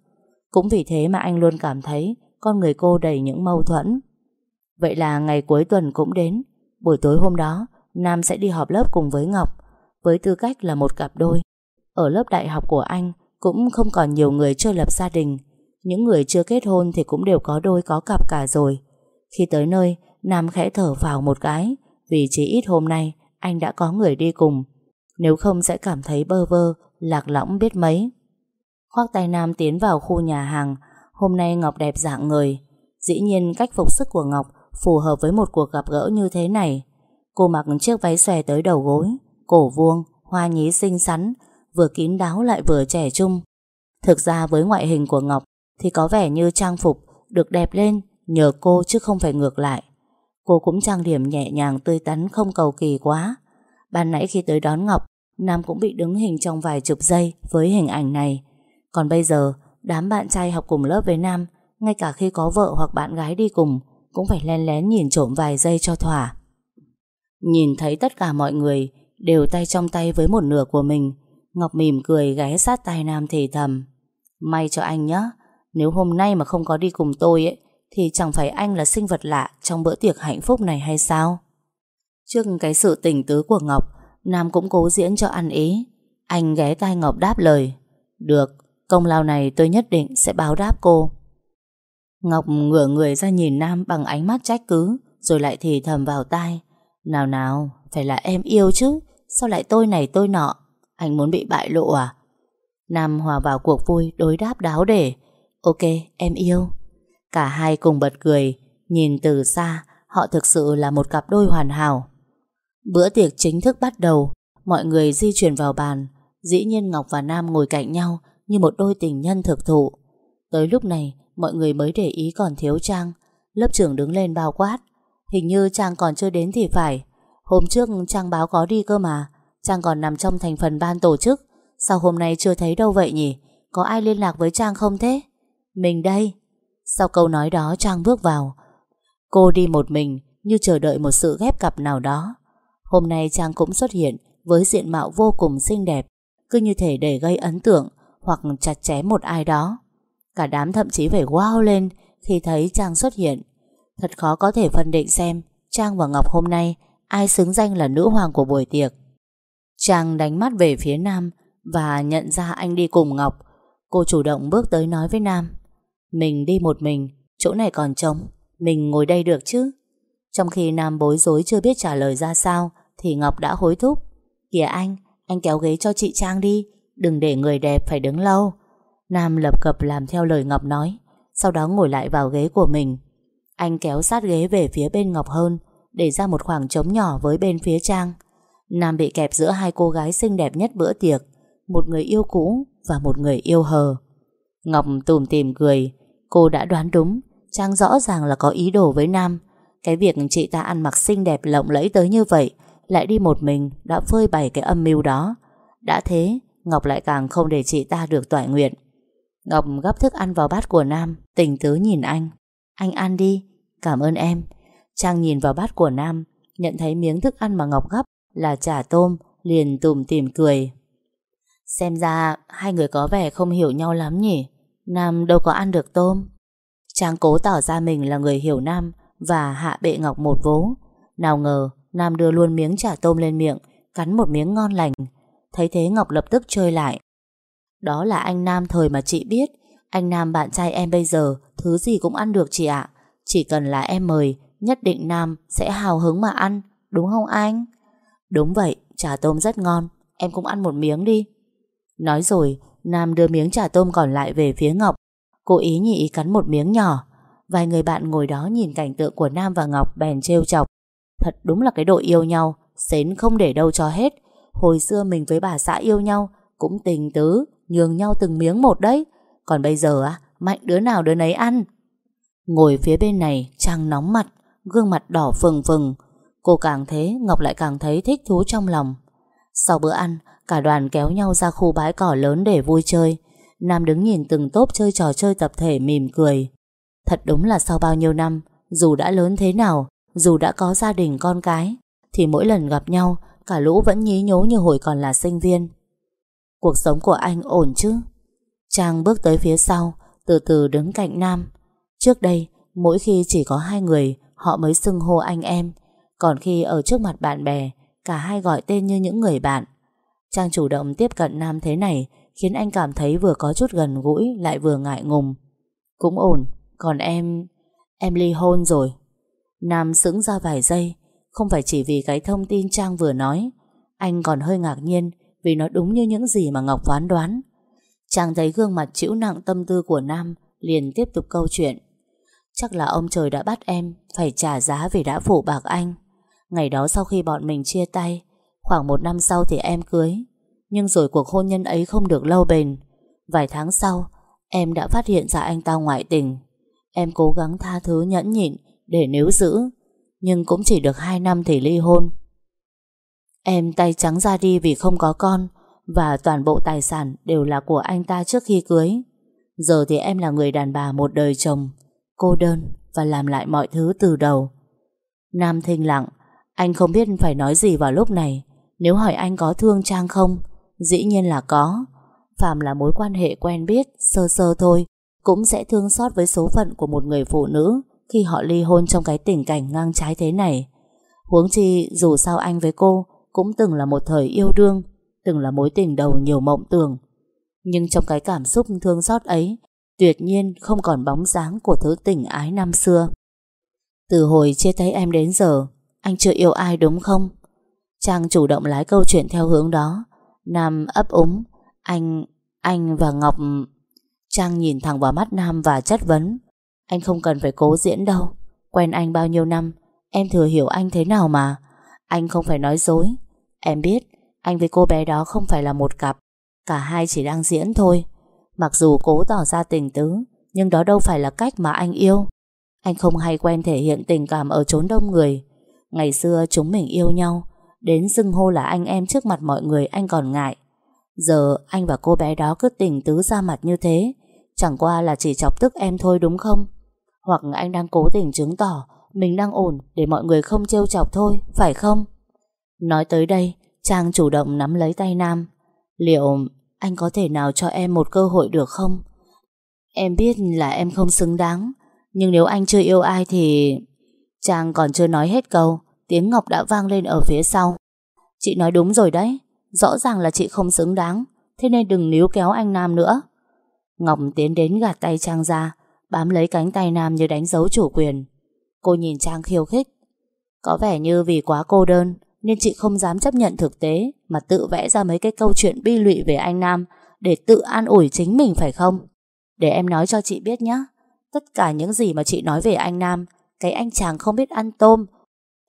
Cũng vì thế mà anh luôn cảm thấy con người cô đầy những mâu thuẫn. Vậy là ngày cuối tuần cũng đến. Buổi tối hôm đó, Nam sẽ đi họp lớp cùng với Ngọc, với tư cách là một cặp đôi. Ở lớp đại học của anh cũng không còn nhiều người chưa lập gia đình. Những người chưa kết hôn thì cũng đều có đôi có cặp cả rồi. Khi tới nơi, Nam khẽ thở vào một cái, vì chỉ ít hôm nay anh đã có người đi cùng. Nếu không sẽ cảm thấy bơ vơ, lạc lõng biết mấy. Khoác tay Nam tiến vào khu nhà hàng Hôm nay Ngọc đẹp dạng người Dĩ nhiên cách phục sức của Ngọc Phù hợp với một cuộc gặp gỡ như thế này Cô mặc chiếc váy xòe tới đầu gối Cổ vuông, hoa nhí xinh xắn Vừa kín đáo lại vừa trẻ trung. Thực ra với ngoại hình của Ngọc Thì có vẻ như trang phục Được đẹp lên nhờ cô chứ không phải ngược lại. Cô cũng trang điểm nhẹ nhàng tươi tắn không cầu kỳ quá. Ban nãy khi tới đón Ngọc Nam cũng bị đứng hình trong vài chục giây Với hình ảnh này. Còn bây giờ, đám bạn trai học cùng lớp với Nam, ngay cả khi có vợ hoặc bạn gái đi cùng, cũng phải len lén nhìn trộm vài giây cho thỏa. Nhìn thấy tất cả mọi người đều tay trong tay với một nửa của mình, Ngọc mỉm cười ghé sát tai Nam thì thầm. May cho anh nhé, nếu hôm nay mà không có đi cùng tôi ấy, thì chẳng phải anh là sinh vật lạ trong bữa tiệc hạnh phúc này hay sao? Trước cái sự tỉnh tứ của Ngọc, Nam cũng cố diễn cho ăn ý. Anh ghé tai Ngọc đáp lời. Được, Công lao này tôi nhất định sẽ báo đáp cô Ngọc ngửa người ra nhìn Nam bằng ánh mắt trách cứ Rồi lại thì thầm vào tai Nào nào, phải là em yêu chứ Sao lại tôi này tôi nọ anh muốn bị bại lộ à Nam hòa vào cuộc vui đối đáp đáo để Ok, em yêu Cả hai cùng bật cười Nhìn từ xa Họ thực sự là một cặp đôi hoàn hảo Bữa tiệc chính thức bắt đầu Mọi người di chuyển vào bàn Dĩ nhiên Ngọc và Nam ngồi cạnh nhau như một đôi tình nhân thực thụ. Tới lúc này, mọi người mới để ý còn thiếu Trang. Lớp trưởng đứng lên bao quát. Hình như Trang còn chưa đến thì phải. Hôm trước Trang báo có đi cơ mà Trang còn nằm trong thành phần ban tổ chức. Sao hôm nay chưa thấy đâu vậy nhỉ? Có ai liên lạc với Trang không thế? Mình đây. Sau câu nói đó, Trang bước vào. Cô đi một mình, như chờ đợi một sự ghép cặp nào đó. Hôm nay Trang cũng xuất hiện Với diện mạo vô cùng xinh đẹp, Cứ như thể để gây ấn tượng Hoặc chặt chẽ một ai đó. Cả đám thậm chí phải wow lên Khi thấy Trang xuất hiện. Thật khó có thể phân định xem Trang và Ngọc hôm nay Ai xứng danh là nữ hoàng của buổi tiệc. Trang đánh mắt về phía Nam Và nhận ra anh đi cùng Ngọc. Cô chủ động bước tới nói với Nam Mình đi một mình Chỗ này còn trống Mình ngồi đây được chứ? Trong khi Nam bối rối chưa biết trả lời ra sao Thì Ngọc đã hối thúc Kìa anh, anh kéo ghế cho chị Trang đi Đừng để người đẹp phải đứng lâu. Nam lập cập làm theo lời Ngọc nói Sau đó ngồi lại vào ghế của mình. Anh kéo sát ghế về phía bên Ngọc hơn Để ra một khoảng trống nhỏ với bên phía Trang. Nam bị kẹp giữa hai cô gái xinh đẹp nhất bữa tiệc Một người yêu cũ Và một người yêu hờ. Ngọc tùm tìm cười. Cô đã đoán đúng Trang rõ ràng là có ý đồ với Nam. Cái việc chị ta ăn mặc xinh đẹp lộng lẫy tới như vậy Lại đi một mình Đã phơi bày cái âm mưu đó. Đã thế Ngọc lại càng không để chị ta được tỏa nguyện. Ngọc gấp thức ăn vào bát của Nam Tình tứ nhìn anh. Anh ăn đi, cảm ơn em. Trang nhìn vào bát của Nam Nhận thấy miếng thức ăn mà Ngọc gấp là chả tôm, Liền tùm tìm cười. Xem ra hai người có vẻ không hiểu nhau lắm nhỉ? Nam đâu có ăn được tôm? Trang cố tỏ ra mình là người hiểu Nam Và hạ bệ Ngọc một vố. Nào ngờ, Nam đưa luôn miếng chả tôm lên miệng, Cắn một miếng ngon lành. Thấy thế Ngọc lập tức chơi lại. Đó là anh Nam thời mà chị biết. Anh Nam bạn trai em bây giờ, Thứ gì cũng ăn được chị ạ. Chỉ cần là em mời, Nhất định Nam sẽ hào hứng mà ăn, Đúng không anh? Đúng vậy, chả tôm rất ngon Em cũng ăn một miếng đi Nói rồi, Nam đưa miếng chả tôm còn lại về phía Ngọc Cô ý nhị cắn một miếng nhỏ Vài người bạn ngồi đó nhìn cảnh tượng của Nam và Ngọc bèn trêu chọc Thật đúng là cái đội yêu nhau Xến không để đâu cho hết Hồi xưa mình với bà xã yêu nhau Cũng tình tứ nhường nhau từng miếng một đấy. Còn bây giờ á, mạnh đứa nào đứa nấy ăn. Ngồi phía bên này, Trang nóng mặt, gương mặt đỏ phừng phừng. Cô càng thế, Ngọc lại càng thấy thích thú trong lòng. Sau bữa ăn, cả đoàn kéo nhau ra khu bãi cỏ lớn để vui chơi. Nam đứng nhìn từng tốp chơi trò chơi tập thể mỉm cười. Thật đúng là sau bao nhiêu năm, dù đã lớn thế nào, dù đã có gia đình con cái, thì mỗi lần gặp nhau, cả lũ vẫn nhí nhố như hồi còn là sinh viên. Cuộc sống của anh ổn chứ Trang bước tới phía sau Từ từ đứng cạnh Nam Trước đây mỗi khi chỉ có hai người Họ mới xưng hô anh em còn khi ở trước mặt bạn bè Cả hai gọi tên như những người bạn Trang chủ động tiếp cận Nam thế này Khiến anh cảm thấy vừa có chút gần gũi Lại vừa ngại ngùng Cũng ổn, còn em Em ly hôn rồi Nam sững ra vài giây Không phải chỉ vì cái thông tin Trang vừa nói Anh còn hơi ngạc nhiên vì nó đúng như những gì mà Ngọc phán đoán. trang thấy gương mặt chịu nặng tâm tư của Nam liền tiếp tục câu chuyện. Chắc là ông trời đã bắt em phải trả giá vì đã phủ bạc anh. Ngày đó sau khi bọn mình chia tay, khoảng một năm sau thì em cưới. Nhưng rồi cuộc hôn nhân ấy không được lâu bền. Vài tháng sau, em đã phát hiện ra anh ta ngoại tình. Em cố gắng tha thứ nhẫn nhịn để níu giữ, nhưng cũng chỉ được hai năm thì ly hôn. Em tay trắng ra đi vì không có con Và toàn bộ tài sản đều là của anh ta trước khi cưới Giờ thì em là người đàn bà một đời chồng Cô đơn và làm lại mọi thứ từ đầu Nam thinh lặng anh không biết phải nói gì vào lúc này Nếu hỏi anh có thương Trang không Dĩ nhiên là có Phạm là mối quan hệ quen biết Sơ sơ thôi Cũng sẽ thương xót với số phận của một người phụ nữ Khi họ ly hôn trong cái tình cảnh ngang trái thế này Huống chi dù sao anh với cô cũng từng là một thời yêu đương, từng là mối tình đầu nhiều mộng tưởng. Nhưng trong cái cảm xúc thương xót ấy, tuyệt nhiên không còn bóng dáng của thứ tình ái năm xưa. Từ hồi chia tay em đến giờ, anh chưa yêu ai đúng không? Trang chủ động lái câu chuyện theo hướng đó. Nam ấp úng, anh, anh và Ngọc... Trang nhìn thẳng vào mắt Nam và chất vấn. Anh không cần phải cố diễn đâu. Quen anh bao nhiêu năm, em thừa hiểu anh thế nào mà. Anh không phải nói dối. Em biết anh với cô bé đó không phải là một cặp Cả hai chỉ đang diễn thôi Mặc dù cố tỏ ra tình tứ Nhưng đó đâu phải là cách mà anh yêu Anh không hay quen thể hiện tình cảm ở chốn đông người Ngày xưa chúng mình yêu nhau, Đến xưng hô là anh em trước mặt mọi người anh còn ngại. Giờ anh và cô bé đó cứ tình tứ ra mặt như thế, Chẳng qua là chỉ chọc tức em thôi đúng không? Hoặc anh đang cố tình chứng tỏ Mình đang ổn để mọi người không trêu chọc thôi, Phải không? Nói tới đây, Trang chủ động nắm lấy tay Nam. Liệu anh có thể nào cho em một cơ hội được không? Em biết là em không xứng đáng, Nhưng nếu anh chưa yêu ai thì Trang còn chưa nói hết câu. Tiếng Ngọc đã vang lên ở phía sau. Chị nói đúng rồi đấy, Rõ ràng là chị không xứng đáng, Thế nên đừng níu kéo anh Nam nữa. Ngọc tiến đến gạt tay Trang ra, Bám lấy cánh tay Nam như đánh dấu chủ quyền. Cô nhìn Trang khiêu khích. Có vẻ như vì quá cô đơn, Nên chị không dám chấp nhận thực tế, Mà tự vẽ ra mấy cái câu chuyện bi lụy về anh Nam Để tự an ủi chính mình, phải không? Để em nói cho chị biết nhé Tất cả những gì mà chị nói về anh Nam, Cái anh chàng không biết ăn tôm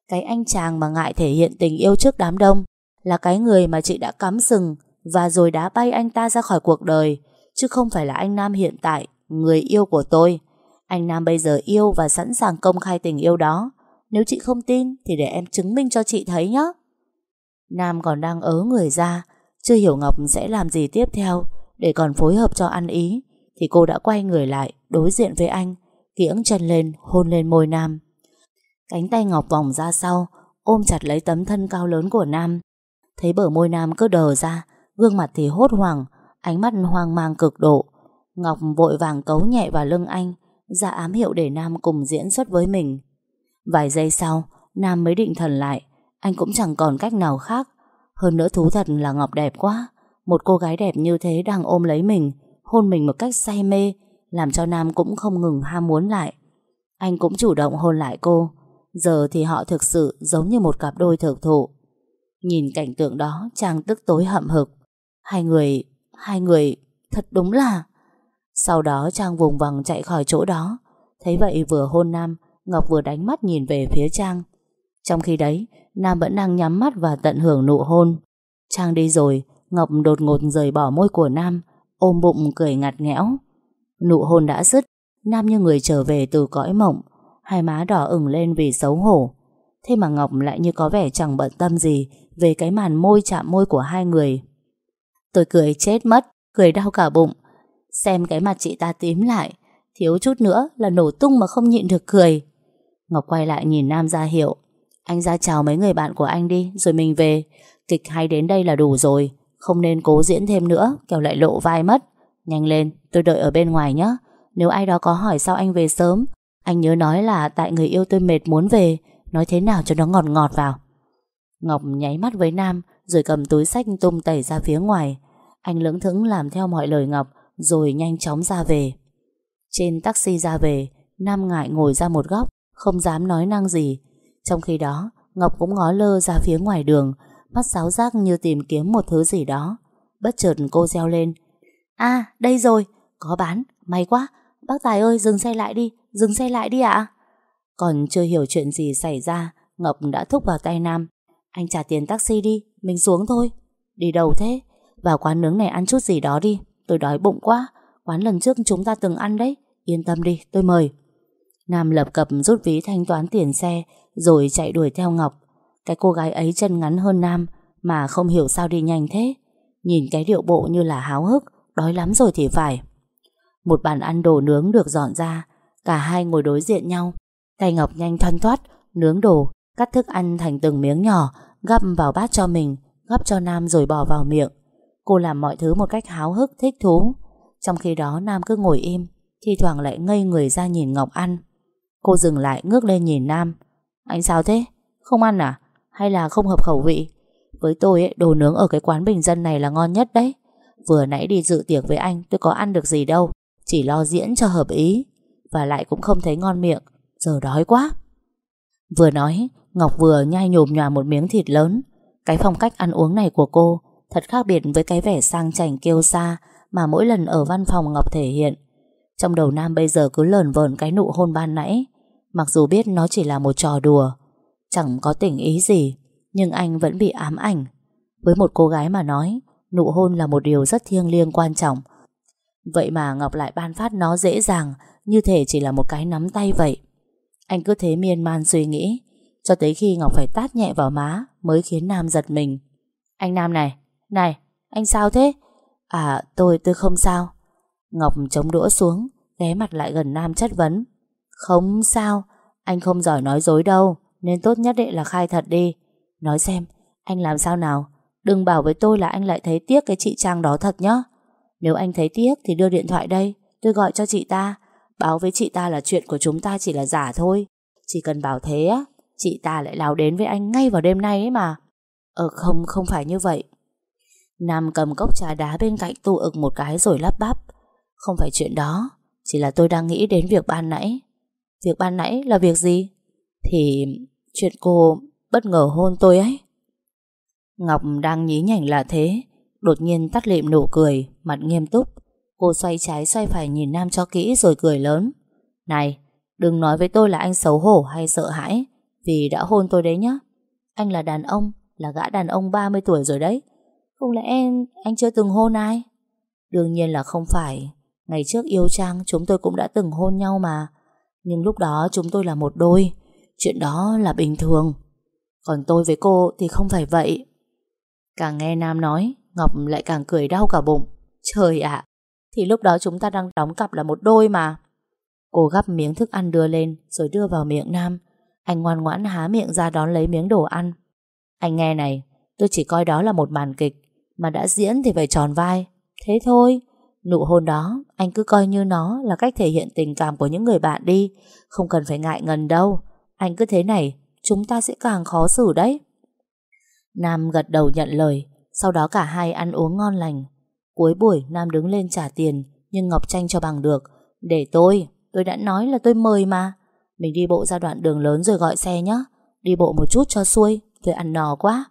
cái anh chàng mà ngại thể hiện tình yêu trước đám đông Là cái người mà chị đã cắm sừng Và rồi đá bay anh ta ra khỏi cuộc đời, Chứ không phải là anh Nam hiện tại, Người yêu của tôi. Anh Nam bây giờ yêu và sẵn sàng công khai tình yêu đó. Nếu chị không tin Thì để em chứng minh cho chị thấy nhé Nam còn đang ớ người ra, Chưa hiểu Ngọc sẽ làm gì tiếp theo Để còn phối hợp cho ăn ý, Thì cô đã quay người lại Đối diện với anh, Kiễng chân lên, hôn lên môi Nam. Cánh tay Ngọc vòng ra sau, Ôm chặt lấy tấm thân cao lớn của Nam. Thấy bờ môi Nam cứ đờ ra, Gương mặt thì hốt hoảng, Ánh mắt hoang mang cực độ. Ngọc vội vàng cấu nhẹ vào lưng anh, ra ám hiệu để Nam cùng diễn xuất với mình. Vài giây sau, Nam mới định thần lại, Anh cũng chẳng còn cách nào khác. Hơn nữa thú thật là Ngọc đẹp quá, Một cô gái đẹp như thế đang ôm lấy mình, Hôn mình một cách say mê, Làm cho Nam cũng không ngừng ham muốn lại. Anh cũng chủ động hôn lại cô Giờ thì họ thực sự giống như một cặp đôi thực thụ. Nhìn cảnh tượng đó, Trang tức tối hậm hực. Hai người Hai người, thật đúng là. Sau đó Trang vùng vằng chạy khỏi chỗ đó. Thấy vậy vừa hôn Nam, Ngọc vừa đánh mắt nhìn về phía Trang. Trong khi đấy, Nam vẫn đang nhắm mắt và tận hưởng nụ hôn. Trang đi rồi, Ngọc đột ngột rời bỏ môi của Nam, Ôm bụng cười ngặt nghẽo. Nụ hôn đã dứt, Nam như người trở về từ cõi mộng. Hai má đỏ ửng lên vì xấu hổ Thế mà Ngọc lại như có vẻ chẳng bận tâm gì Về cái màn môi chạm môi của hai người Tôi cười chết mất, cười đau cả bụng. Xem cái mặt chị ta tím lại, thiếu chút nữa là nổ tung mà không nhịn được cười. Ngọc quay lại nhìn Nam ra hiệu. Anh ra chào mấy người bạn của anh đi, rồi mình về. Kịch hay đến đây là đủ rồi, không nên cố diễn thêm nữa, kẻo lại lộ vai mất. Nhanh lên, tôi đợi ở bên ngoài nhé. Nếu ai đó có hỏi sao anh về sớm, anh nhớ nói là tại người yêu tôi mệt muốn về, nói thế nào cho nó ngọt ngọt vào. Ngọc nháy mắt với Nam, rồi cầm túi sách tung tẩy ra phía ngoài. Anh lưỡng thững làm theo mọi lời Ngọc Rồi nhanh chóng ra về Trên taxi ra về Nam ngại ngồi ra một góc Không dám nói năng gì Trong khi đó Ngọc cũng ngó lơ ra phía ngoài đường Mắt sáo giác như tìm kiếm một thứ gì đó Bất chợt cô reo lên À đây rồi Có bán May quá Bác Tài ơi dừng xe lại đi Dừng xe lại đi ạ. Còn chưa hiểu chuyện gì xảy ra, Ngọc đã thúc vào tay Nam. Anh trả tiền taxi đi, Mình xuống thôi. Đi đâu thế? Vào quán nướng này ăn chút gì đó đi, Tôi đói bụng quá. Quán lần trước chúng ta từng ăn đấy. Yên tâm đi, tôi mời. Nam lập cập rút ví thanh toán tiền xe, Rồi chạy đuổi theo Ngọc. Cái cô gái ấy chân ngắn hơn Nam, Mà không hiểu sao đi nhanh thế. Nhìn cái điệu bộ như là háo hức, Đói lắm rồi thì phải. Một bàn ăn đồ nướng được dọn ra Cả hai ngồi đối diện nhau. Tay Ngọc nhanh thoăn thoát Nướng đồ Cắt thức ăn thành từng miếng nhỏ Gắp vào bát cho mình Gắp cho Nam rồi bỏ vào miệng. Cô làm mọi thứ một cách háo hức thích thú. Trong khi đó Nam cứ ngồi im Thì thoảng lại ngây người ra nhìn Ngọc ăn. Cô dừng lại ngước lên nhìn Nam. Anh sao thế? Không ăn à? Hay là không hợp khẩu vị? Với tôi ấy, đồ nướng ở cái quán bình dân này là ngon nhất đấy. Vừa nãy đi dự tiệc với anh Tôi có ăn được gì đâu Chỉ lo diễn cho hợp ý. Và lại cũng không thấy ngon miệng. Giờ đói quá. Vừa nói, Ngọc vừa nhai nhồm nhòa một miếng thịt lớn. Cái phong cách ăn uống này của cô Thật khác biệt với cái vẻ sang chảnh kêu xa Mà mỗi lần ở văn phòng Ngọc thể hiện. Trong đầu Nam bây giờ cứ lờn vờn cái nụ hôn ban nãy. Mặc dù biết nó chỉ là một trò đùa, Chẳng có tình ý gì, Nhưng anh vẫn bị ám ảnh. Với một cô gái mà nói, Nụ hôn là một điều rất thiêng liêng quan trọng Vậy mà Ngọc lại ban phát nó dễ dàng Như thể chỉ là một cái nắm tay vậy. Anh cứ thế miên man suy nghĩ Cho tới khi Ngọc phải tát nhẹ vào má Mới khiến Nam giật mình. Anh Nam này, này, anh sao thế? À, tôi, tôi không sao. Ngọc chống đũa xuống Ghé mặt lại gần Nam chất vấn. Không sao, anh không giỏi nói dối đâu Nên tốt nhất định là khai thật đi. Nói xem, anh làm sao nào? Đừng bảo với tôi là anh lại thấy tiếc cái chị Trang đó thật nhá. Nếu anh thấy tiếc thì đưa điện thoại đây Tôi gọi cho chị ta. Báo với chị ta là chuyện của chúng ta chỉ là giả thôi. Chỉ cần bảo thế á Chị ta lại lao đến với anh ngay vào đêm nay ấy mà. Ờ không, không phải như vậy. Nam cầm cốc trà đá bên cạnh tu ực một cái rồi lắp bắp. Không phải chuyện đó Chỉ là tôi đang nghĩ đến việc ban nãy. Việc ban nãy là việc gì? Thì chuyện cô bất ngờ hôn tôi ấy. Ngọc đang nhí nhảnh là thế. Đột nhiên tắt lịm nụ cười Mặt nghiêm túc. Cô xoay trái xoay phải nhìn Nam cho kỹ rồi cười lớn. Này Đừng nói với tôi là anh xấu hổ hay sợ hãi Vì đã hôn tôi đấy nhá. Anh là đàn ông Là gã đàn ông 30 tuổi rồi đấy. Không lẽ em, anh chưa từng hôn ai? Đương nhiên là không phải. Ngày trước yêu Trang chúng tôi cũng đã từng hôn nhau mà. Nhưng lúc đó chúng tôi là một đôi. Chuyện đó là bình thường. Còn tôi với cô thì không phải vậy. Càng nghe Nam nói Ngọc lại càng cười đau cả bụng. Trời ạ, Thì lúc đó chúng ta đang đóng cặp là một đôi mà. Cô gắp miếng thức ăn đưa lên, Rồi đưa vào miệng Nam. Anh ngoan ngoãn há miệng ra đón lấy miếng đồ ăn. Anh nghe này, Tôi chỉ coi đó là một màn kịch, Mà đã diễn thì phải tròn vai. Thế thôi, Nụ hôn đó, anh cứ coi như nó là cách thể hiện tình cảm của những người bạn đi, Không cần phải ngại ngần đâu. Anh cứ thế này, Chúng ta sẽ càng khó xử đấy. Nam gật đầu nhận lời sau đó cả hai ăn uống ngon lành. Cuối buổi Nam đứng lên trả tiền Nhưng Ngọc tranh cho bằng được. Để tôi, tôi đã nói là tôi mời mà. Mình đi bộ ra đoạn đường lớn rồi gọi xe nhé Đi bộ một chút cho xuôi Tôi ăn nò quá.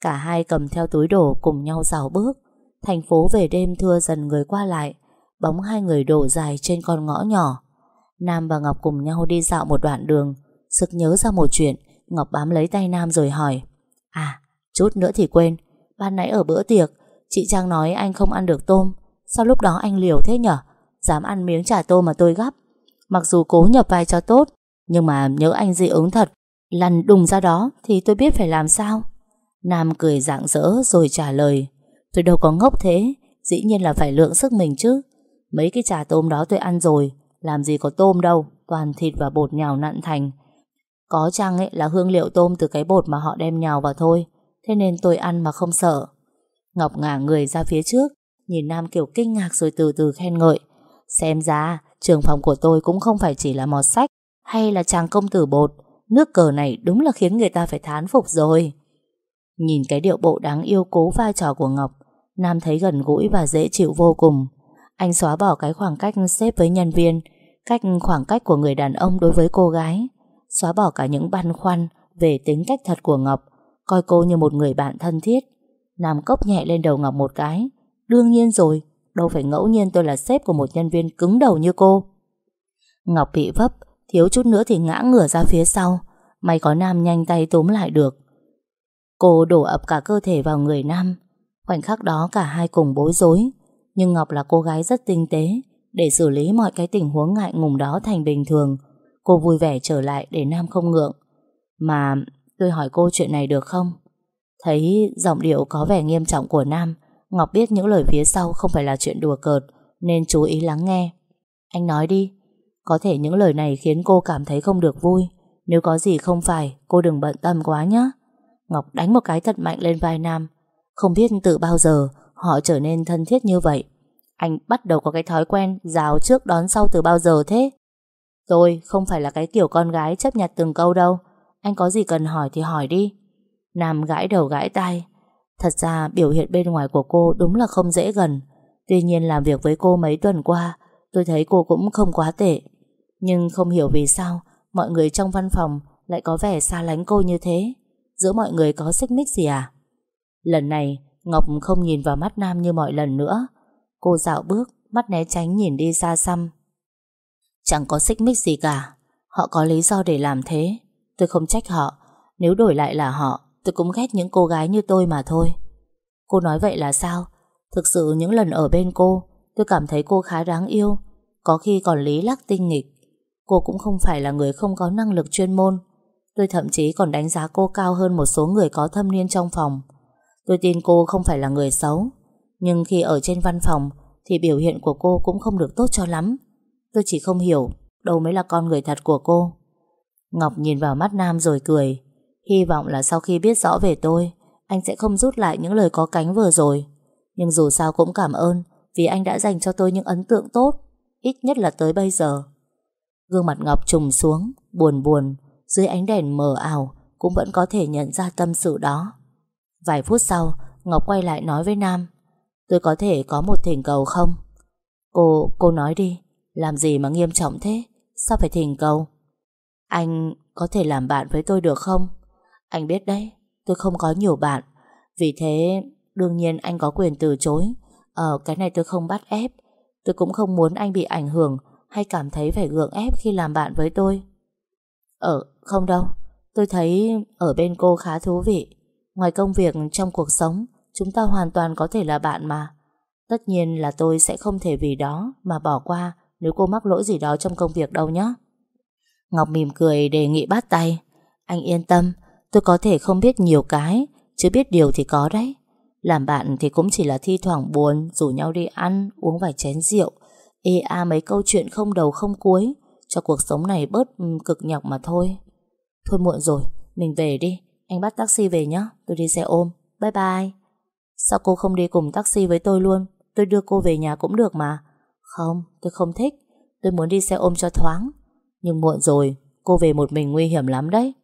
Cả hai cầm theo túi đồ cùng nhau rào bước. Thành phố về đêm thưa dần người qua lại Bóng hai người đổ dài trên con ngõ nhỏ. Nam và Ngọc cùng nhau đi dạo một đoạn đường. Sực nhớ ra một chuyện Ngọc bám lấy tay Nam rồi hỏi À Chút nữa thì quên Ban nãy ở bữa tiệc, Chị Trang nói anh không ăn được tôm. Sao lúc đó anh liều thế nhở? Dám ăn miếng chả tôm mà tôi gắp. Mặc dù cố nhập vai cho tốt, Nhưng mà nhớ anh dị ứng thật. Lăn đùng ra đó thì tôi biết phải làm sao. Nam cười rạng rỡ rồi trả lời. Tôi đâu có ngốc thế, Dĩ nhiên là phải lượng sức mình chứ. Mấy cái chả tôm đó tôi ăn rồi, Làm gì có tôm đâu, Toàn thịt và bột nhào nặn thành. Có chăng ấy là hương liệu tôm từ cái bột mà họ đem nhào vào thôi. Thế nên tôi ăn mà không sợ. Ngọc ngả người ra phía trước, Nhìn Nam kiểu kinh ngạc rồi từ từ khen ngợi. Xem ra, Trường phòng của tôi cũng không phải chỉ là mọt sách Hay là chàng công tử bột. Nước cờ này đúng là khiến người ta phải thán phục rồi. Nhìn cái điệu bộ đáng yêu cố vai trò của Ngọc, Nam thấy gần gũi và dễ chịu vô cùng. Anh xóa bỏ cái khoảng cách xếp với nhân viên, Cách khoảng cách của người đàn ông đối với cô gái, Xóa bỏ cả những băn khoăn Về tính cách thật của Ngọc Coi cô như một người bạn thân thiết. Nam cốc nhẹ lên đầu Ngọc một cái. Đương nhiên rồi, Đâu phải ngẫu nhiên tôi là sếp của một nhân viên cứng đầu như cô. Ngọc bị vấp, Thiếu chút nữa thì ngã ngửa ra phía sau. May có Nam nhanh tay túm lại được. Cô đổ ập cả cơ thể vào người Nam. Khoảnh khắc đó cả hai cùng bối rối. Nhưng Ngọc là cô gái rất tinh tế. Để xử lý mọi cái tình huống ngại ngùng đó thành bình thường, Cô vui vẻ trở lại để Nam không ngượng. Mà tôi hỏi cô chuyện này được không? Thấy giọng điệu có vẻ nghiêm trọng của Nam, Ngọc biết những lời phía sau không phải là chuyện đùa cợt, Nên chú ý lắng nghe. Anh nói đi, Có thể những lời này khiến cô cảm thấy không được vui. Nếu có gì không phải, Cô đừng bận tâm quá nhé Ngọc đánh một cái thật mạnh lên vai Nam. Không biết từ bao giờ Họ trở nên thân thiết như vậy. Anh bắt đầu có cái thói quen Rào trước đón sau từ bao giờ thế? Tôi không phải là cái kiểu con gái chấp nhặt từng câu đâu. Anh có gì cần hỏi thì hỏi đi. Nam gãi đầu gãi tai. Thật ra, biểu hiện bên ngoài của cô Đúng là không dễ gần. Tuy nhiên làm việc với cô mấy tuần qua, Tôi thấy cô cũng không quá tệ. Nhưng không hiểu vì sao, Mọi người trong văn phòng lại có vẻ xa lánh cô như thế. Giữa mọi người có xích mích gì à? Lần này, Ngọc không nhìn vào mắt Nam như mọi lần nữa. Cô dạo bước, Mắt né tránh nhìn đi xa xăm. Chẳng có xích mích gì cả. Họ có lý do để làm thế. Tôi không trách họ. Nếu đổi lại là họ Tôi cũng ghét những cô gái như tôi mà thôi. Cô nói vậy là sao? Thực sự những lần ở bên cô Tôi cảm thấy cô khá đáng yêu. Có khi còn lý lắc tinh nghịch. Cô cũng không phải là người không có năng lực chuyên môn. Tôi thậm chí còn đánh giá cô cao hơn một số người có thâm niên trong phòng. Tôi tin cô không phải là người xấu, nhưng khi ở trên văn phòng thì biểu hiện của cô cũng không được tốt cho lắm. Tôi chỉ không hiểu đâu mới là con người thật của cô. Ngọc nhìn vào mắt Nam rồi cười. Hy vọng là sau khi biết rõ về tôi, anh sẽ không rút lại những lời có cánh vừa rồi. Nhưng dù sao cũng cảm ơn vì anh đã dành cho tôi những ấn tượng tốt, ít nhất là tới bây giờ. Gương mặt Ngọc trùng xuống, buồn buồn, dưới ánh đèn mờ ảo cũng vẫn có thể nhận ra tâm sự đó. Vài phút sau, Ngọc quay lại nói với Nam, tôi có thể có một thỉnh cầu không? Cô, cô nói đi, làm gì mà nghiêm trọng thế? Sao phải thỉnh cầu? Anh có thể làm bạn với tôi được không? Anh biết đấy, tôi không có nhiều bạn. Vì thế, đương nhiên anh có quyền từ chối. Ờ, cái này tôi không bắt ép. Tôi cũng không muốn anh bị ảnh hưởng hay cảm thấy phải gượng ép khi làm bạn với tôi. Ờ, không đâu. Tôi thấy ở bên cô khá thú vị. Ngoài công việc trong cuộc sống, chúng ta hoàn toàn có thể là bạn mà. Tất nhiên là tôi sẽ không thể vì đó mà bỏ qua nếu cô mắc lỗi gì đó trong công việc đâu nhé. Ngọc mỉm cười đề nghị bắt tay. Anh yên tâm, tôi có thể không biết nhiều cái, chứ biết điều thì có đấy. Làm bạn thì cũng chỉ là thi thoảng buồn, rủ nhau đi ăn, uống vài chén rượu, ê a mấy câu chuyện không đầu không cuối, cho cuộc sống này bớt cực nhọc mà thôi. Thôi muộn rồi, mình về đi, anh bắt taxi về nhé, tôi đi xe ôm, bye bye. Sao cô không đi cùng taxi với tôi luôn, tôi đưa cô về nhà cũng được mà. Không, tôi không thích, tôi muốn đi xe ôm cho thoáng. Nhưng muộn rồi, cô về một mình nguy hiểm lắm đấy.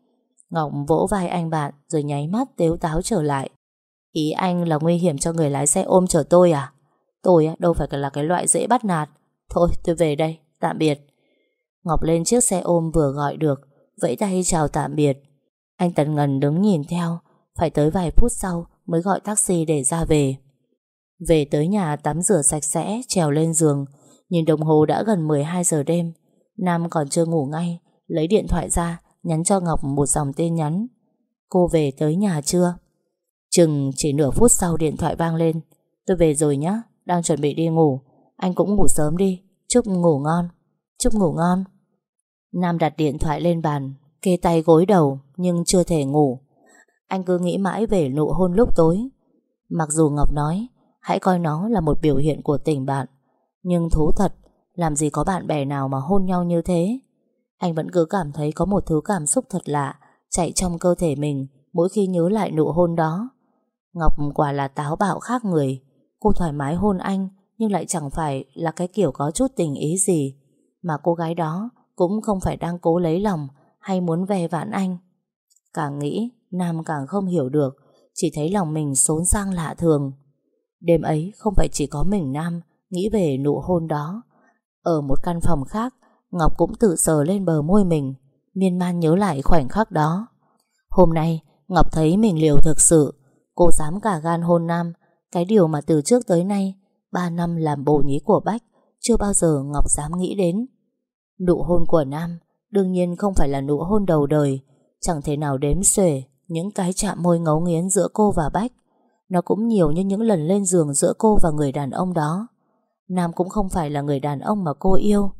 Ngọc vỗ vai anh bạn rồi nháy mắt tếu táo trở lại. Ý anh là nguy hiểm cho người lái xe ôm chở tôi à? Tôi đâu phải là cái loại dễ bắt nạt. Thôi tôi về đây, tạm biệt. Ngọc lên chiếc xe ôm vừa gọi được, vẫy tay chào tạm biệt. Anh Tần ngần đứng nhìn theo, phải tới vài phút sau mới gọi taxi để ra về. Về tới nhà tắm rửa sạch sẽ, trèo lên giường, nhìn đồng hồ đã gần 12 giờ đêm. Nam còn chưa ngủ ngay, lấy điện thoại ra, nhắn cho Ngọc một dòng tin nhắn. Cô về tới nhà chưa? Chừng chỉ nửa phút sau điện thoại vang lên. Tôi về rồi nhá, đang chuẩn bị đi ngủ. Anh cũng ngủ sớm đi, chúc ngủ ngon. Chúc ngủ ngon. Nam đặt điện thoại lên bàn, kê tay gối đầu nhưng chưa thể ngủ. Anh cứ nghĩ mãi về nụ hôn lúc tối. Mặc dù Ngọc nói, hãy coi nó là một biểu hiện của tình bạn. Nhưng thú thật, làm gì có bạn bè nào mà hôn nhau như thế. Anh vẫn cứ cảm thấy có một thứ cảm xúc thật lạ chạy trong cơ thể mình mỗi khi nhớ lại nụ hôn đó. Ngọc quả là táo bạo khác người. Cô thoải mái hôn anh nhưng lại chẳng phải là cái kiểu có chút tình ý gì. Mà cô gái đó cũng không phải đang cố lấy lòng hay muốn về vãn anh. Càng nghĩ, Nam càng không hiểu được, chỉ thấy lòng mình xốn sang lạ thường. Đêm ấy không phải chỉ có mình Nam nghĩ về nụ hôn đó. Ở một căn phòng khác, Ngọc cũng tự sờ lên bờ môi mình, miên man nhớ lại khoảnh khắc đó. Hôm nay, Ngọc thấy mình liều thực sự, cô dám cả gan hôn Nam, cái điều mà từ trước tới nay, ba năm làm bồ nhí của Bách, chưa bao giờ Ngọc dám nghĩ đến. Nụ hôn của Nam đương nhiên không phải là nụ hôn đầu đời, chẳng thể nào đếm xuể những cái chạm môi ngấu nghiến giữa cô và Bách. Nó cũng nhiều như những lần lên giường giữa cô và người đàn ông đó. Nam cũng không phải là người đàn ông mà cô yêu,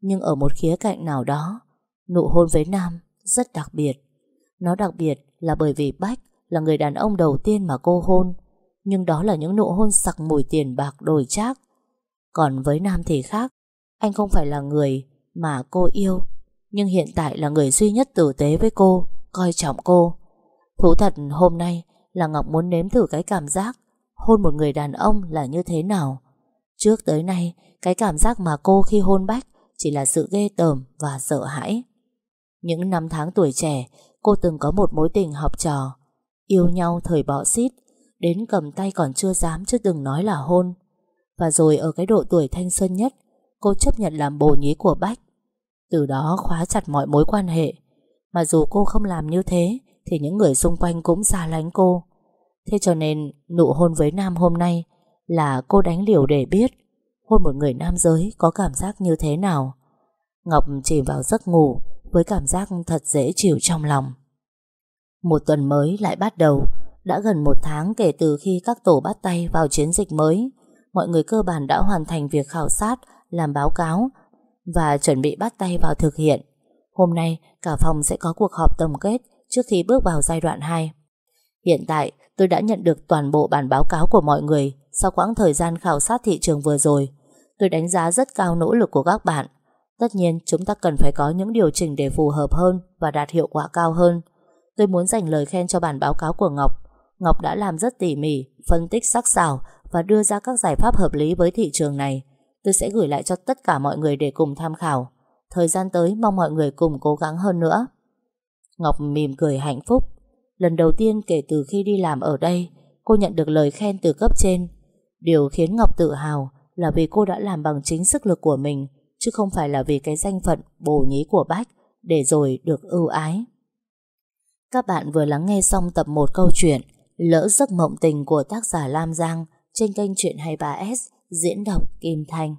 nhưng ở một khía cạnh nào đó, nụ hôn với Nam rất đặc biệt. Nó đặc biệt là bởi vì Bách là người đàn ông đầu tiên mà cô hôn, nhưng đó là những nụ hôn sặc mùi tiền bạc đồi trác. Còn với Nam thì khác, anh không phải là người mà cô yêu, nhưng hiện tại là người duy nhất tử tế với cô, coi trọng cô. Thú thật hôm nay là Ngọc muốn nếm thử cái cảm giác hôn một người đàn ông là như thế nào. Trước tới nay, cái cảm giác mà cô khi hôn Bách chỉ là sự ghê tởm và sợ hãi. Những năm tháng tuổi trẻ, cô từng có một mối tình học trò, yêu nhau thời bọ xít, đến cầm tay còn chưa dám chứ đừng nói là hôn. Và rồi ở cái độ tuổi thanh xuân nhất, cô chấp nhận làm bồ nhí của Bách. Từ đó khóa chặt mọi mối quan hệ. Mà dù cô không làm như thế, thì những người xung quanh cũng xa lánh cô. Thế cho nên, nụ hôn với Nam hôm nay là cô đánh liều để biết hôn một người nam giới có cảm giác như thế nào. Ngọc chìm vào giấc ngủ với cảm giác thật dễ chịu trong lòng. Một tuần mới lại bắt đầu, đã gần một tháng kể từ khi các tổ bắt tay vào chiến dịch mới. Mọi người cơ bản đã hoàn thành việc khảo sát, làm báo cáo và chuẩn bị bắt tay vào thực hiện. Hôm nay cả phòng sẽ có cuộc họp tổng kết trước khi bước vào giai đoạn 2. Hiện tại tôi đã nhận được toàn bộ bản báo cáo của mọi người sau quãng thời gian khảo sát thị trường vừa rồi. Tôi đánh giá rất cao nỗ lực của các bạn. Tất nhiên chúng ta cần phải có những điều chỉnh để phù hợp hơn và đạt hiệu quả cao hơn. Tôi muốn dành lời khen cho bản báo cáo của Ngọc. Ngọc đã làm rất tỉ mỉ, phân tích sắc sảo và đưa ra các giải pháp hợp lý với thị trường này. Tôi sẽ gửi lại cho tất cả mọi người để cùng tham khảo. Thời gian tới mong mọi người cùng cố gắng hơn nữa. Ngọc mỉm cười hạnh phúc. Lần đầu tiên kể từ khi đi làm ở đây, cô nhận được lời khen từ cấp trên. Điều khiến Ngọc tự hào là vì cô đã làm bằng chính sức lực của mình, chứ không phải là vì cái danh phận bồ nhí của Bách, để rồi được ưu ái. Các bạn vừa lắng nghe xong tập 1 câu chuyện Lỡ giấc mộng tình của tác giả Lam Giang trên kênh Chuyện 23S diễn đọc Kim Thanh.